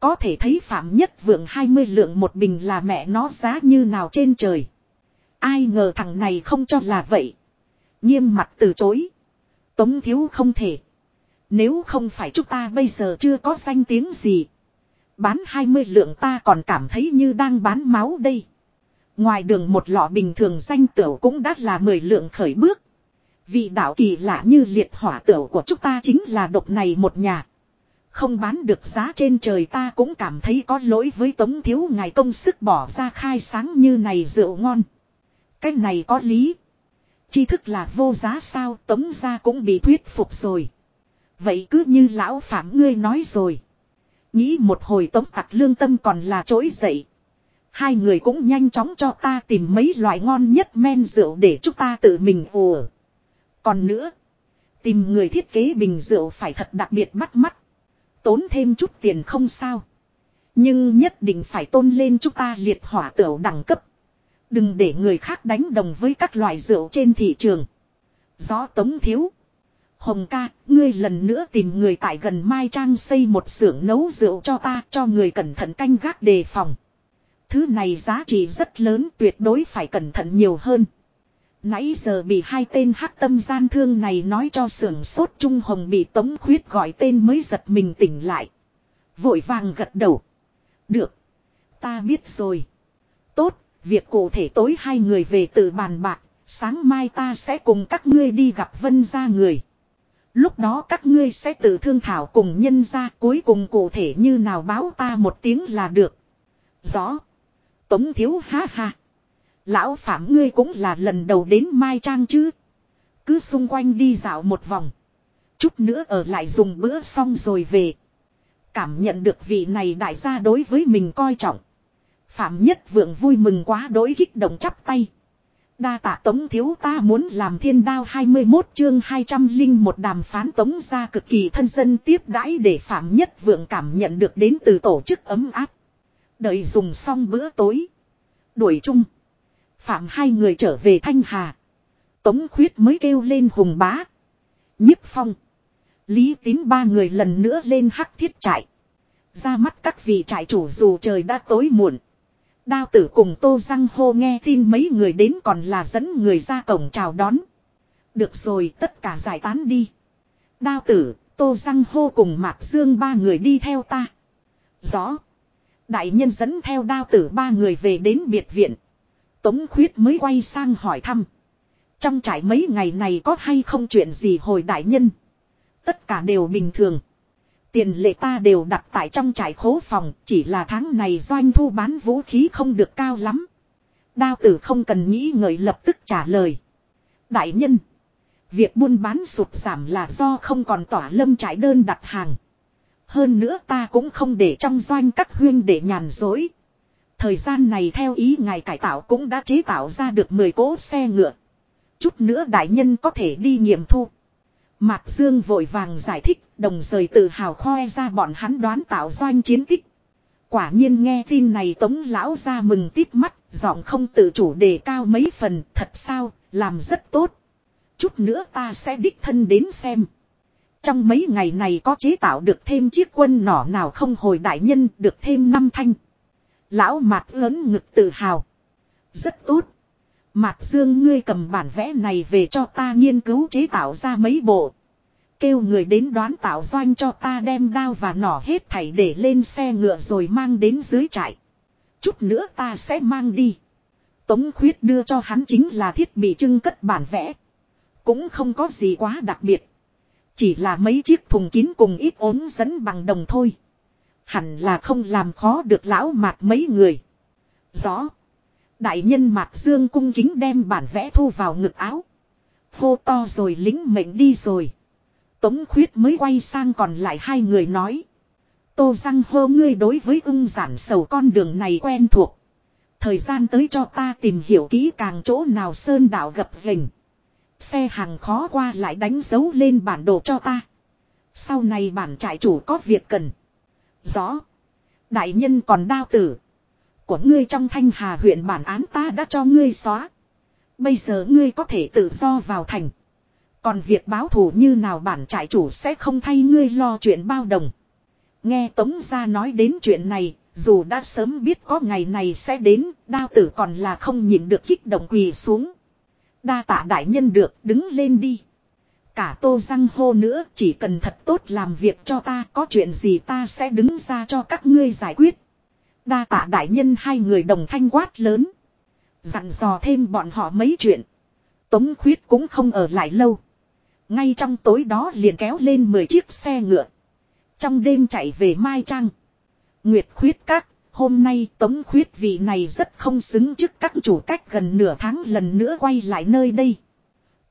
S1: Có thể thấy phạm nhất vượng 20 lượng một bình là mẹ nó giá như nào trên trời. Ai ngờ thằng này không cho là vậy. Nghiêm mặt từ chối. Tống thiếu không thể. Nếu không phải chúng ta bây giờ chưa có danh tiếng gì. Bán 20 lượng ta còn cảm thấy như đang bán máu đây. Ngoài đường một lọ bình thường danh tửu cũng đã là 10 lượng khởi bước. Vị đạo kỳ lạ như liệt hỏa tửu của chúng ta chính là độc này một nhà. Không bán được giá trên trời ta cũng cảm thấy có lỗi với tống thiếu ngài công sức bỏ ra khai sáng như này rượu ngon. Cái này có lý. Tri thức là vô giá sao tống ra cũng bị thuyết phục rồi. Vậy cứ như lão phạm ngươi nói rồi. Nghĩ một hồi tống tặc lương tâm còn là trỗi dậy. Hai người cũng nhanh chóng cho ta tìm mấy loại ngon nhất men rượu để chúng ta tự mình ùa. Còn nữa. Tìm người thiết kế bình rượu phải thật đặc biệt bắt mắt. Tốn thêm chút tiền không sao. Nhưng nhất định phải tôn lên chúng ta liệt hỏa tửu đẳng cấp. Đừng để người khác đánh đồng với các loại rượu trên thị trường. Gió tống thiếu. Hồng ca, ngươi lần nữa tìm người tại gần Mai Trang xây một xưởng nấu rượu cho ta, cho người cẩn thận canh gác đề phòng. Thứ này giá trị rất lớn tuyệt đối phải cẩn thận nhiều hơn. Nãy giờ bị hai tên hắc tâm gian thương này nói cho sưởng sốt Trung Hồng bị Tống Khuyết gọi tên mới giật mình tỉnh lại. Vội vàng gật đầu. Được. Ta biết rồi. Tốt, việc cụ thể tối hai người về tự bàn bạc, sáng mai ta sẽ cùng các ngươi đi gặp vân gia người. Lúc đó các ngươi sẽ tự thương thảo cùng nhân gia cuối cùng cụ thể như nào báo ta một tiếng là được. Rõ. Tống thiếu ha ha. Lão Phạm ngươi cũng là lần đầu đến Mai Trang chứ. Cứ xung quanh đi dạo một vòng. Chút nữa ở lại dùng bữa xong rồi về. Cảm nhận được vị này đại gia đối với mình coi trọng. Phạm Nhất Vượng vui mừng quá đối kích động chắp tay. Đa tạ tống thiếu ta muốn làm thiên đao 21 chương 200 linh một đàm phán tống ra cực kỳ thân dân tiếp đãi để Phạm Nhất Vượng cảm nhận được đến từ tổ chức ấm áp. Đợi dùng xong bữa tối. Đuổi chung. Phạm hai người trở về Thanh Hà. Tống khuyết mới kêu lên hùng bá. nhiếp phong. Lý tín ba người lần nữa lên hắc thiết trại. Ra mắt các vị trại chủ dù trời đã tối muộn. Đao tử cùng tô răng hô nghe tin mấy người đến còn là dẫn người ra cổng chào đón. Được rồi tất cả giải tán đi. Đao tử, tô răng hô cùng mạc dương ba người đi theo ta. Rõ. Đại nhân dẫn theo đao tử ba người về đến biệt viện. Tống khuyết mới quay sang hỏi thăm. Trong trải mấy ngày này có hay không chuyện gì hồi đại nhân. Tất cả đều bình thường. Tiền lệ ta đều đặt tại trong trải khố phòng, chỉ là tháng này doanh thu bán vũ khí không được cao lắm. Đao tử không cần nghĩ ngợi lập tức trả lời. Đại nhân, việc buôn bán sụt giảm là do không còn tỏa lâm trải đơn đặt hàng. Hơn nữa ta cũng không để trong doanh các huyên để nhàn dối. Thời gian này theo ý ngài cải tạo cũng đã chế tạo ra được 10 cỗ xe ngựa. Chút nữa đại nhân có thể đi nghiệm thu. Mạc Dương vội vàng giải thích, đồng thời tự hào khoe ra bọn hắn đoán tạo doanh chiến tích. Quả nhiên nghe tin này tống lão ra mừng tít mắt, giọng không tự chủ đề cao mấy phần, thật sao, làm rất tốt. Chút nữa ta sẽ đích thân đến xem. Trong mấy ngày này có chế tạo được thêm chiếc quân nỏ nào không hồi đại nhân được thêm năm thanh. Lão mặt lớn ngực tự hào. Rất tốt. Mạc Dương, ngươi cầm bản vẽ này về cho ta nghiên cứu chế tạo ra mấy bộ. Kêu người đến đoán tạo doanh cho ta đem đao và nỏ hết thảy để lên xe ngựa rồi mang đến dưới trại. Chút nữa ta sẽ mang đi. Tống khuyết đưa cho hắn chính là thiết bị trưng cất bản vẽ. Cũng không có gì quá đặc biệt. Chỉ là mấy chiếc thùng kín cùng ít ốm dẫn bằng đồng thôi. Hẳn là không làm khó được lão mạc mấy người. Rõ. Đại nhân Mạc Dương cung kính đem bản vẽ thu vào ngực áo. Hô to rồi lính mệnh đi rồi. Tống khuyết mới quay sang còn lại hai người nói. Tô răng hô ngươi đối với ưng giản sầu con đường này quen thuộc. Thời gian tới cho ta tìm hiểu kỹ càng chỗ nào sơn đảo gập rình. Xe hàng khó qua lại đánh dấu lên bản đồ cho ta. Sau này bản trại chủ có việc cần. Rõ. Đại nhân còn đao tử của ngươi trong thanh hà huyện bản án ta đã cho ngươi xóa. Bây giờ ngươi có thể tự do vào thành. Còn việc báo thù như nào bản trại chủ sẽ không thay ngươi lo chuyện bao đồng. Nghe Tống gia nói đến chuyện này, dù đã sớm biết có ngày này sẽ đến, đao tử còn là không nhìn được kích động quỳ xuống. Đa tạ đại nhân được, đứng lên đi. Cả tô răng hô nữa, chỉ cần thật tốt làm việc cho ta, có chuyện gì ta sẽ đứng ra cho các ngươi giải quyết. Đa tạ đại nhân hai người đồng thanh quát lớn. Dặn dò thêm bọn họ mấy chuyện. Tống khuyết cũng không ở lại lâu. Ngay trong tối đó liền kéo lên 10 chiếc xe ngựa. Trong đêm chạy về Mai Trang. Nguyệt khuyết các, hôm nay tống khuyết vị này rất không xứng trước các chủ cách gần nửa tháng lần nữa quay lại nơi đây.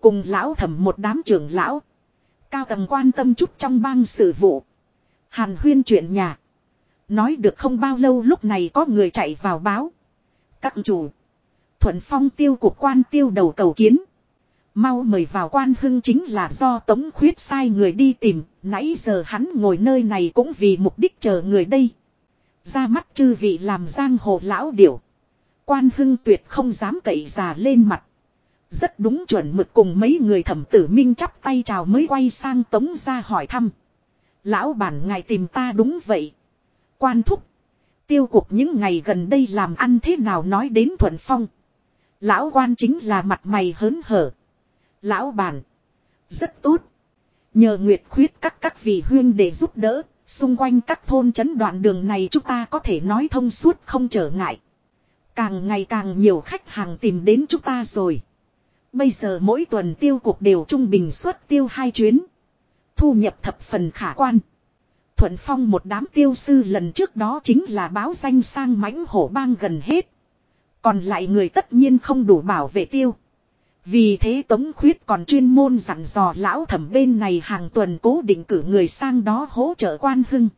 S1: Cùng lão thẩm một đám trưởng lão. Cao tầng quan tâm chút trong bang sự vụ. Hàn huyên chuyện nhà. Nói được không bao lâu lúc này có người chạy vào báo. Các chủ. Thuận phong tiêu cục quan tiêu đầu cầu kiến. Mau mời vào quan hưng chính là do tống khuyết sai người đi tìm. Nãy giờ hắn ngồi nơi này cũng vì mục đích chờ người đây. Ra mắt chư vị làm giang hồ lão điểu. Quan hưng tuyệt không dám cậy già lên mặt. Rất đúng chuẩn mực cùng mấy người thẩm tử minh chắp tay chào mới quay sang tống ra hỏi thăm. Lão bản ngài tìm ta đúng vậy. Quan thúc. Tiêu cục những ngày gần đây làm ăn thế nào nói đến thuận phong. Lão quan chính là mặt mày hớn hở. Lão bản. Rất tốt. Nhờ Nguyệt khuyết các các vị huyên để giúp đỡ. Xung quanh các thôn chấn đoạn đường này chúng ta có thể nói thông suốt không trở ngại. Càng ngày càng nhiều khách hàng tìm đến chúng ta rồi. Bây giờ mỗi tuần tiêu cục đều trung bình suất tiêu hai chuyến. Thu nhập thập phần khả quan. Thuận phong một đám tiêu sư lần trước đó chính là báo danh sang mãnh hổ bang gần hết. Còn lại người tất nhiên không đủ bảo vệ tiêu. Vì thế Tống Khuyết còn chuyên môn dặn dò lão thẩm bên này hàng tuần cố định cử người sang đó hỗ trợ quan hưng.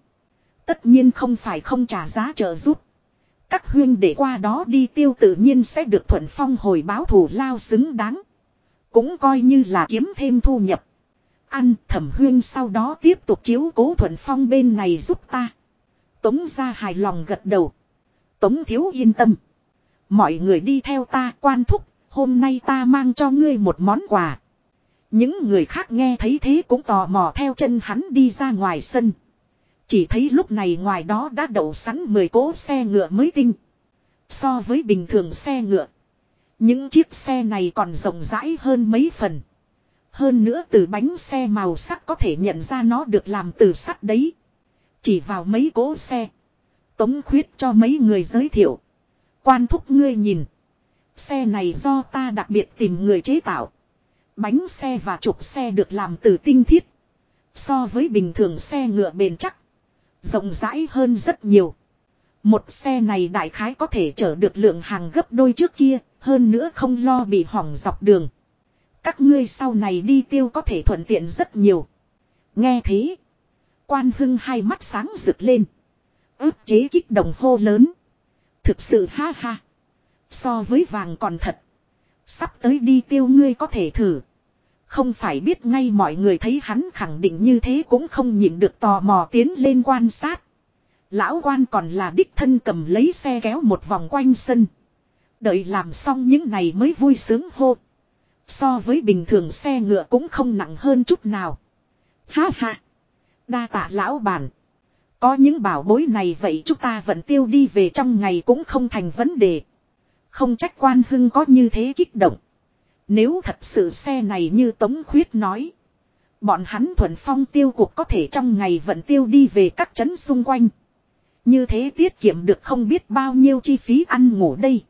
S1: Tất nhiên không phải không trả giá trợ giúp. Các huyên để qua đó đi tiêu tự nhiên sẽ được thuận phong hồi báo thù lao xứng đáng. Cũng coi như là kiếm thêm thu nhập. Ăn thẩm huyên sau đó tiếp tục chiếu cố thuận phong bên này giúp ta. Tống ra hài lòng gật đầu. Tống thiếu yên tâm. Mọi người đi theo ta quan thúc. Hôm nay ta mang cho ngươi một món quà. Những người khác nghe thấy thế cũng tò mò theo chân hắn đi ra ngoài sân. Chỉ thấy lúc này ngoài đó đã đậu sẵn 10 cỗ xe ngựa mới tinh. So với bình thường xe ngựa. Những chiếc xe này còn rộng rãi hơn mấy phần. Hơn nữa từ bánh xe màu sắc có thể nhận ra nó được làm từ sắt đấy. Chỉ vào mấy cỗ xe. Tống khuyết cho mấy người giới thiệu. Quan thúc ngươi nhìn. Xe này do ta đặc biệt tìm người chế tạo. Bánh xe và trục xe được làm từ tinh thiết. So với bình thường xe ngựa bền chắc. Rộng rãi hơn rất nhiều. Một xe này đại khái có thể chở được lượng hàng gấp đôi trước kia. Hơn nữa không lo bị hỏng dọc đường. Các ngươi sau này đi tiêu có thể thuận tiện rất nhiều. Nghe thế. Quan hưng hai mắt sáng rực lên. ức chế kích đồng hô lớn. Thực sự ha ha. So với vàng còn thật. Sắp tới đi tiêu ngươi có thể thử. Không phải biết ngay mọi người thấy hắn khẳng định như thế cũng không nhịn được tò mò tiến lên quan sát. Lão quan còn là đích thân cầm lấy xe kéo một vòng quanh sân. Đợi làm xong những này mới vui sướng hô. So với bình thường xe ngựa cũng không nặng hơn chút nào. Ha ha. Đa tạ lão bản. Có những bảo bối này vậy chúng ta vẫn tiêu đi về trong ngày cũng không thành vấn đề. Không trách quan hưng có như thế kích động. Nếu thật sự xe này như Tống Khuyết nói. Bọn hắn thuần phong tiêu cuộc có thể trong ngày vẫn tiêu đi về các trấn xung quanh. Như thế tiết kiệm được không biết bao nhiêu chi phí ăn ngủ đây.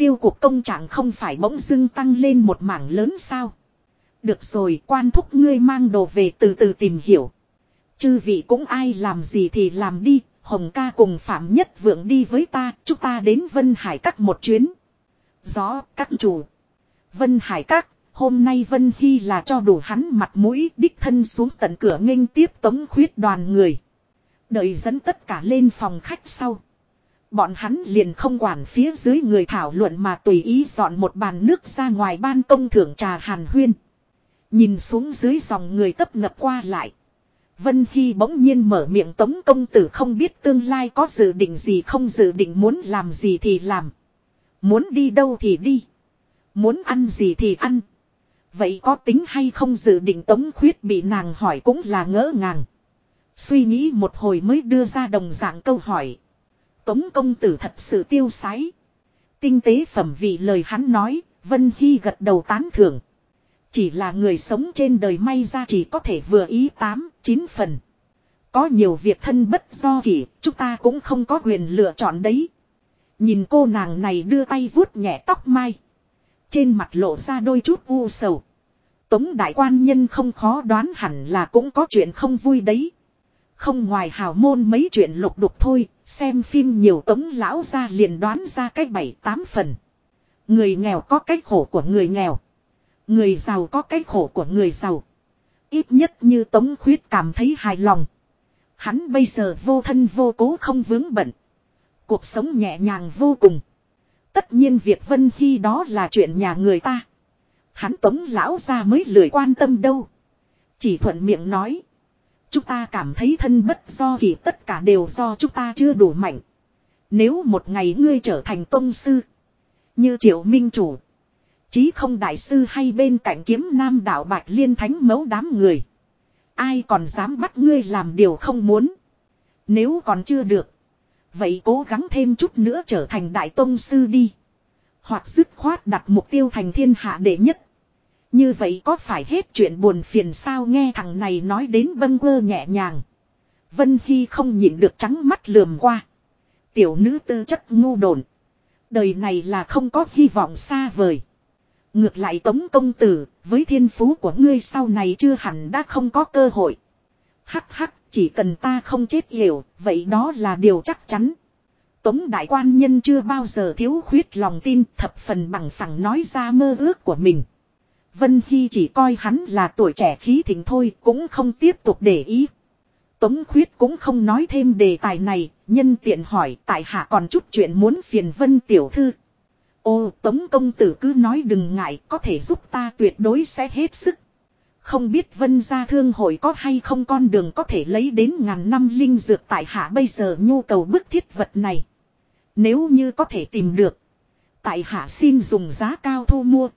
S1: Tiêu cuộc công trạng không phải bỗng dưng tăng lên một mảng lớn sao. Được rồi quan thúc ngươi mang đồ về từ từ tìm hiểu. Chư vị cũng ai làm gì thì làm đi, Hồng ca cùng Phạm Nhất Vượng đi với ta, chúng ta đến Vân Hải Các một chuyến. Gió, các chủ. Vân Hải Các, hôm nay Vân Hy là cho đủ hắn mặt mũi đích thân xuống tận cửa nghênh tiếp tống khuyết đoàn người. Đợi dẫn tất cả lên phòng khách sau. Bọn hắn liền không quản phía dưới người thảo luận mà tùy ý dọn một bàn nước ra ngoài ban công thưởng trà hàn huyên. Nhìn xuống dưới dòng người tấp ngập qua lại. Vân Hy bỗng nhiên mở miệng tống công tử không biết tương lai có dự định gì, không dự định muốn làm gì thì làm. Muốn đi đâu thì đi. Muốn ăn gì thì ăn. Vậy có tính hay không dự định tống khuyết bị nàng hỏi cũng là ngỡ ngàng. Suy nghĩ một hồi mới đưa ra đồng dạng câu hỏi. Tống công tử thật sự tiêu sái. Tinh tế phẩm vì lời hắn nói, Vân Hy gật đầu tán thưởng. Chỉ là người sống trên đời may ra chỉ có thể vừa ý tám, chín phần. Có nhiều việc thân bất do kỷ, chúng ta cũng không có quyền lựa chọn đấy. Nhìn cô nàng này đưa tay vuốt nhẹ tóc mai. Trên mặt lộ ra đôi chút u sầu. Tống đại quan nhân không khó đoán hẳn là cũng có chuyện không vui đấy. Không ngoài hào môn mấy chuyện lục đục thôi, xem phim nhiều tống lão ra liền đoán ra cái bảy tám phần. Người nghèo có cái khổ của người nghèo. Người giàu có cái khổ của người giàu. Ít nhất như Tống Khuyết cảm thấy hài lòng. Hắn bây giờ vô thân vô cố không vướng bận. Cuộc sống nhẹ nhàng vô cùng. Tất nhiên việc Vân khi đó là chuyện nhà người ta. Hắn tống lão ra mới lười quan tâm đâu. Chỉ thuận miệng nói. Chúng ta cảm thấy thân bất do kỳ tất cả đều do chúng ta chưa đủ mạnh. Nếu một ngày ngươi trở thành tôn sư. Như triệu minh chủ. Chí không đại sư hay bên cạnh kiếm nam đạo bạch liên thánh mấu đám người. Ai còn dám bắt ngươi làm điều không muốn. Nếu còn chưa được. Vậy cố gắng thêm chút nữa trở thành đại tôn sư đi. Hoặc dứt khoát đặt mục tiêu thành thiên hạ đệ nhất. Như vậy có phải hết chuyện buồn phiền sao nghe thằng này nói đến bâng quơ nhẹ nhàng. Vân Hy không nhìn được trắng mắt lườm qua. Tiểu nữ tư chất ngu đồn. Đời này là không có hy vọng xa vời. Ngược lại tống công tử, với thiên phú của ngươi sau này chưa hẳn đã không có cơ hội. Hắc hắc, chỉ cần ta không chết hiểu, vậy đó là điều chắc chắn. Tống đại quan nhân chưa bao giờ thiếu khuyết lòng tin thập phần bằng phẳng nói ra mơ ước của mình. Vân Hy chỉ coi hắn là tuổi trẻ khí thịnh thôi cũng không tiếp tục để ý. Tống khuyết cũng không nói thêm đề tài này, nhân tiện hỏi tại hạ còn chút chuyện muốn phiền Vân Tiểu Thư. Ô Tống Công Tử cứ nói đừng ngại có thể giúp ta tuyệt đối sẽ hết sức. Không biết Vân gia thương hội có hay không con đường có thể lấy đến ngàn năm linh dược tại hạ bây giờ nhu cầu bức thiết vật này. Nếu như có thể tìm được. Tại hạ xin dùng giá cao thu mua.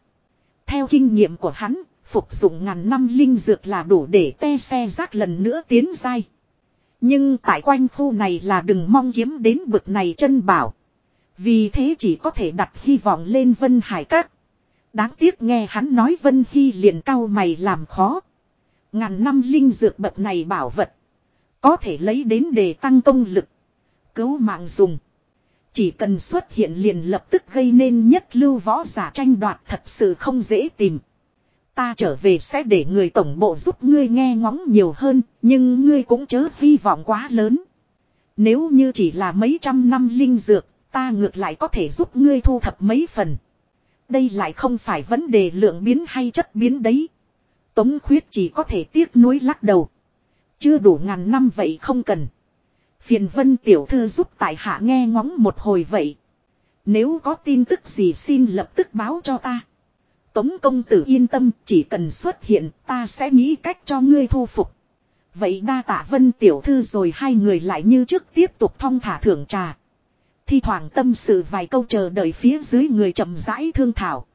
S1: Theo kinh nghiệm của hắn, phục dụng ngàn năm linh dược là đủ để te xe rác lần nữa tiến dai. Nhưng tại quanh khu này là đừng mong kiếm đến bực này chân bảo. Vì thế chỉ có thể đặt hy vọng lên Vân Hải Các. Đáng tiếc nghe hắn nói Vân Hy liền cao mày làm khó. Ngàn năm linh dược bậc này bảo vật. Có thể lấy đến để tăng công lực. Cứu mạng dùng. Chỉ cần xuất hiện liền lập tức gây nên nhất lưu võ giả tranh đoạt thật sự không dễ tìm. Ta trở về sẽ để người tổng bộ giúp ngươi nghe ngóng nhiều hơn, nhưng ngươi cũng chớ hy vọng quá lớn. Nếu như chỉ là mấy trăm năm linh dược, ta ngược lại có thể giúp ngươi thu thập mấy phần. Đây lại không phải vấn đề lượng biến hay chất biến đấy. Tống khuyết chỉ có thể tiếc nuối lắc đầu. Chưa đủ ngàn năm vậy không cần. Phiền vân tiểu thư giúp tại hạ nghe ngóng một hồi vậy. Nếu có tin tức gì xin lập tức báo cho ta. Tống công tử yên tâm, chỉ cần xuất hiện, ta sẽ nghĩ cách cho ngươi thu phục. Vậy đa tạ vân tiểu thư rồi hai người lại như trước tiếp tục thong thả thưởng trà. Thi thoảng tâm sự vài câu chờ đợi phía dưới người chậm rãi thương thảo.